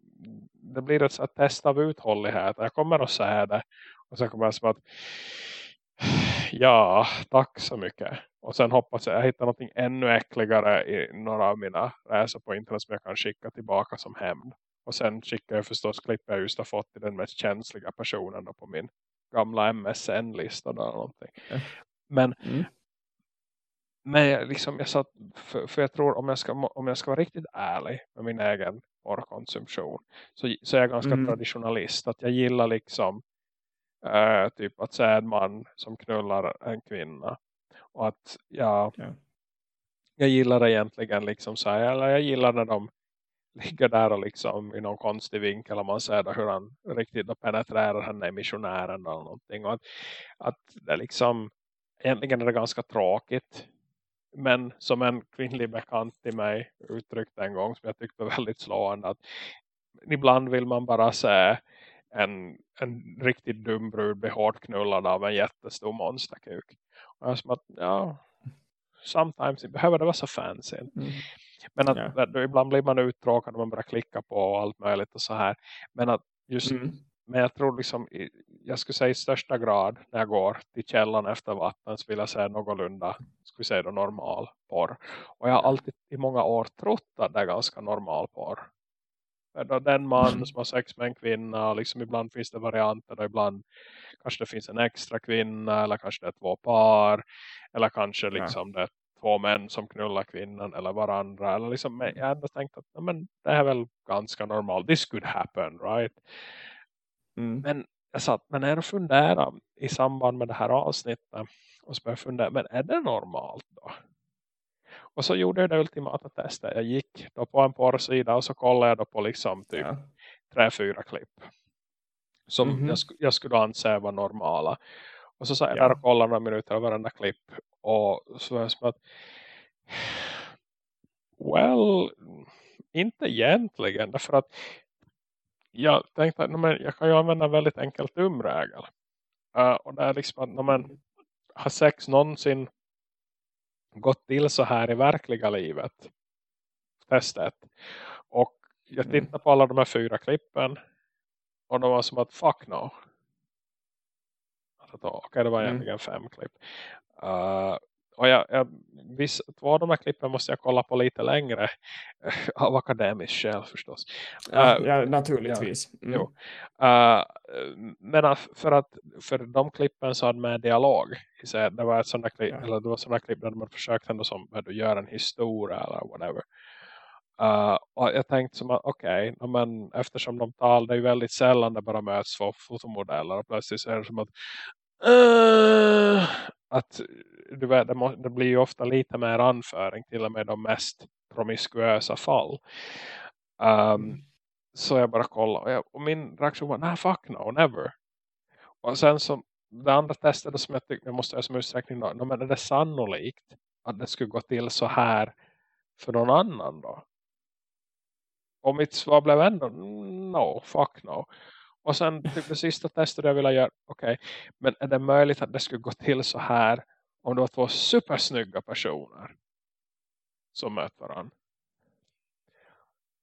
det blir ett, ett test av uthållighet. Jag kommer att säga det. Och så kommer jag som att, ja, tack så mycket. Och sen hoppas jag, jag hittar något ännu äckligare i några av mina resor på internet som jag kan skicka tillbaka som hämnd. Och sen skickar jag förstås klipp jag just har fått till den mest känsliga personen på min gamla MSN-lista eller någonting. Ja. Men, mm. men liksom jag satt, för, för, jag tror om jag, ska, om jag ska vara riktigt ärlig med min egen porrkonsumtion så, så är jag ganska mm. traditionalist. Att jag gillar liksom äh, typ att se en man som knullar en kvinna. Och att jag, ja. jag gillar egentligen liksom så här, eller jag gillar när de ligger där och liksom i någon konstig vinkel och man ser då hur han riktigt då penetrerar henne i missionären eller någonting. Och att, att det liksom egentligen är det ganska tråkigt. Men som en kvinnlig bekant till mig uttryckte en gång som jag tyckte var väldigt slående att ibland vill man bara se en, en riktigt dum brud bli hårt knullad av en jättestor monsterkuk. Och jag som att, ja, sometimes behöver det vara så fancy. Mm. Men att yeah. ibland blir man uttråkad och man börjar klicka på allt möjligt och så här. Men att just mm. men jag tror liksom jag skulle säga i största grad när jag går till källan efter vatten så vill jag säga någorlunda skulle säga då normal porr. Och jag har alltid i många år trott att det är ganska normal porr. Då den man som har sex med en kvinna liksom ibland finns det varianter och ibland kanske det finns en extra kvinna eller kanske det är två par eller kanske liksom ja. det är två män som knullar kvinnan eller varandra eller liksom jag ändå tänkt att men, det är väl ganska normalt this could happen right mm. men jag satt men när jag funderade i samband med det här avsnittet och så började jag fundera men är det normalt då och så gjorde jag det ultimata testet. Jag gick då på en porrsida och så kollade jag då på liksom typ ja. tre, fyra klipp. Som mm -hmm. jag, sk jag skulle anse var normala. Och så sa jag ja. där och kollade några minuter av varenda klipp. Och så var jag som att well, inte egentligen. Därför att jag tänkte att men, jag kan ju använda en väldigt enkel tumregel. Uh, och det är liksom att man har sex någonsin gått till så här i verkliga livet. Testet. Och jag mm. tittade på alla de här fyra klippen. Och de var som att fuck no. Okej, okay, det var mm. egentligen mm. fem klipp. Uh, och jag, jag, viss, två av de här klippen måste jag kolla på lite längre av akademisk skäl förstås. Ja, uh, ja naturligtvis. Mm. Jo. Uh, men för att för de klippen så hade med dialog. Så det var ett sådana klipp, ja. eller det var sådana klipp där man försökt ändå som att göra en historia eller whatever. Uh, och jag tänkte som att okej, okay, men eftersom de är ju väldigt sällan det bara möts två fotomodeller och plötsligt så är det som att uh, att du vet, det, må, det, blir ju ofta lite mer anföring till och med de mest promiskuösa fall. Um, så jag bara kollade och, jag, och min reaktion var, nej fuck no, never. Och sen så, det andra testet som jag tyckte jag måste göra som utsträckning då, men är det sannolikt att det skulle gå till så här för någon annan då? Och mitt svar blev ändå, no, fuck no. Och sen typ det sista testet jag ville göra, okej, okay, men är det möjligt att det skulle gå till så här om det var två supersnygga personer som möter varandra?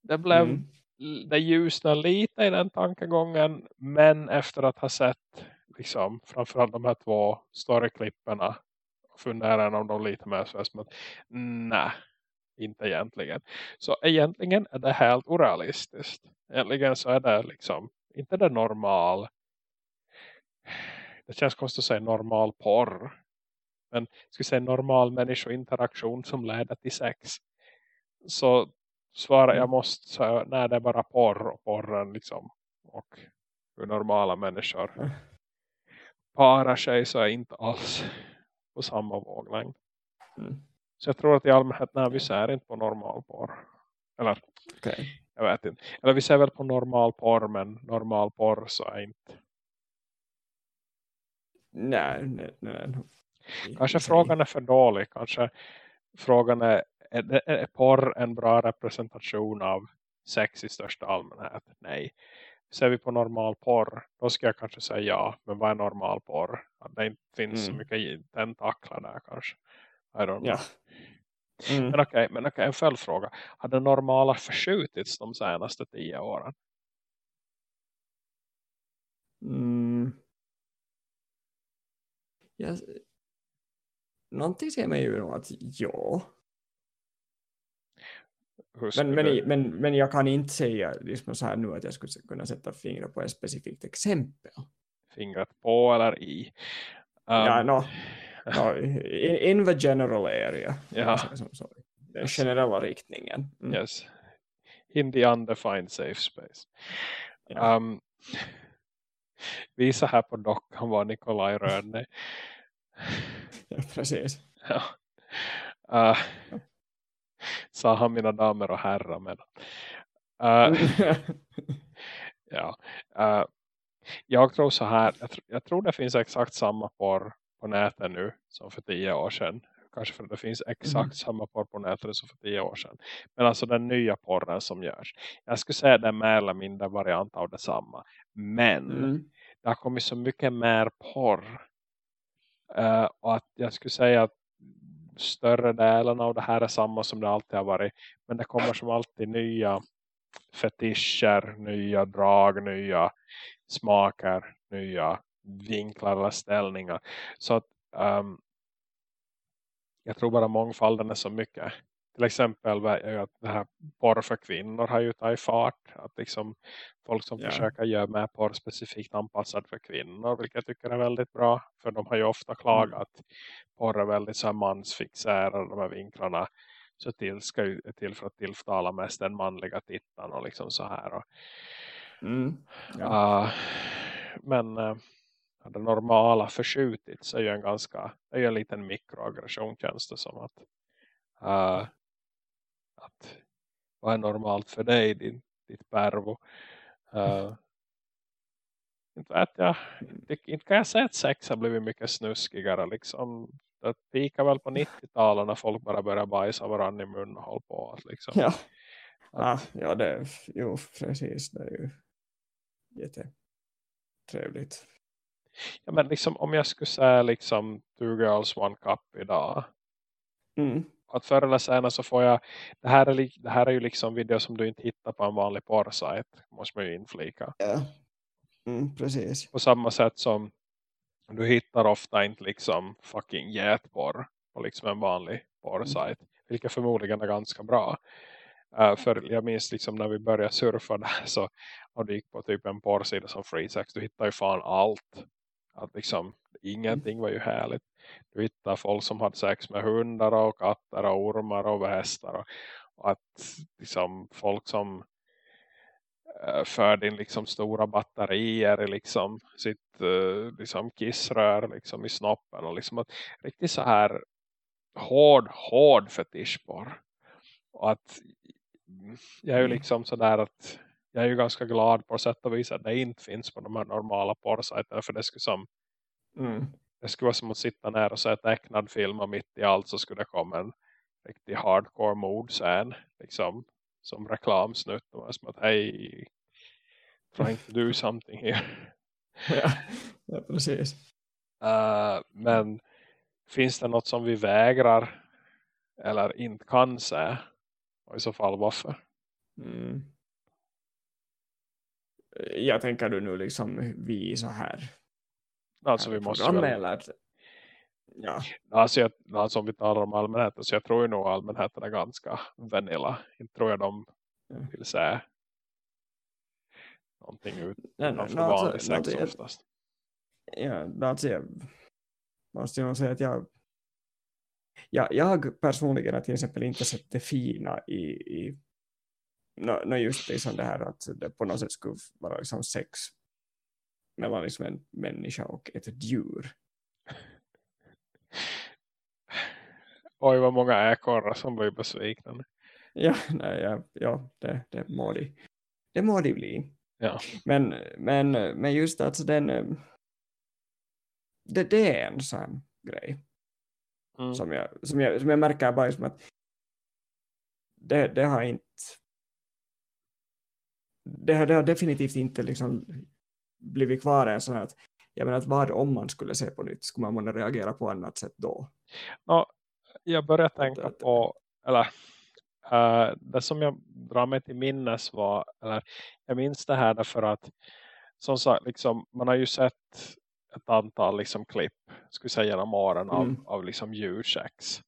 Det blev, mm. det ljusnade lite i den tankegången, men efter att ha sett liksom, framförallt de här två storyklipperna funderar om de lite mer så att nej, inte egentligen. Så egentligen är det helt orealistiskt. Egentligen så är det liksom inte det normal det känns konstigt att säga normal porr men skulle säga normal människointeraktion som leder till sex så svarar jag mm. måste säga nej det är bara porr och porren liksom och hur normala människor mm. parar sig så är inte alls på samma våglängd mm. så jag tror att i allmänhet när vi ser inte på normal porr eller okay. Jag vet inte. Eller vi ser väl på normal porr men normal porr så är inte. Nej, nej, nej. Kanske frågan är för dålig. Kanske frågan är, är, är porr en bra representation av sex i största allmänhet? Nej. Ser vi på normal porr, då ska jag kanske säga ja. Men vad är normal porr? Att det inte finns mm. så mycket tentaklar där kanske. I don't know. Ja. Mm. Men okej, okay, okay, en följdfråga. Har det normala förskjutits de senaste tio åren? Mm. Jag, någonting säger mig ju att ja. Men, men, men, men jag kan inte säga liksom så här nu att jag skulle kunna sätta fingret på ett specifikt exempel. Fingret på eller i? Um, ja, no, no, in, in the general area. Ja. Som, som, den yes. generella riktningen. Mm. Yes. In the undefined safe space. Ja. Um, visa här på dockan var Nikolaj Rönne. ja, precis. Ja. Uh, sa han mina damer och herrar. Men, uh, ja. Uh, jag tror så här. Jag, tr jag, tror det finns exakt samma porr på nätet nu som för tio år sedan. Kanske för att det finns exakt mm. samma porr på nätet som för tio år sedan. Men alltså den nya porren som görs. Jag skulle säga att det är mer eller mindre variant av detsamma. Men mm. det har kommit så mycket mer porr. Uh, och att jag skulle säga att större delen av det här är samma som det alltid har varit. Men det kommer som alltid nya fetischer, nya drag, nya smaker, nya vinklar eller ställningar. Så att um, jag tror bara mångfalden är så mycket. Till exempel att det här porr för kvinnor har ju tagit fart. Att liksom folk som yeah. försöker göra med porr specifikt anpassad för kvinnor. Vilket jag tycker är väldigt bra. För de har ju ofta klagat mm. porr är väldigt så här mansfixerade de här vinklarna. Så till, ska ju, till för att tilltala mest den manliga tittaren och liksom så här. Och, mm. ja. uh, men uh, det normala förskjutits är ju en ganska, är ju en liten mikroaggression känns det som att uh, att vad är normalt för dig din, ditt pervo? Uh, inte vet jag. Inte, inte kan jag säga att sex har blivit mycket snuskigare liksom. Det pikar väl på 90-talet när folk bara börjar bajsa varandra i mun och hålla på att liksom. Ja, ja, ja det jo precis. Det är ju jättetrevligt ja men liksom om jag skulle säga liksom two girls one cup idag mm att förr eller senare så får jag det här, är, det här är ju liksom video som du inte hittar på en vanlig porrsajt måste man ju inflika. Ja, mm, precis. På samma sätt som du hittar ofta inte liksom fucking jätporr på liksom en vanlig porrsajt. Mm. Vilket förmodligen är ganska bra. Uh, för jag minns liksom när vi började surfa där så och du gick på typ en porrsida som FreeSex. Du hittar ju fan allt. Att liksom ingenting var ju härligt. Du hittar folk som hade sex med hundar och katter och ormar och hästar. Och, och att liksom folk som äh, förde in liksom stora batterier liksom sitt äh, liksom kissrör liksom i snoppen. Och liksom att riktigt så här hård, hård fetischporr. Och att jag är ju mm. liksom sådär att jag är ju ganska glad på sätt och vis att det inte finns på de här normala porrsajterna. För det skulle som mm. det skulle vara som att sitta ner och se ett tecknad film och mitt i allt så skulle det komma en riktig hardcore mordscen liksom som reklamsnutt. Och som att hej trying to do something here? Ja, ja precis. Uh, men finns det något som vi vägrar eller inte kan se? Och i så fall varför? Mm. Jag tänker du nu liksom vi så här Alltså vi måste väl... Ja. Alltså, jag, alltså om vi talar om allmänheten så jag tror ju nog allmänheten är ganska vanilla. Inte tror jag de vill säga någonting ut nej, nej, för vanlig alltså, sex alltså, oftast. Ja, alltså jag måste jag säga att jag ja, jag personligen har till exempel inte sett det fina i, i no, no just liksom det här att det på något sätt skulle vara liksom sex mellan liksom en människa och ett djur. Oj, vad många äkorrar som blir besvikna. Ja, nej, ja, ja det, det må de, det må de bli. Ja. Men, men, men just alltså den det, det är en sån grej mm. som, jag, som, jag, som jag märker bara som att det, det har inte det, det har definitivt inte liksom blivit kvar en sån här att jag menar att vad om man skulle se på nytt skulle man reagera på annat sätt då? Ja, jag börjar tänka att, på eller uh, det som jag drar mig till minnes var eller jag minns det här därför att som sagt liksom, man har ju sett ett antal liksom klipp skulle säga genom åren av, mm. av liksom djursex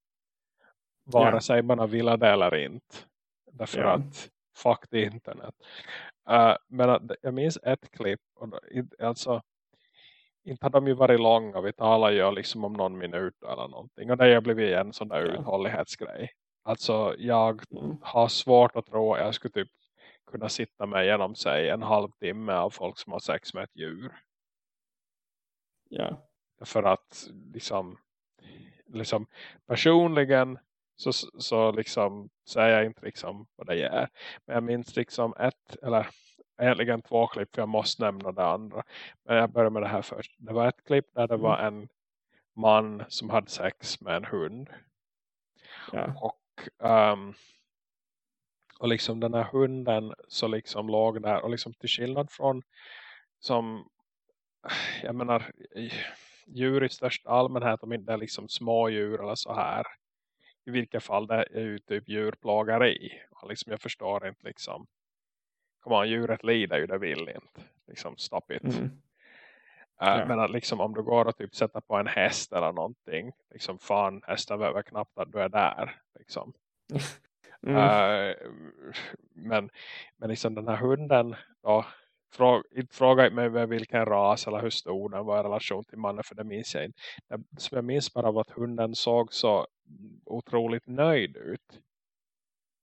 vare ja. sig man har velat eller inte därför ja. att fuck det internet Uh, men jag minns ett klipp. Och, alltså, inte har de ju varit långa. Vi talar ju liksom om någon minut eller någonting. Och det har blivit en sån där ja. uthållighetsgrej. Alltså jag mm. har svårt att tro att jag skulle typ kunna sitta med genom sig en halvtimme av folk som har sex med ett djur. Ja. För att liksom, liksom personligen så, så liksom säger jag inte liksom vad det är. Men jag minns liksom ett, eller egentligen två klipp för jag måste nämna det andra. Men jag börjar med det här först. Det var ett klipp där det var mm. en man som hade sex med en hund. Ja. Och, um, och liksom den här hunden så liksom låg där och liksom till skillnad från som jag menar djur i största allmänhet om inte är liksom små djur eller så här i vilket fall det är ju typ djurplågeri. Och liksom jag förstår inte liksom. Kom on, djuret lider ju, det vill inte. Liksom, stop it. Mm. Uh, ja. Men att liksom om du går och typ sätter på en häst eller någonting. Liksom fan, hästen behöver knappt att du är där. Liksom. Mm. Uh, men, men liksom den här hunden då, fråga, inte mig vilken ras eller hur stor den var i relation till mannen för det minns jag inte. Det som jag minns bara var att hunden såg så otroligt nöjd ut.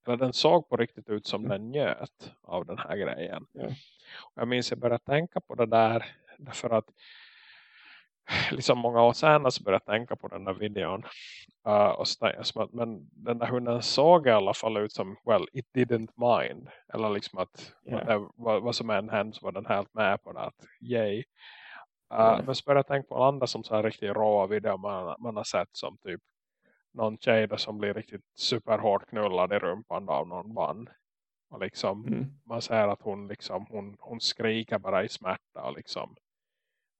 Eller den såg på riktigt ut som den njöt av den här grejen. Ja. jag minns jag började tänka på det där därför att liksom många år senare så började jag tänka på den där videon. Uh, och att, men den där hunden såg i alla fall ut som, well, it didn't mind. Eller liksom att yeah. det, vad, vad som än hände så var den helt med på det. Att, yay. Uh, yeah. Men så började jag tänka på andra som så här riktigt råa videor man, man har sett som typ någon tjej som blir riktigt superhårt knullad i rumpan av någon man. Och liksom, mm. man ser att hon liksom, hon, hon skriker bara i smärta och liksom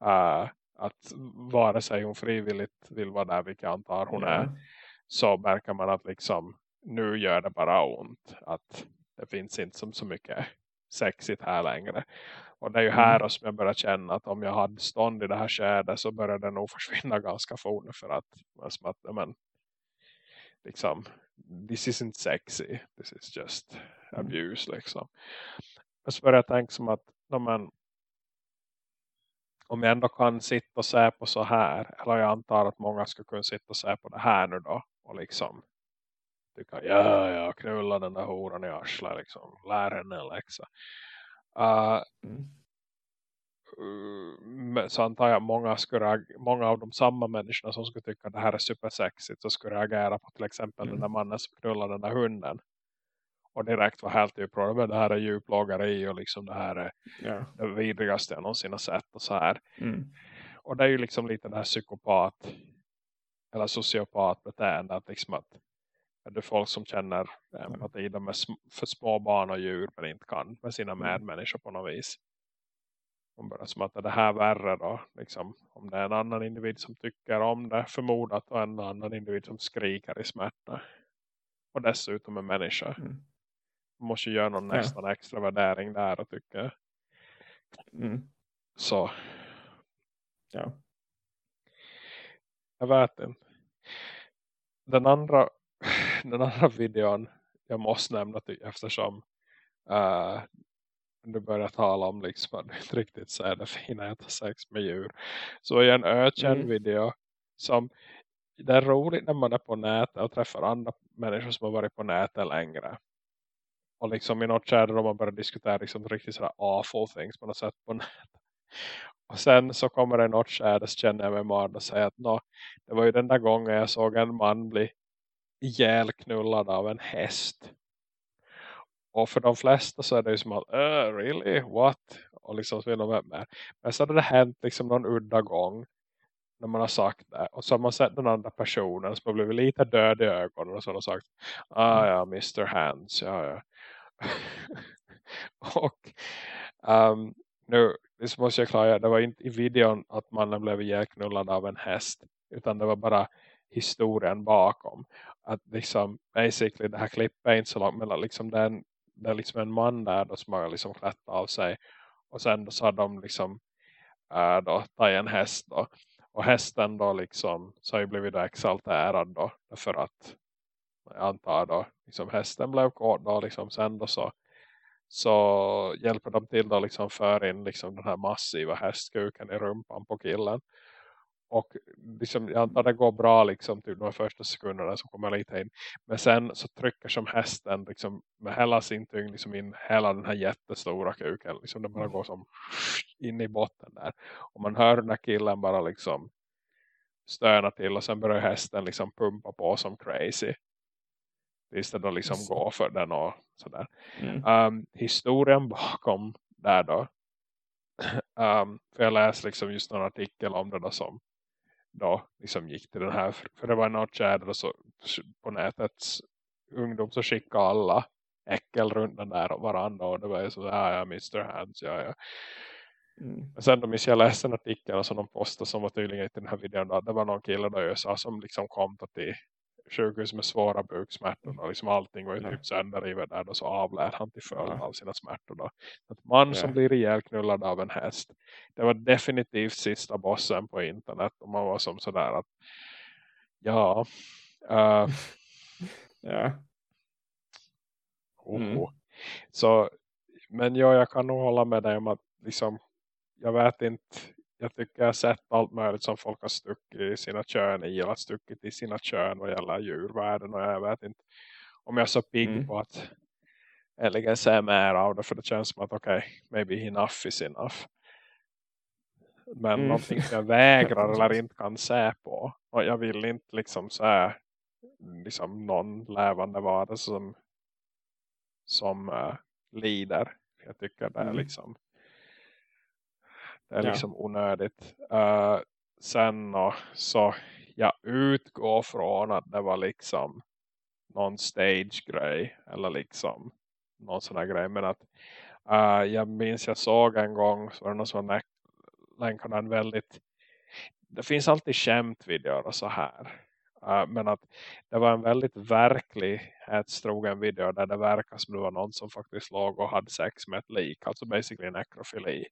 uh, att vare sig hon frivilligt vill vara där, vilket jag antar hon ja. är, så märker man att liksom nu gör det bara ont. Att det finns inte som så mycket sexigt här längre. Och det är ju här mm. som jag börjar känna att om jag hade stånd i det här skädet så börjar det nog försvinna ganska fort för att, som att men, liksom, this isn't sexy, this is just mm. abuse liksom. Men så börjar jag tänka som att men, om jag ändå kan sitta och se på så här. Eller jag antar att många skulle kunna sitta och se på det här nu då. Och liksom tycka, ja, ja, knulla den där horan i arslet. Liksom, lär henne en läxa. Uh, mm. Så antar jag många, skulle, många av de samma människorna som skulle tycka att det här är supersexigt så skulle reagera på till exempel mm. den där mannen som knullar den där hunden och direkt var helt typ men det här är djuplagare och liksom det här är ja. det vidrigaste jag någonsin har sett och så här. Mm. Och det är ju liksom lite det här psykopat eller sociopat beteende att liksom att är det folk som känner empati de är för små barn och djur men inte kan med sina mm. medmänniskor på något vis. Och bara som att det här värre då. Liksom, om det är en annan individ som tycker om det förmodat och en annan individ som skriker i smärta. Och dessutom en människa. Mm måste göra någon ja. nästan extra värdering där och tycker mm. så ja jag vet inte den andra den andra videon jag måste nämna eftersom uh, du börjar tala om liksom att du inte riktigt säger det fina att ha sex med djur så är en ökänd mm. video som det är roligt när man är på nätet och träffar andra människor som har varit på nätet längre och liksom i något skärde då man börjar diskutera liksom riktigt sådär awful things man har sett på nätet. Och sen så kommer det något skärde så känner jag mig marad och säger att det var ju den där gången jag såg en man bli ihjälknullad av en häst. Och för de flesta så är det ju som att, uh, really? What? Och liksom så vill de med. Men så hade det hänt liksom någon udda gång när man har sagt det. Och så har man sett den andra personen som har blivit lite död i ögonen och så har de sagt, ah ja, Mr. Hands, ja ja. och um, nu det måste jag klara, det var inte i videon att mannen blev ihjälknullad av en häst utan det var bara historien bakom att liksom basically det här klippet är inte så långt men liksom det är, en, det är liksom en man där då som har liksom klätt av sig. Och sen då så har de liksom äh, då tagit en häst då. Och hästen då liksom så har ju blivit då exalterad då för att jag antar då liksom hästen blev kort då liksom sen då så så hjälper de till då liksom för in liksom den här massiva hästkuken i rumpan på killen och liksom, jag antar det går bra liksom typ de första sekunderna så kommer lite in. Men sen så trycker som hästen liksom med hela sin tyngd liksom in hela den här jättestora kuken. Liksom det bara mm. går som in i botten där. Och man hör den här killen bara liksom stöna till och sen börjar hästen liksom pumpa på som crazy. Tills det då liksom går för den och sådär. Mm. Um, historien bakom där då. Um, för jag läste liksom just någon artikel om det då som då liksom gick till den här. För det var något tjäder så på nätet ungdom så skickade alla äckel runt den där och varandra. Och det var ju så här, ja, Mr. Hands, ja, ja. Mm. Men sen då minns jag läste en artikel som de postade som var tydligen i den här videon. Då, det var någon kille då i USA som liksom kom till sjukhus med svåra buksmärtor och liksom allting var ju typ sönderrivet där och så avlät han till följd ja. av sina smärtor då. Att man ja. som blir ihjälknullad av en häst det var definitivt sista bossen på internet och man var som sådär att ja uh, ja mm. så men ja, jag kan nog hålla med dig om att liksom, jag vet inte jag tycker jag har sett allt möjligt som folk har stuckit i sina kön i eller stuckit i sina kön vad gäller djurvärlden och jag vet inte om jag är så pigg mm. på att eller se mer av det för det känns som att okej, okay, maybe enough is enough men mm. någonting som jag vägrar eller inte kan se på och jag vill inte liksom se liksom någon levande varelse som som uh, lider jag tycker det är mm. liksom det är ja. liksom onödigt. Uh, sen och, så jag utgår från att det var liksom någon stage-grej. Eller liksom någon sån här grej. Men att uh, jag minns jag såg en gång så var det någon som länkade en väldigt det finns alltid skämtvideor och så här. Uh, men att det var en väldigt verklighetstrogen video där det verkar som det var någon som faktiskt låg och hade sex med ett lik. Alltså basically nekrofili.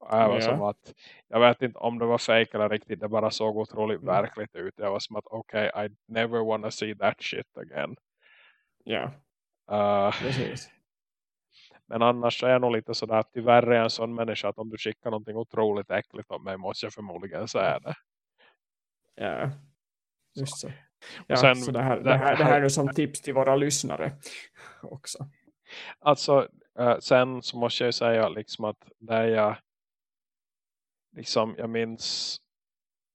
Jag var som att, jag vet inte om det var fake eller riktigt, det bara såg otroligt mm. verkligt ut. Jag var som att, okej, okay, I never wanna see that shit again. Ja, uh, precis. Men annars är jag nog lite sådär tyvärr är jag en sån människa att om du skickar någonting otroligt äckligt om mig måste jag förmodligen säga det. Ja, just så. Ja, sen, så det här, det, här, det här är som tips till våra lyssnare också. Alltså, uh, sen så måste jag säga liksom att där jag liksom, jag minns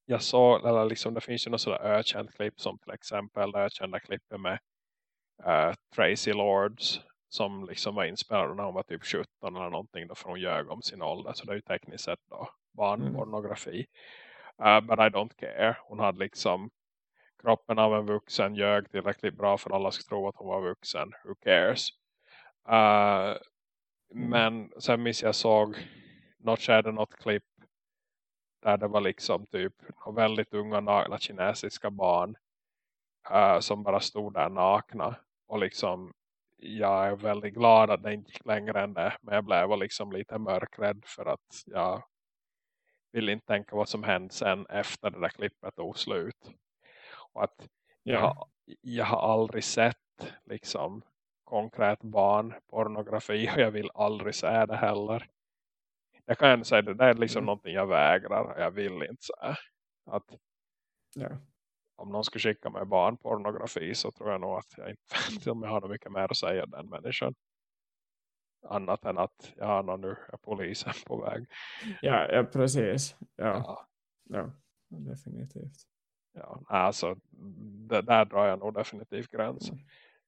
jag såg, eller liksom det finns ju något sådär ökänt klipp som till exempel det ökända klippet med uh, Tracy Lords som liksom var inspelad när hon var typ 17 eller någonting då för hon ljög om sin ålder. Så det är ju tekniskt sett då barnpornografi. Mm. uh, but I don't care. Hon hade liksom kroppen av en vuxen ljög tillräckligt bra för alla ska tro att hon var vuxen. Who cares? Uh, mm. men sen minns jag såg något skärde något klipp där det var liksom typ väldigt unga nakna kinesiska barn uh, som bara stod där nakna. Och liksom jag är väldigt glad att det inte gick längre än det. Men jag blev liksom lite mörkrädd för att jag vill inte tänka vad som hände sen efter det där klippet tog slut. Och att yeah. jag, jag har aldrig sett liksom konkret barnpornografi och jag vill aldrig se det heller jag kan ändå säga det där är liksom mm. någonting jag vägrar. Jag vill inte säga. Att ja. om någon skulle skicka mig barnpornografi så tror jag nog att jag inte om jag har mycket mer att säga den människan. Annat än att ja, nu är polisen på väg. Ja, ja precis. Ja. ja. ja definitivt. Ja, alltså det, där drar jag nog definitivt gränsen.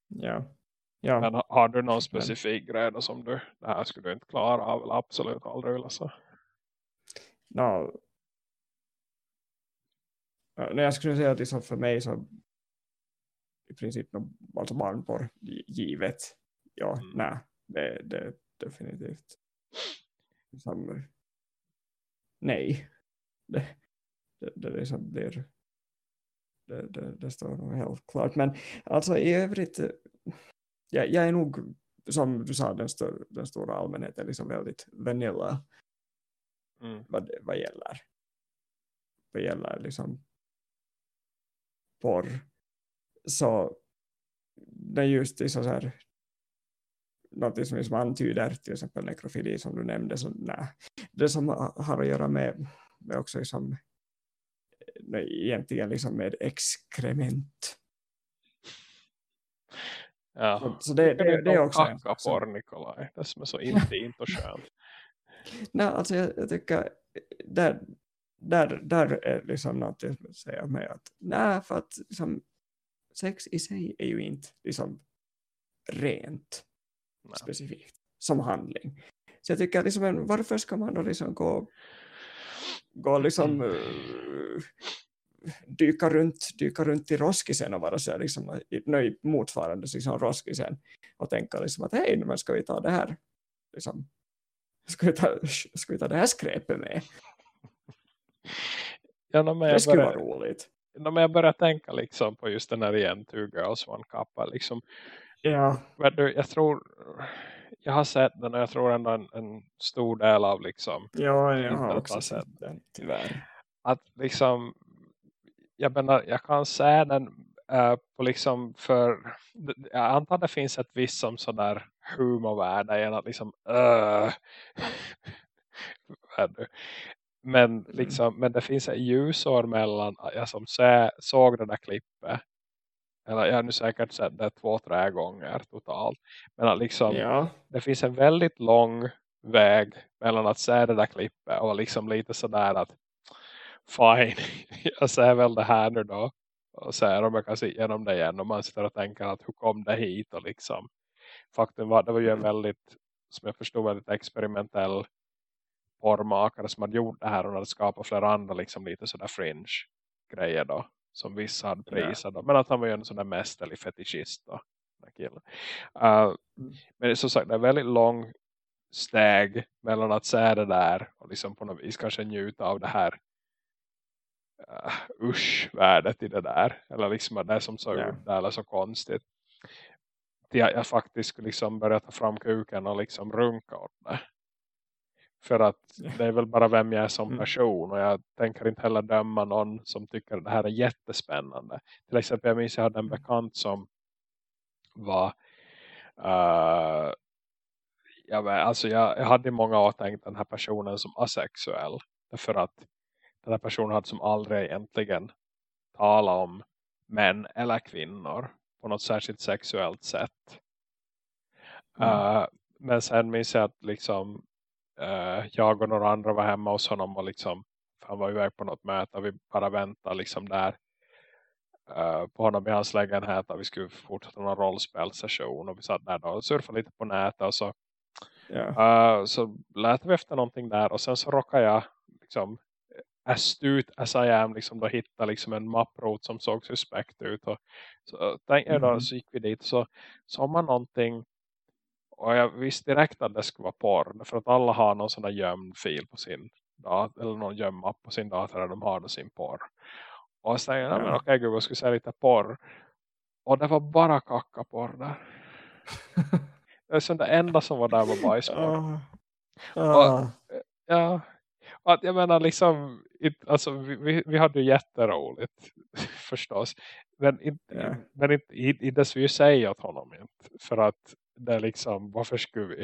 Ja. Ja. Men har du någon specifik men... grej som du, det här skulle du inte klara av eller absolut aldrig vilja säga? No. Nej, jag skulle säga att liksom för mig så i princip alltså barnporr givet. Ja, mm. nej, det, det definitivt. Som, nej. Det, det, det, liksom, det, det, det, det står nog helt klart. Men alltså i övrigt jag, jag är nog, som du sa, den, stör, den stora allmänheten liksom väldigt vanilla mm. vad, vad gäller vad gäller liksom porr. Så det är just det så här något som liksom antyder till exempel nekrofili som du nämnde så nej. det som har att göra med, med också liksom, egentligen liksom med exkrement Ja. Så, så det, det, det, är också en sak. Nikolaj. Det som är så intimt och skönt. Nej, alltså jag, jag tycker där, där, där är liksom något jag säger med att nej, för att liksom, sex i sig är ju inte liksom rent nej. specifikt som handling. Så jag tycker liksom, varför ska man då liksom gå, gå liksom mm. Dyka runt, dyka runt i roskisen och vara så liksom, nöjd motsvarande liksom, roskisen och tänka liksom att hej, men ska vi ta det här liksom, ska, vi ta, ska vi ta det här skräpet med? Ja, no, det skulle vara roligt. när jag börjar tänka liksom på just den här igen Two Girls One Cup liksom, ja. jag tror jag har sett den och jag tror ändå en, en stor del av liksom ja, jag har också sett den tyvärr att liksom jag menar, jag kan se den uh, på liksom för jag antar det finns ett visst som sådär humorvärde i att liksom uh, men mm. liksom mm. men det finns ett ljusår mellan jag som se, såg det där klippet eller jag har nu säkert sett det två, tre gånger totalt. Men att liksom, ja. det finns en väldigt lång väg mellan att se det där klippet och liksom lite sådär att fine, jag ser väl det här nu då. Och ser om jag kan se igenom det igen. Och man sitter och tänker att hur kom det hit och liksom. Faktum var, det var ju en mm. väldigt, som jag förstod, väldigt experimentell porrmakare som hade gjort det här och hade skapat flera andra liksom lite sådär fringe grejer då som vissa hade prisat. Yeah. Men att han var ju en sån där mästerlig fetischist då. Uh, men som sagt, det är väldigt lång steg mellan att se det där och liksom på något vis kanske njuta av det här uh, usch-värdet i det där. Eller liksom att det som så yeah. det eller så konstigt. Till jag, jag faktiskt skulle liksom börja ta fram kuken och liksom runka åt det. För att det är väl bara vem jag är som mm. person. Och jag tänker inte heller döma någon som tycker att det här är jättespännande. Till exempel jag minns jag hade en mm. bekant som var... Uh, jag, alltså jag, jag hade i många år tänkt den här personen som asexuell. Därför att den här personen hade som aldrig egentligen talat om män eller kvinnor på något särskilt sexuellt sätt. Mm. Uh, men sen minns jag att liksom uh, jag och några andra var hemma hos honom och liksom han var iväg på något möte och vi bara väntade liksom där uh, på honom i hans lägenhet och vi skulle fortsätta någon rollspelsession och vi satt där då och surfade lite på nätet och så yeah. så lät vi efter någonting där och sen så råkade jag liksom astut as I am liksom då hitta liksom en mapprot som såg suspekt ut och så tänkte jag då mm. så gick vi dit så såg man någonting och jag visste direkt att det skulle vara porr. För att alla har någon sån där gömd fil på sin dator. Eller någon gömd mapp på sin dator där de har sin porr. Och så tänkte jag, ja. okej okay, Google skulle säga lite porr. Och det var bara kackaporr där. det är det enda som var där var bajsporr. Uh. Uh. Och, ja, att jag menar liksom alltså, vi, vi hade ju jätteroligt förstås. Men, inte, yeah. men inte, inte, inte vi säga åt honom inte. För att det är liksom, varför skulle vi?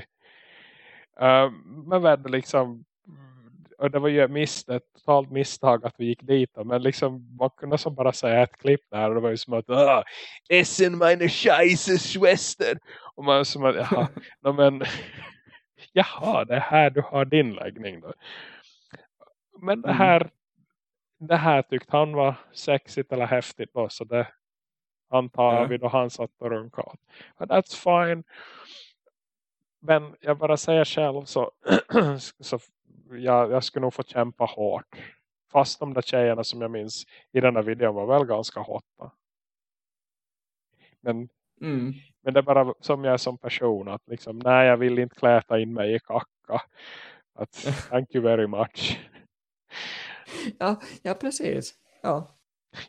Uh, men vad liksom och det var ju miss, ett totalt misstag att vi gick dit. Men liksom, man kunde som bara säga ett klipp där. Och det var ju som att, ah, Essen meine scheisse Schwester. Och man som att, jaha, no, men, jaha, det är här du har din läggning då. Men det mm. här, det här tyckte han var sexigt eller häftigt då. Så det, antar ja. vi då han satt och runkade. That's fine. Men jag bara säger själv så, så jag, jag skulle nog få kämpa hårt. Fast de där tjejerna som jag minns i den här videon var väl ganska hotta. Men, mm. men det är bara som jag är som person. Att liksom, nej jag vill inte kläta in mig i kacka. Att, thank you very much. Ja, ja, precis. Ja.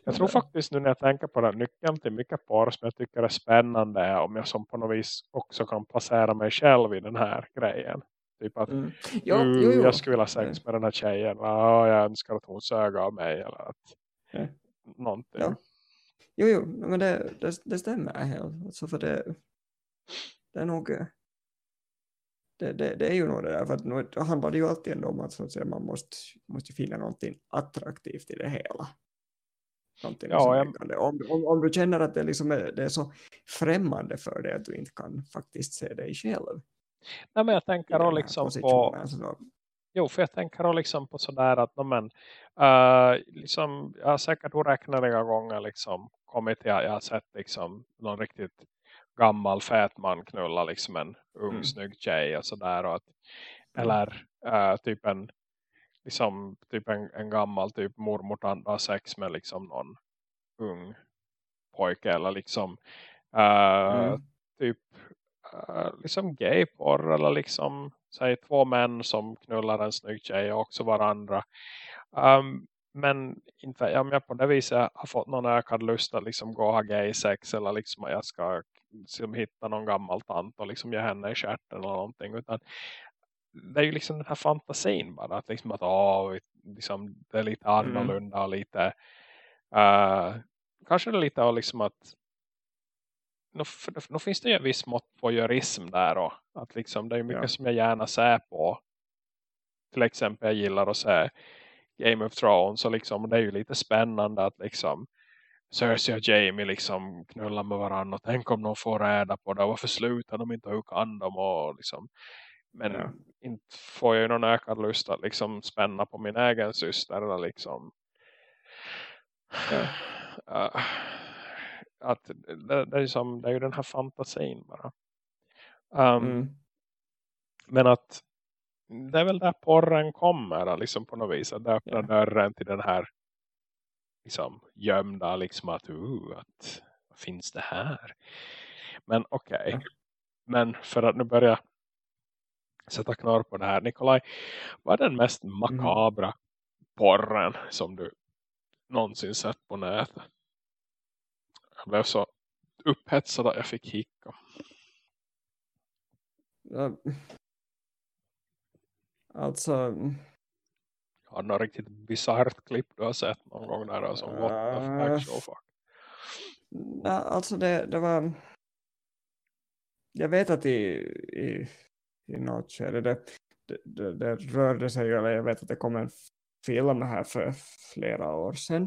Jag tror faktiskt nu när jag tänker på det nyckeln till mycket porr som jag tycker är spännande om jag som på något vis också kan placera mig själv i den här grejen. Typ att mm. jo, jo, jo. jag skulle vilja sex med den här tjejen. Ah, jag önskar att hon sög av mig. Eller att ja. någonting. Ja. Jo, jo, men det, det, det stämmer helt. Alltså för det, det är nog det, det, det, är ju nog det där, för att nu handlar det ju alltid om att, så att säga, man måste, måste finna någonting attraktivt i det hela. Någonting ja, jag... om, om, om, du känner att det, liksom är, det är så främmande för dig att du inte kan faktiskt se dig själv. Nej, men jag tänker liksom på... Alltså, jo, för jag tänker liksom på sådär att men, uh, liksom, jag har säkert oräkneliga gånger liksom kommit till att jag har sett liksom någon riktigt gammal fet man knulla liksom en ung mm. snygg tjej och sådär. Och att, mm. Eller uh, typ en liksom typ en, en gammal typ mormor har sex med liksom någon ung pojke eller liksom uh, mm. typ uh, liksom gayporr eller liksom säg två män som knullar en snygg tjej och också varandra um, men inte ja, jag på det viset har fått någon ökad lust att liksom gå och ha gay sex eller liksom jag ska liksom hitta någon gammal tant och liksom ge henne i kärten eller någonting utan det är ju liksom den här fantasin bara att liksom att åh, liksom, det är lite mm. annorlunda mm. och lite uh, kanske det är lite liksom att nu, nu finns det ju en viss mått på jurism där och att liksom det är mycket ja. som jag gärna ser på till exempel jag gillar att se Game of Thrones och liksom, det är ju lite spännande att liksom Cersei och Jamie liksom knullar med varandra och tänk om de får räda på det varför slutar de inte hur kan de och liksom men ja. inte får jag ju någon ökad lust att liksom spänna på min egen syster eller liksom ja. uh, att det, det, är som, det är ju den här fantasin bara um, mm. men att det är väl där porren kommer liksom på något vis. Att det öppnar ja. dörren till den här liksom gömda liksom att, uh, att finns det här? Men okej. Okay. Men för att nu börja sätta knorr på det här. Nikolaj, vad är den mest mm. makabra mm. porren som du någonsin sett på nätet? Jag blev så upphetsad att jag fick hicka. Alltså... Har du något riktigt bizarrt klipp du har sett någon gång där? Alltså, uh, what the actual fuck? Ja, alltså det, det var... Jag vet att i, i, i något skede det, det, det, rörde sig, eller jag vet att det kom en film här för flera år sedan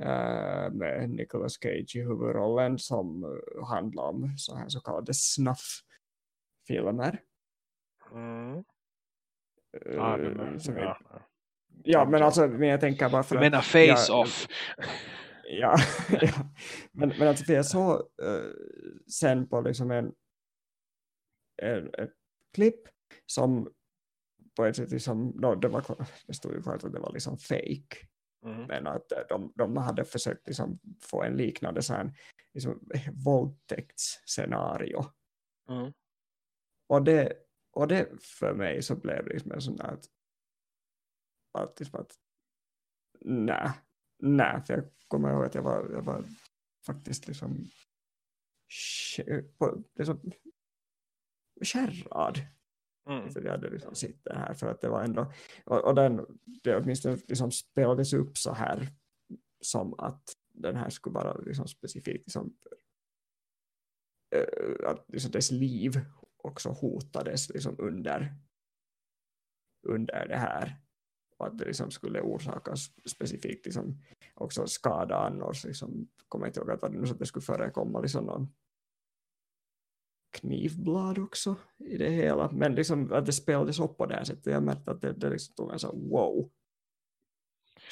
uh, med Nicolas Cage i huvudrollen som uh, handlar om så här så kallade snuff-filmer. Mm. Ja, men, ja, ja, men alltså men jag tänker bara för Du menar face-off? Ja, ja, Men, men alltså för jag såg uh, sen på liksom en, en, ett klipp som på ett sätt liksom, no, det, var, det stod ju klart att det var liksom fake. Mm. Men att de, de hade försökt liksom få en liknande sån liksom, våldtäktsscenario. Mm. Och det och det för mig så blev det liksom en sån där att, liksom att nej, nej, för jag kommer ihåg att jag var, jag var faktiskt liksom, liksom kärrad Mm. För jag hade liksom sett det här för att det var ändå och, och den, det åtminstone liksom spelades upp så här som att den här skulle vara liksom specifikt liksom, äh, att liksom dess liv också hotades liksom under, under det här. Och att det liksom skulle orsakas specifikt liksom också skada annars. Liksom, kommer inte ihåg att, att det skulle förekomma liksom någon knivblad också i det hela. Men liksom att det spelades upp på det här sättet. Jag märkte att det, det liksom tog en sån wow.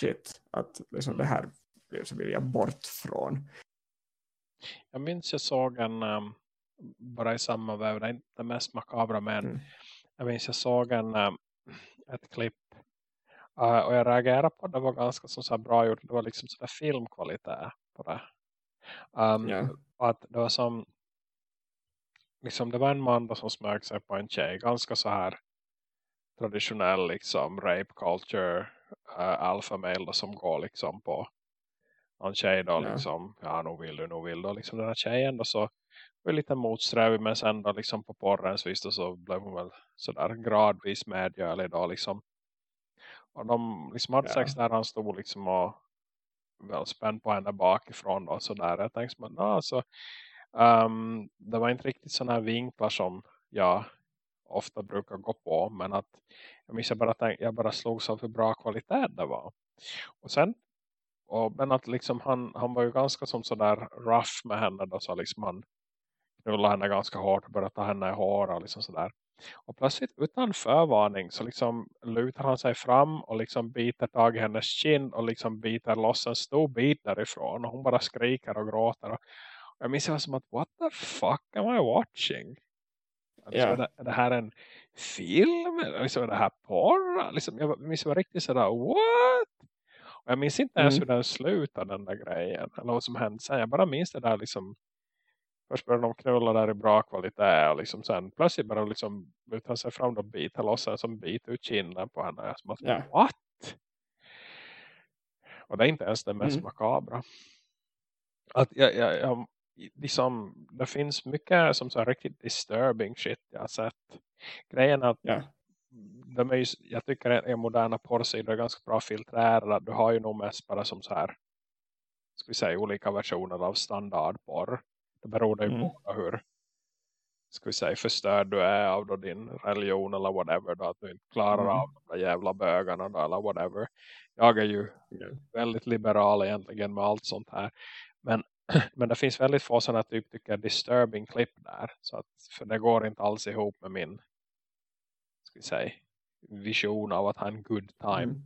Shit, att liksom det här så vill jag bort från. Jag minns jag såg en um, bara i samma väv. Det det mest makabra men mm. jag minns jag såg en, äh, ett klipp uh, och jag reagerade på det var ganska som så bra gjort. Det var liksom sådär filmkvalitet på det. Um, yeah. att det var som liksom det var en man som smög sig på en tjej. Ganska så här traditionell liksom rape culture uh, alpha male som går liksom på någon tjej då yeah. liksom ja nu vill du, nu vill du liksom den här tjejen då så var lite motsträvig men sen då liksom på porrens vis så blev hon väl sådär gradvis medgörlig då liksom. Och de liksom hade ja. sex där han stod liksom och väl spänd på henne bakifrån då sådär. Jag tänkte men alltså um, det var inte riktigt sådana här vinklar som jag ofta brukar gå på men att jag minns jag bara, tänkte, jag bara slog så för bra kvalitet det var. Och sen och, men att liksom han, han var ju ganska som sådär rough med henne då så liksom han knulla henne ganska hårt och börja ta henne i hår och liksom sådär. Och plötsligt utan förvarning så liksom lutar han sig fram och liksom biter tag i hennes kind och liksom biter loss en stor bit därifrån. Och hon bara skriker och gråter. Och jag minns det som att, what the fuck am I watching? Alltså, yeah. är, det, är det här en film? Liksom, är det här porr? Liksom, jag minns det var riktigt sådär, what? Och jag minns inte ens mm. hur den slutade den där grejen. Eller vad som hände sen. Jag bara minns det där liksom först började de knulla där i bra kvalitet och liksom sen plötsligt började de liksom luta sig fram och bita loss en som bit ut kinden på henne. Som att, yeah. what? Och det är inte ens det mest mm. makabra. Att jag, jag, jag, liksom, det finns mycket som så riktigt disturbing shit jag har sett. Grejen att yeah. de är ju, jag tycker att moderna porrsidor är ganska bra filtrerade. Du har ju nog mest bara som så här ska vi säga olika versioner av standardporr. Det beror ju mm. på hur ska vi säga, förstörd du är av då din religion eller whatever då, att du inte klarar mm. av de där jävla bögarna då, eller whatever. Jag är ju mm. väldigt liberal egentligen med allt sånt här. Men, men det finns väldigt få sådana typ tycker disturbing klipp där. Så att, för det går inte alls ihop med min ska vi säga, vision av att ha en good time. Mm.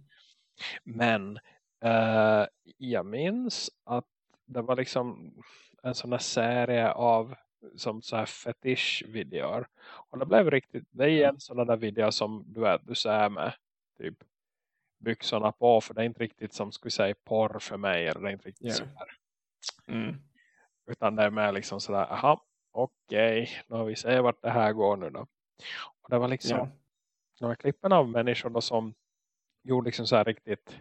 Men uh, jag minns att det var liksom en sån här serie av som så här fetischvideor. Och det blev riktigt, det är igen mm. sådana där videor som du vet, du säger med typ byxorna på för det är inte riktigt som skulle säga porr för mig eller det är inte riktigt yeah. sådär. Mm. Utan det är mer liksom sådär, aha, okej, okay, nu har vi se vart det här går nu då. Och det var liksom yeah. några klippen av människor då som gjorde liksom så här riktigt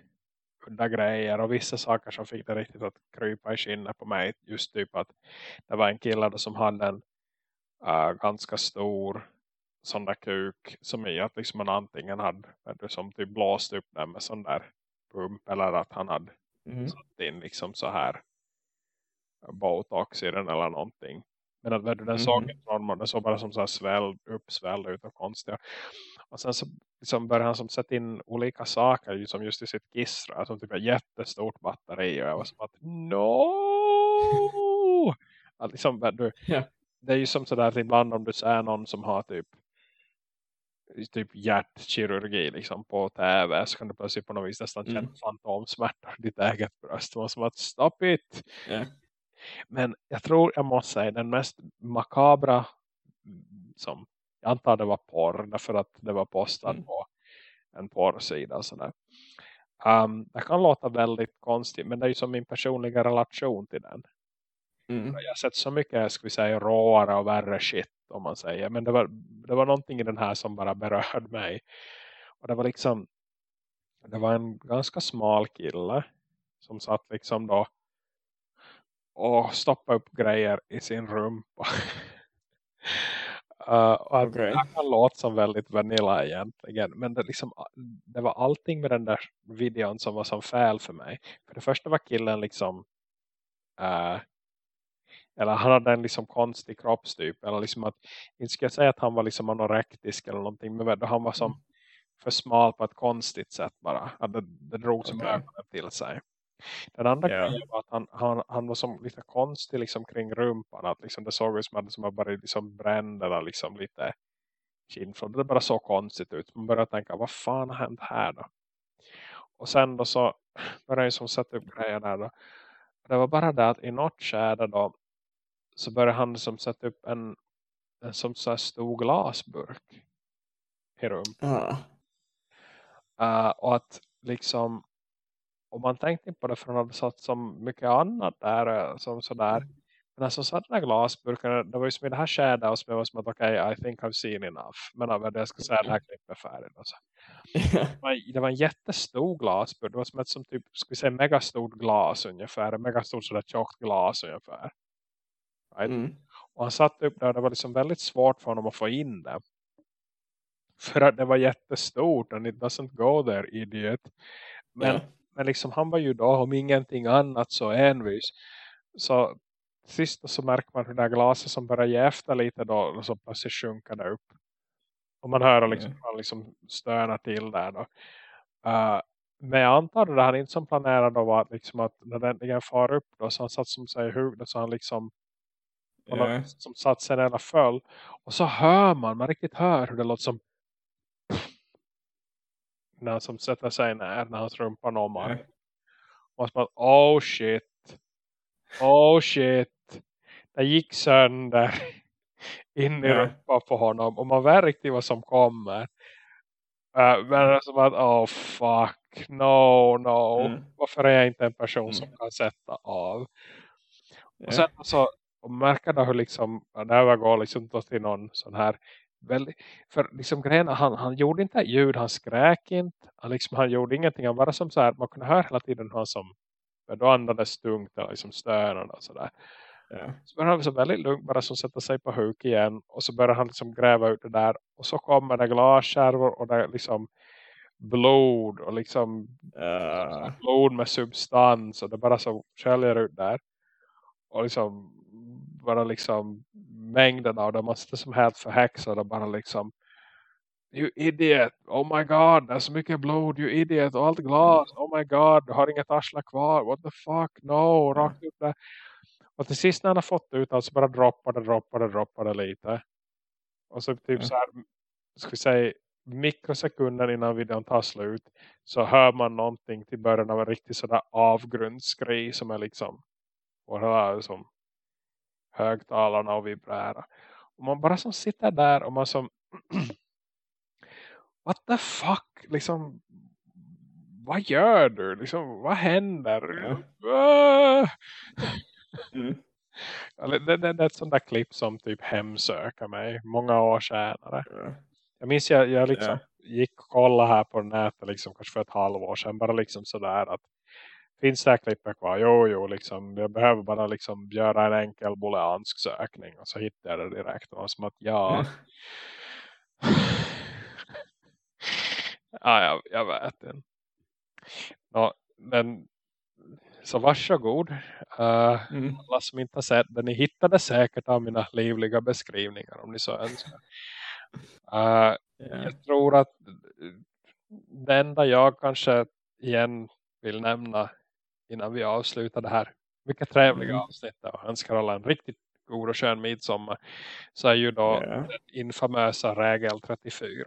udda grejer och vissa saker som fick det riktigt att krypa i skinnet på mig. Just typ att det var en kille som hade en uh, ganska stor sån där kuk som i att liksom man antingen hade som typ blåst upp den med sån där pump eller att han hade mm. satt in liksom så här botox i den eller någonting. Men att den mm. såg inte den såg bara som så här svälld, uppsvälld ut och konstiga. Och sen så liksom började han som sätta in olika saker som just i sitt kissra. Som typ ett jättestort batteri. Och jag var som att, no! att liksom, du, yeah. Det är ju som sådär ibland om du ser någon som har typ typ hjärtkirurgi liksom på tv så kan du plötsligt på något vis nästan känna mm. fantomsmärta i ditt eget bröst. Och som att stop it! Yeah. Men jag tror jag måste säga den mest makabra som jag antar det var porr därför att det var postat mm. på en porrsida. Sådär. Um, det kan låta väldigt konstigt men det är ju som min personliga relation till den. Mm. Jag har sett så mycket, ska vi säga, råare och värre shit om man säger. Men det var, det var någonting i den här som bara berörde mig. Och det var liksom, det var en ganska smal kille som satt liksom då och stoppade upp grejer i sin rumpa. Uh, och okay. Det kan låta som väldigt vanilla egentligen. Men det, liksom, det var allting med den där videon som var som fel för mig. För det första var killen liksom... Uh, eller han hade en liksom konstig kroppstyp. Eller liksom att, inte ska jag säga att han var liksom anorektisk eller någonting. Men han var som mm. för smal på ett konstigt sätt bara. Att det, det drog som okay. ögonen till sig. Den andra yeah. grejen var att han, han, han var som lite konstig liksom kring rumpan. Att liksom det såg ut som att han bara liksom brände liksom lite kindflod. Det bara så konstigt ut. Man började tänka, vad fan har hänt här då? Och sen då så började jag som sätta upp grejer där då. Det var bara det att i något skärde då så började han som sätta upp en, en som så stor glasburk i rumpan. Uh. Uh, och att liksom och man tänkte inte på det för han hade satt så mycket annat där eh, som sådär. Mm. Men alltså satt den här glasburken, det var ju som i det här skedet och som var som att okej, okay, I think I've seen enough. Men av det jag ska säga, det här klippet är färdigt. Alltså. det var en jättestor glasburk. Det var som ett som typ, ska vi säga megastort glas ungefär. Megastort sådär tjockt glas ungefär. Right? Mm. Och han satt upp där, det var liksom väldigt svårt för honom att få in det. För att det var jättestort and it doesn't go there, idiot. Men yeah men liksom han var ju då om ingenting annat så envis. Så sist så märker man hur det här glaset som börjar ge efter lite då och så plötsligt sjunker det upp. Och man hör liksom, mm. liksom stöna till där då. Uh, men jag antar att det här inte som planerade var att, liksom att när den äntligen far upp då så han satt som sig i huvudet så han liksom yeah. som satt sig eller föll. Och så hör man, man riktigt hör hur det låter som när som sätter sig ner när hans rumpa når mark. Och så oh shit. Oh shit. Det gick sönder in i rumpan på honom. Och man riktigt vad som kommer. Uh, men det är som att, oh fuck, no, no. Mm. Varför är jag inte en person mm. som kan sätta av? Och sen så och märker då hur liksom, det övergår liksom till någon sån här väldigt, för liksom grejen, han, han gjorde inte ljud, han skräk inte, han, liksom, han gjorde ingenting, han bara som så här, man kunde höra hela tiden han som då andades tungt eller liksom stönande och sådär. Ja. Så börjar han så väldigt lugnt bara som sätta sig på huk igen och så börjar han liksom gräva ut det där och så kommer det glaskärvor och det liksom blod och liksom uh. blod med substans och det bara så sköljer ut där och liksom bara liksom mängden av det måste som helt förhäxade och bara liksom You idiot, oh my god, det är så mycket blod, you idiot, och allt glas, oh my god, du har inget arsla kvar, what the fuck, no, rakt upp där. Och till sist när han har fått ut allt så bara droppar det, droppar det, droppar det lite. Och så typ mm. så här, ska vi säga, mikrosekunder innan videon tar slut så hör man någonting till början av en riktig sådär avgrundsskri som är liksom och hela som högtalarna och vibrära. Och man bara som sitter där och man som what the fuck liksom vad gör du? Liksom, vad händer? Ja. mm. det, det, det, är ett sånt där klipp som typ hemsöker mig många år senare. Ja. Jag minns jag, jag liksom ja. gick och kollade här på nätet liksom, kanske för ett halvår sedan. Bara liksom sådär att finns det klippet kvar? Jo, jo, liksom, jag behöver bara liksom göra en enkel booleansk sökning och så hittar jag det direkt. Och som att ja... ja, jag, jag vet inte. Ja, men så varsågod. Uh, mm. Alla som inte har sett den, ni hittade säkert av mina livliga beskrivningar om ni så önskar. Uh, yeah. Jag tror att det enda jag kanske igen vill nämna innan vi avslutar det här mycket trevliga mm. avsnittet och önskar alla en riktigt god och skön midsommar så är ju då yeah. den infamösa regel 34.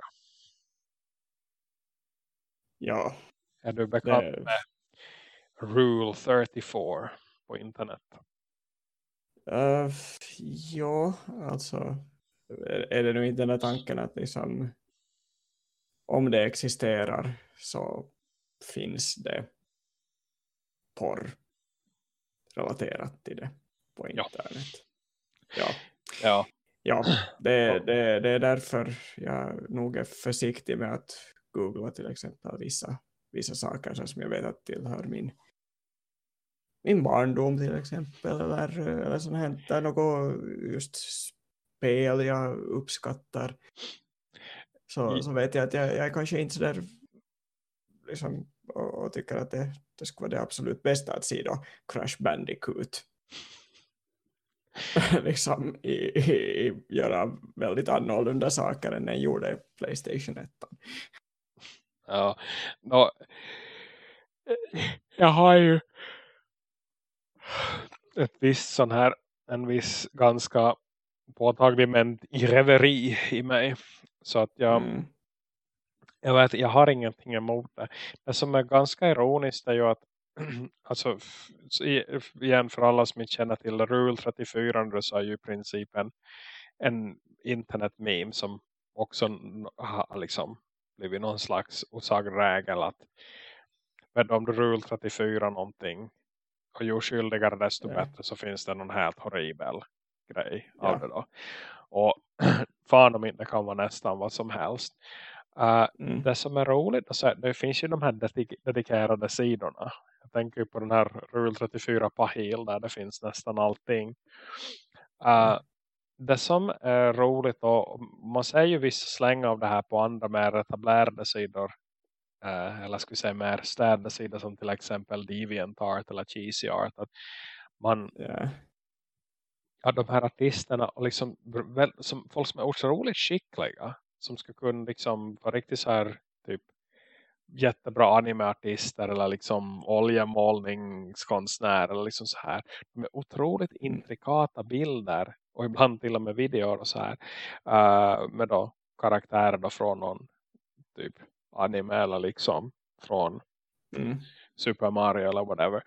Ja. Är du bekant det... med Rule 34 på internet? Uh, ja, alltså är det nu inte den här tanken att liksom, om det existerar så finns det porr relaterat till det på internet. Ja. Ja. Ja, det, det, det är därför jag nog är försiktig med att googla till exempel vissa, vissa saker som jag vet att tillhör min, min barndom till exempel eller, eller sånt här, något just spel jag uppskattar så, så vet jag att jag, jag är kanske inte sådär liksom, och, och, tycker att det, det skulle vara det absolut bästa att se då Crash Bandicoot liksom i, i, göra väldigt annorlunda saker än den gjorde Playstation 1. Ja, no, jag har ju ett visst sån här en viss ganska påtaglig men irreveri i mig. Så att jag, mm. Jag vet, jag har ingenting emot det. Det som är ganska ironiskt är ju att alltså igen för alla som inte känner till Rule 34 så är ju i princip en, en internet-meme som också har liksom blivit någon slags osagregel att om du Rule 34 någonting och ju skyldigare desto ja. bättre så finns det någon helt horribel grej ja. av det då. Och fan om inte kan vara nästan vad som helst. Uh, mm. Det som är roligt att se, det finns ju de här dedik dedikerade sidorna. Jag tänker på den här Rule 34 Pahil där det finns nästan allting. Uh, mm. Det som är roligt och man ser ju vissa släng av det här på andra mer etablerade sidor. Uh, eller ska vi säga mer städade sidor som till exempel DeviantArt eller Cheesy Art. Att man, yeah ja, de här artisterna och liksom som, folk som är otroligt skickliga som ska kunna liksom vara riktigt så här typ jättebra animeartister eller liksom oljemålningskonstnär eller liksom så här. Är otroligt mm. intrikata bilder och ibland till och med videor och så här uh, med då karaktärer då från någon typ anime eller liksom från mm. Super Mario eller whatever.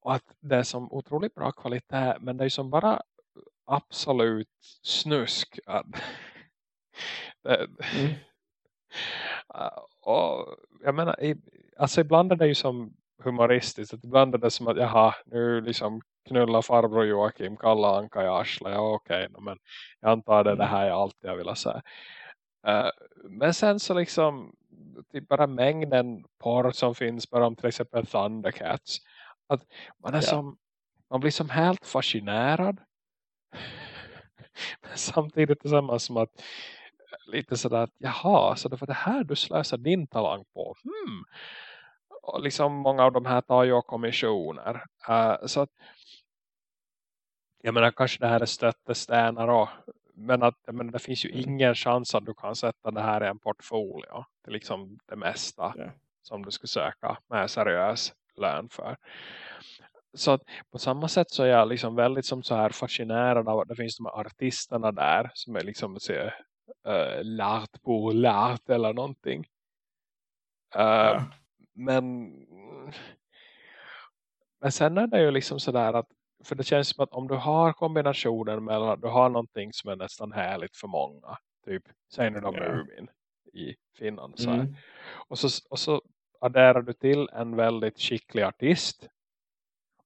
Och att det är som otroligt bra kvalitet men det är som bara absolut snusk. Mm. och jag menar, alltså ibland är det ju som humoristiskt. Att ibland är det som att, jaha, nu liksom knulla farbror Joakim, kalla Anka i arslet. Ja, okej, okay, men jag antar det, det mm. här är allt jag vill säga. Uh, men sen så liksom typ bara mängden porr som finns bara om till exempel Thundercats. Att man, är ja. som, man blir som helt fascinerad. men samtidigt tillsammans som att lite sådär att jaha, så det var det här du slösar din talang på. Hmm. Och liksom många av de här tar ju kommissioner. Uh, så att jag menar kanske det här är stöttestenar och men att men det finns ju mm. ingen chans att du kan sätta det här i en portfolio. Det är liksom det mesta yeah. som du ska söka med seriös lön för. Så att på samma sätt så är jag liksom väldigt som så här fascinerad av att det finns de här artisterna där som är liksom uh, lart på lart eller någonting. Uh, yeah. Men men sen är det ju liksom sådär att för det känns som att om du har kombinationen mellan att du har någonting som är nästan härligt för många. Typ, säg nu yeah. Mumin i Finland. Så mm. och, så, och så adderar du till en väldigt skicklig artist.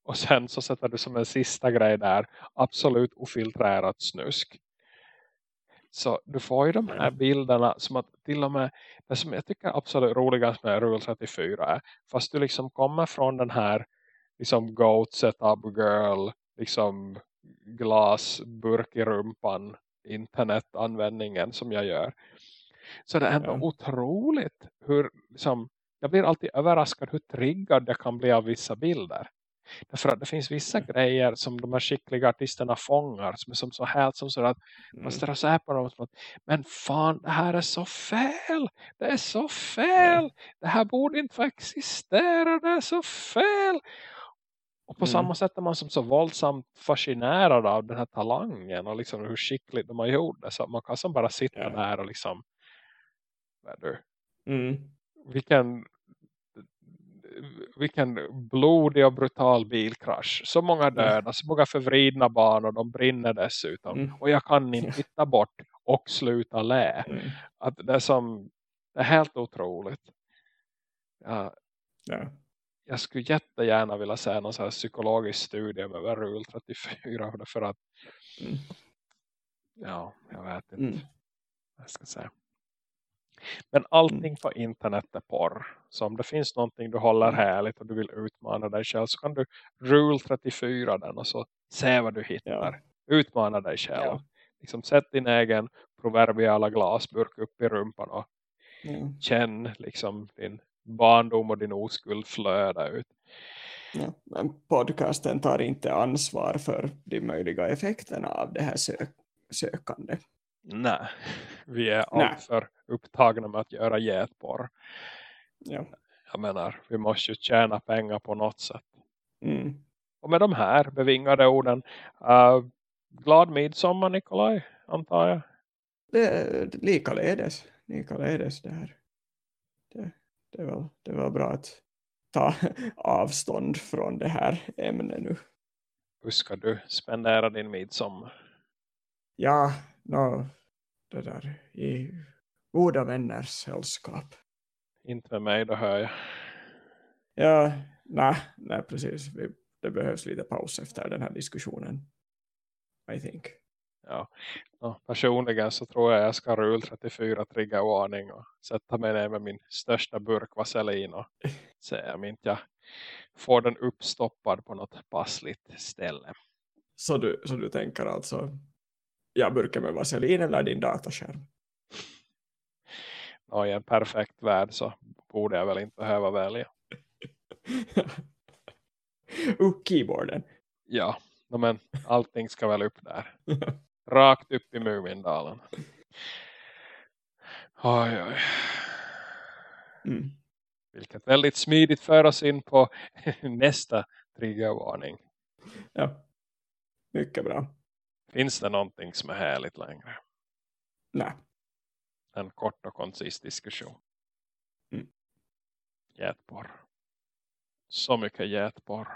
Och sen så sätter du som en sista grej där absolut ofiltrerat snusk. Så du får ju de här bilderna som att till och med det som jag tycker är absolut roligast med Rule 34 är fast du liksom kommer från den här liksom goat setup girl liksom glasburk i rumpan internetanvändningen som jag gör. Så det är ändå ja. otroligt hur liksom, jag blir alltid överraskad hur triggad det kan bli av vissa bilder. Därför att det finns vissa mm. grejer som de här skickliga artisterna fångar som är som så helt som så att mm. man och säger på dem som att men fan det här är så fel, det är så fel, mm. det här borde inte få existera, det är så fel. Och på mm. samma sätt är man som så våldsamt fascinerad av den här talangen och liksom hur skickligt de har gjort det. Så man kan som bara sitta ja. där och liksom mm. vilken vilken blodig och brutal bilkrasch. Så många döda, så många förvridna barn och de brinner dessutom. Mm. Och jag kan inte titta bort och sluta lä. Mm. Att det är som det är helt otroligt. Ja. ja jag skulle jättegärna vilja se någon så här psykologisk studie med Rule 34 för att mm. ja, jag vet inte mm. jag ska säga. Men allting mm. på internet är porr. Så om det finns någonting du håller mm. härligt och du vill utmana dig själv så kan du Rule 34 den och så se vad du hittar. Ja. Utmana dig själv. Ja. Liksom sätt din egen proverbiala glasburk upp i rumpan och mm. känn liksom din barndom och din oskuld flöda ut. Ja, men podcasten tar inte ansvar för de möjliga effekterna av det här sök sökande. Nej, vi är alltför upptagna med att göra getporr. Ja. Jag menar, vi måste ju tjäna pengar på något sätt. Mm. Och med de här bevingade orden, uh, glad midsommar Nikolaj, antar jag. Det, likaledes, likaledes det här. Det det var, det var bra att ta avstånd från det här ämnet nu. Hur ska du spendera din midsommar? Ja, no, det där i goda vänners sällskap. Inte med mig, då hör jag. Ja, nej, nej precis. Vi, det behövs lite paus efter den här diskussionen. I think. Ja. ja. personligen så tror jag jag ska rulla 34 triggervarning och sätta mig ner med min största burk vaselin och se om inte jag får den uppstoppad på något passligt ställe. Så du, så du tänker alltså ja, burken med vaselin eller din dataskärm? Ja, I en perfekt värld så borde jag väl inte behöva välja. uh, keyboarden. Ja, men allting ska väl upp där. Rakt upp i Mumindalen. Oj, oj. Mm. Vilket väldigt smidigt för oss in på nästa triggervarning. Ja, mycket bra. Finns det någonting som är härligt längre? Nej. En kort och koncis diskussion. Mm. Getporr. Så mycket getporr.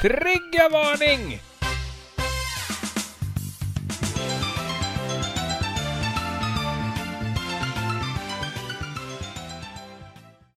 Triggervarning!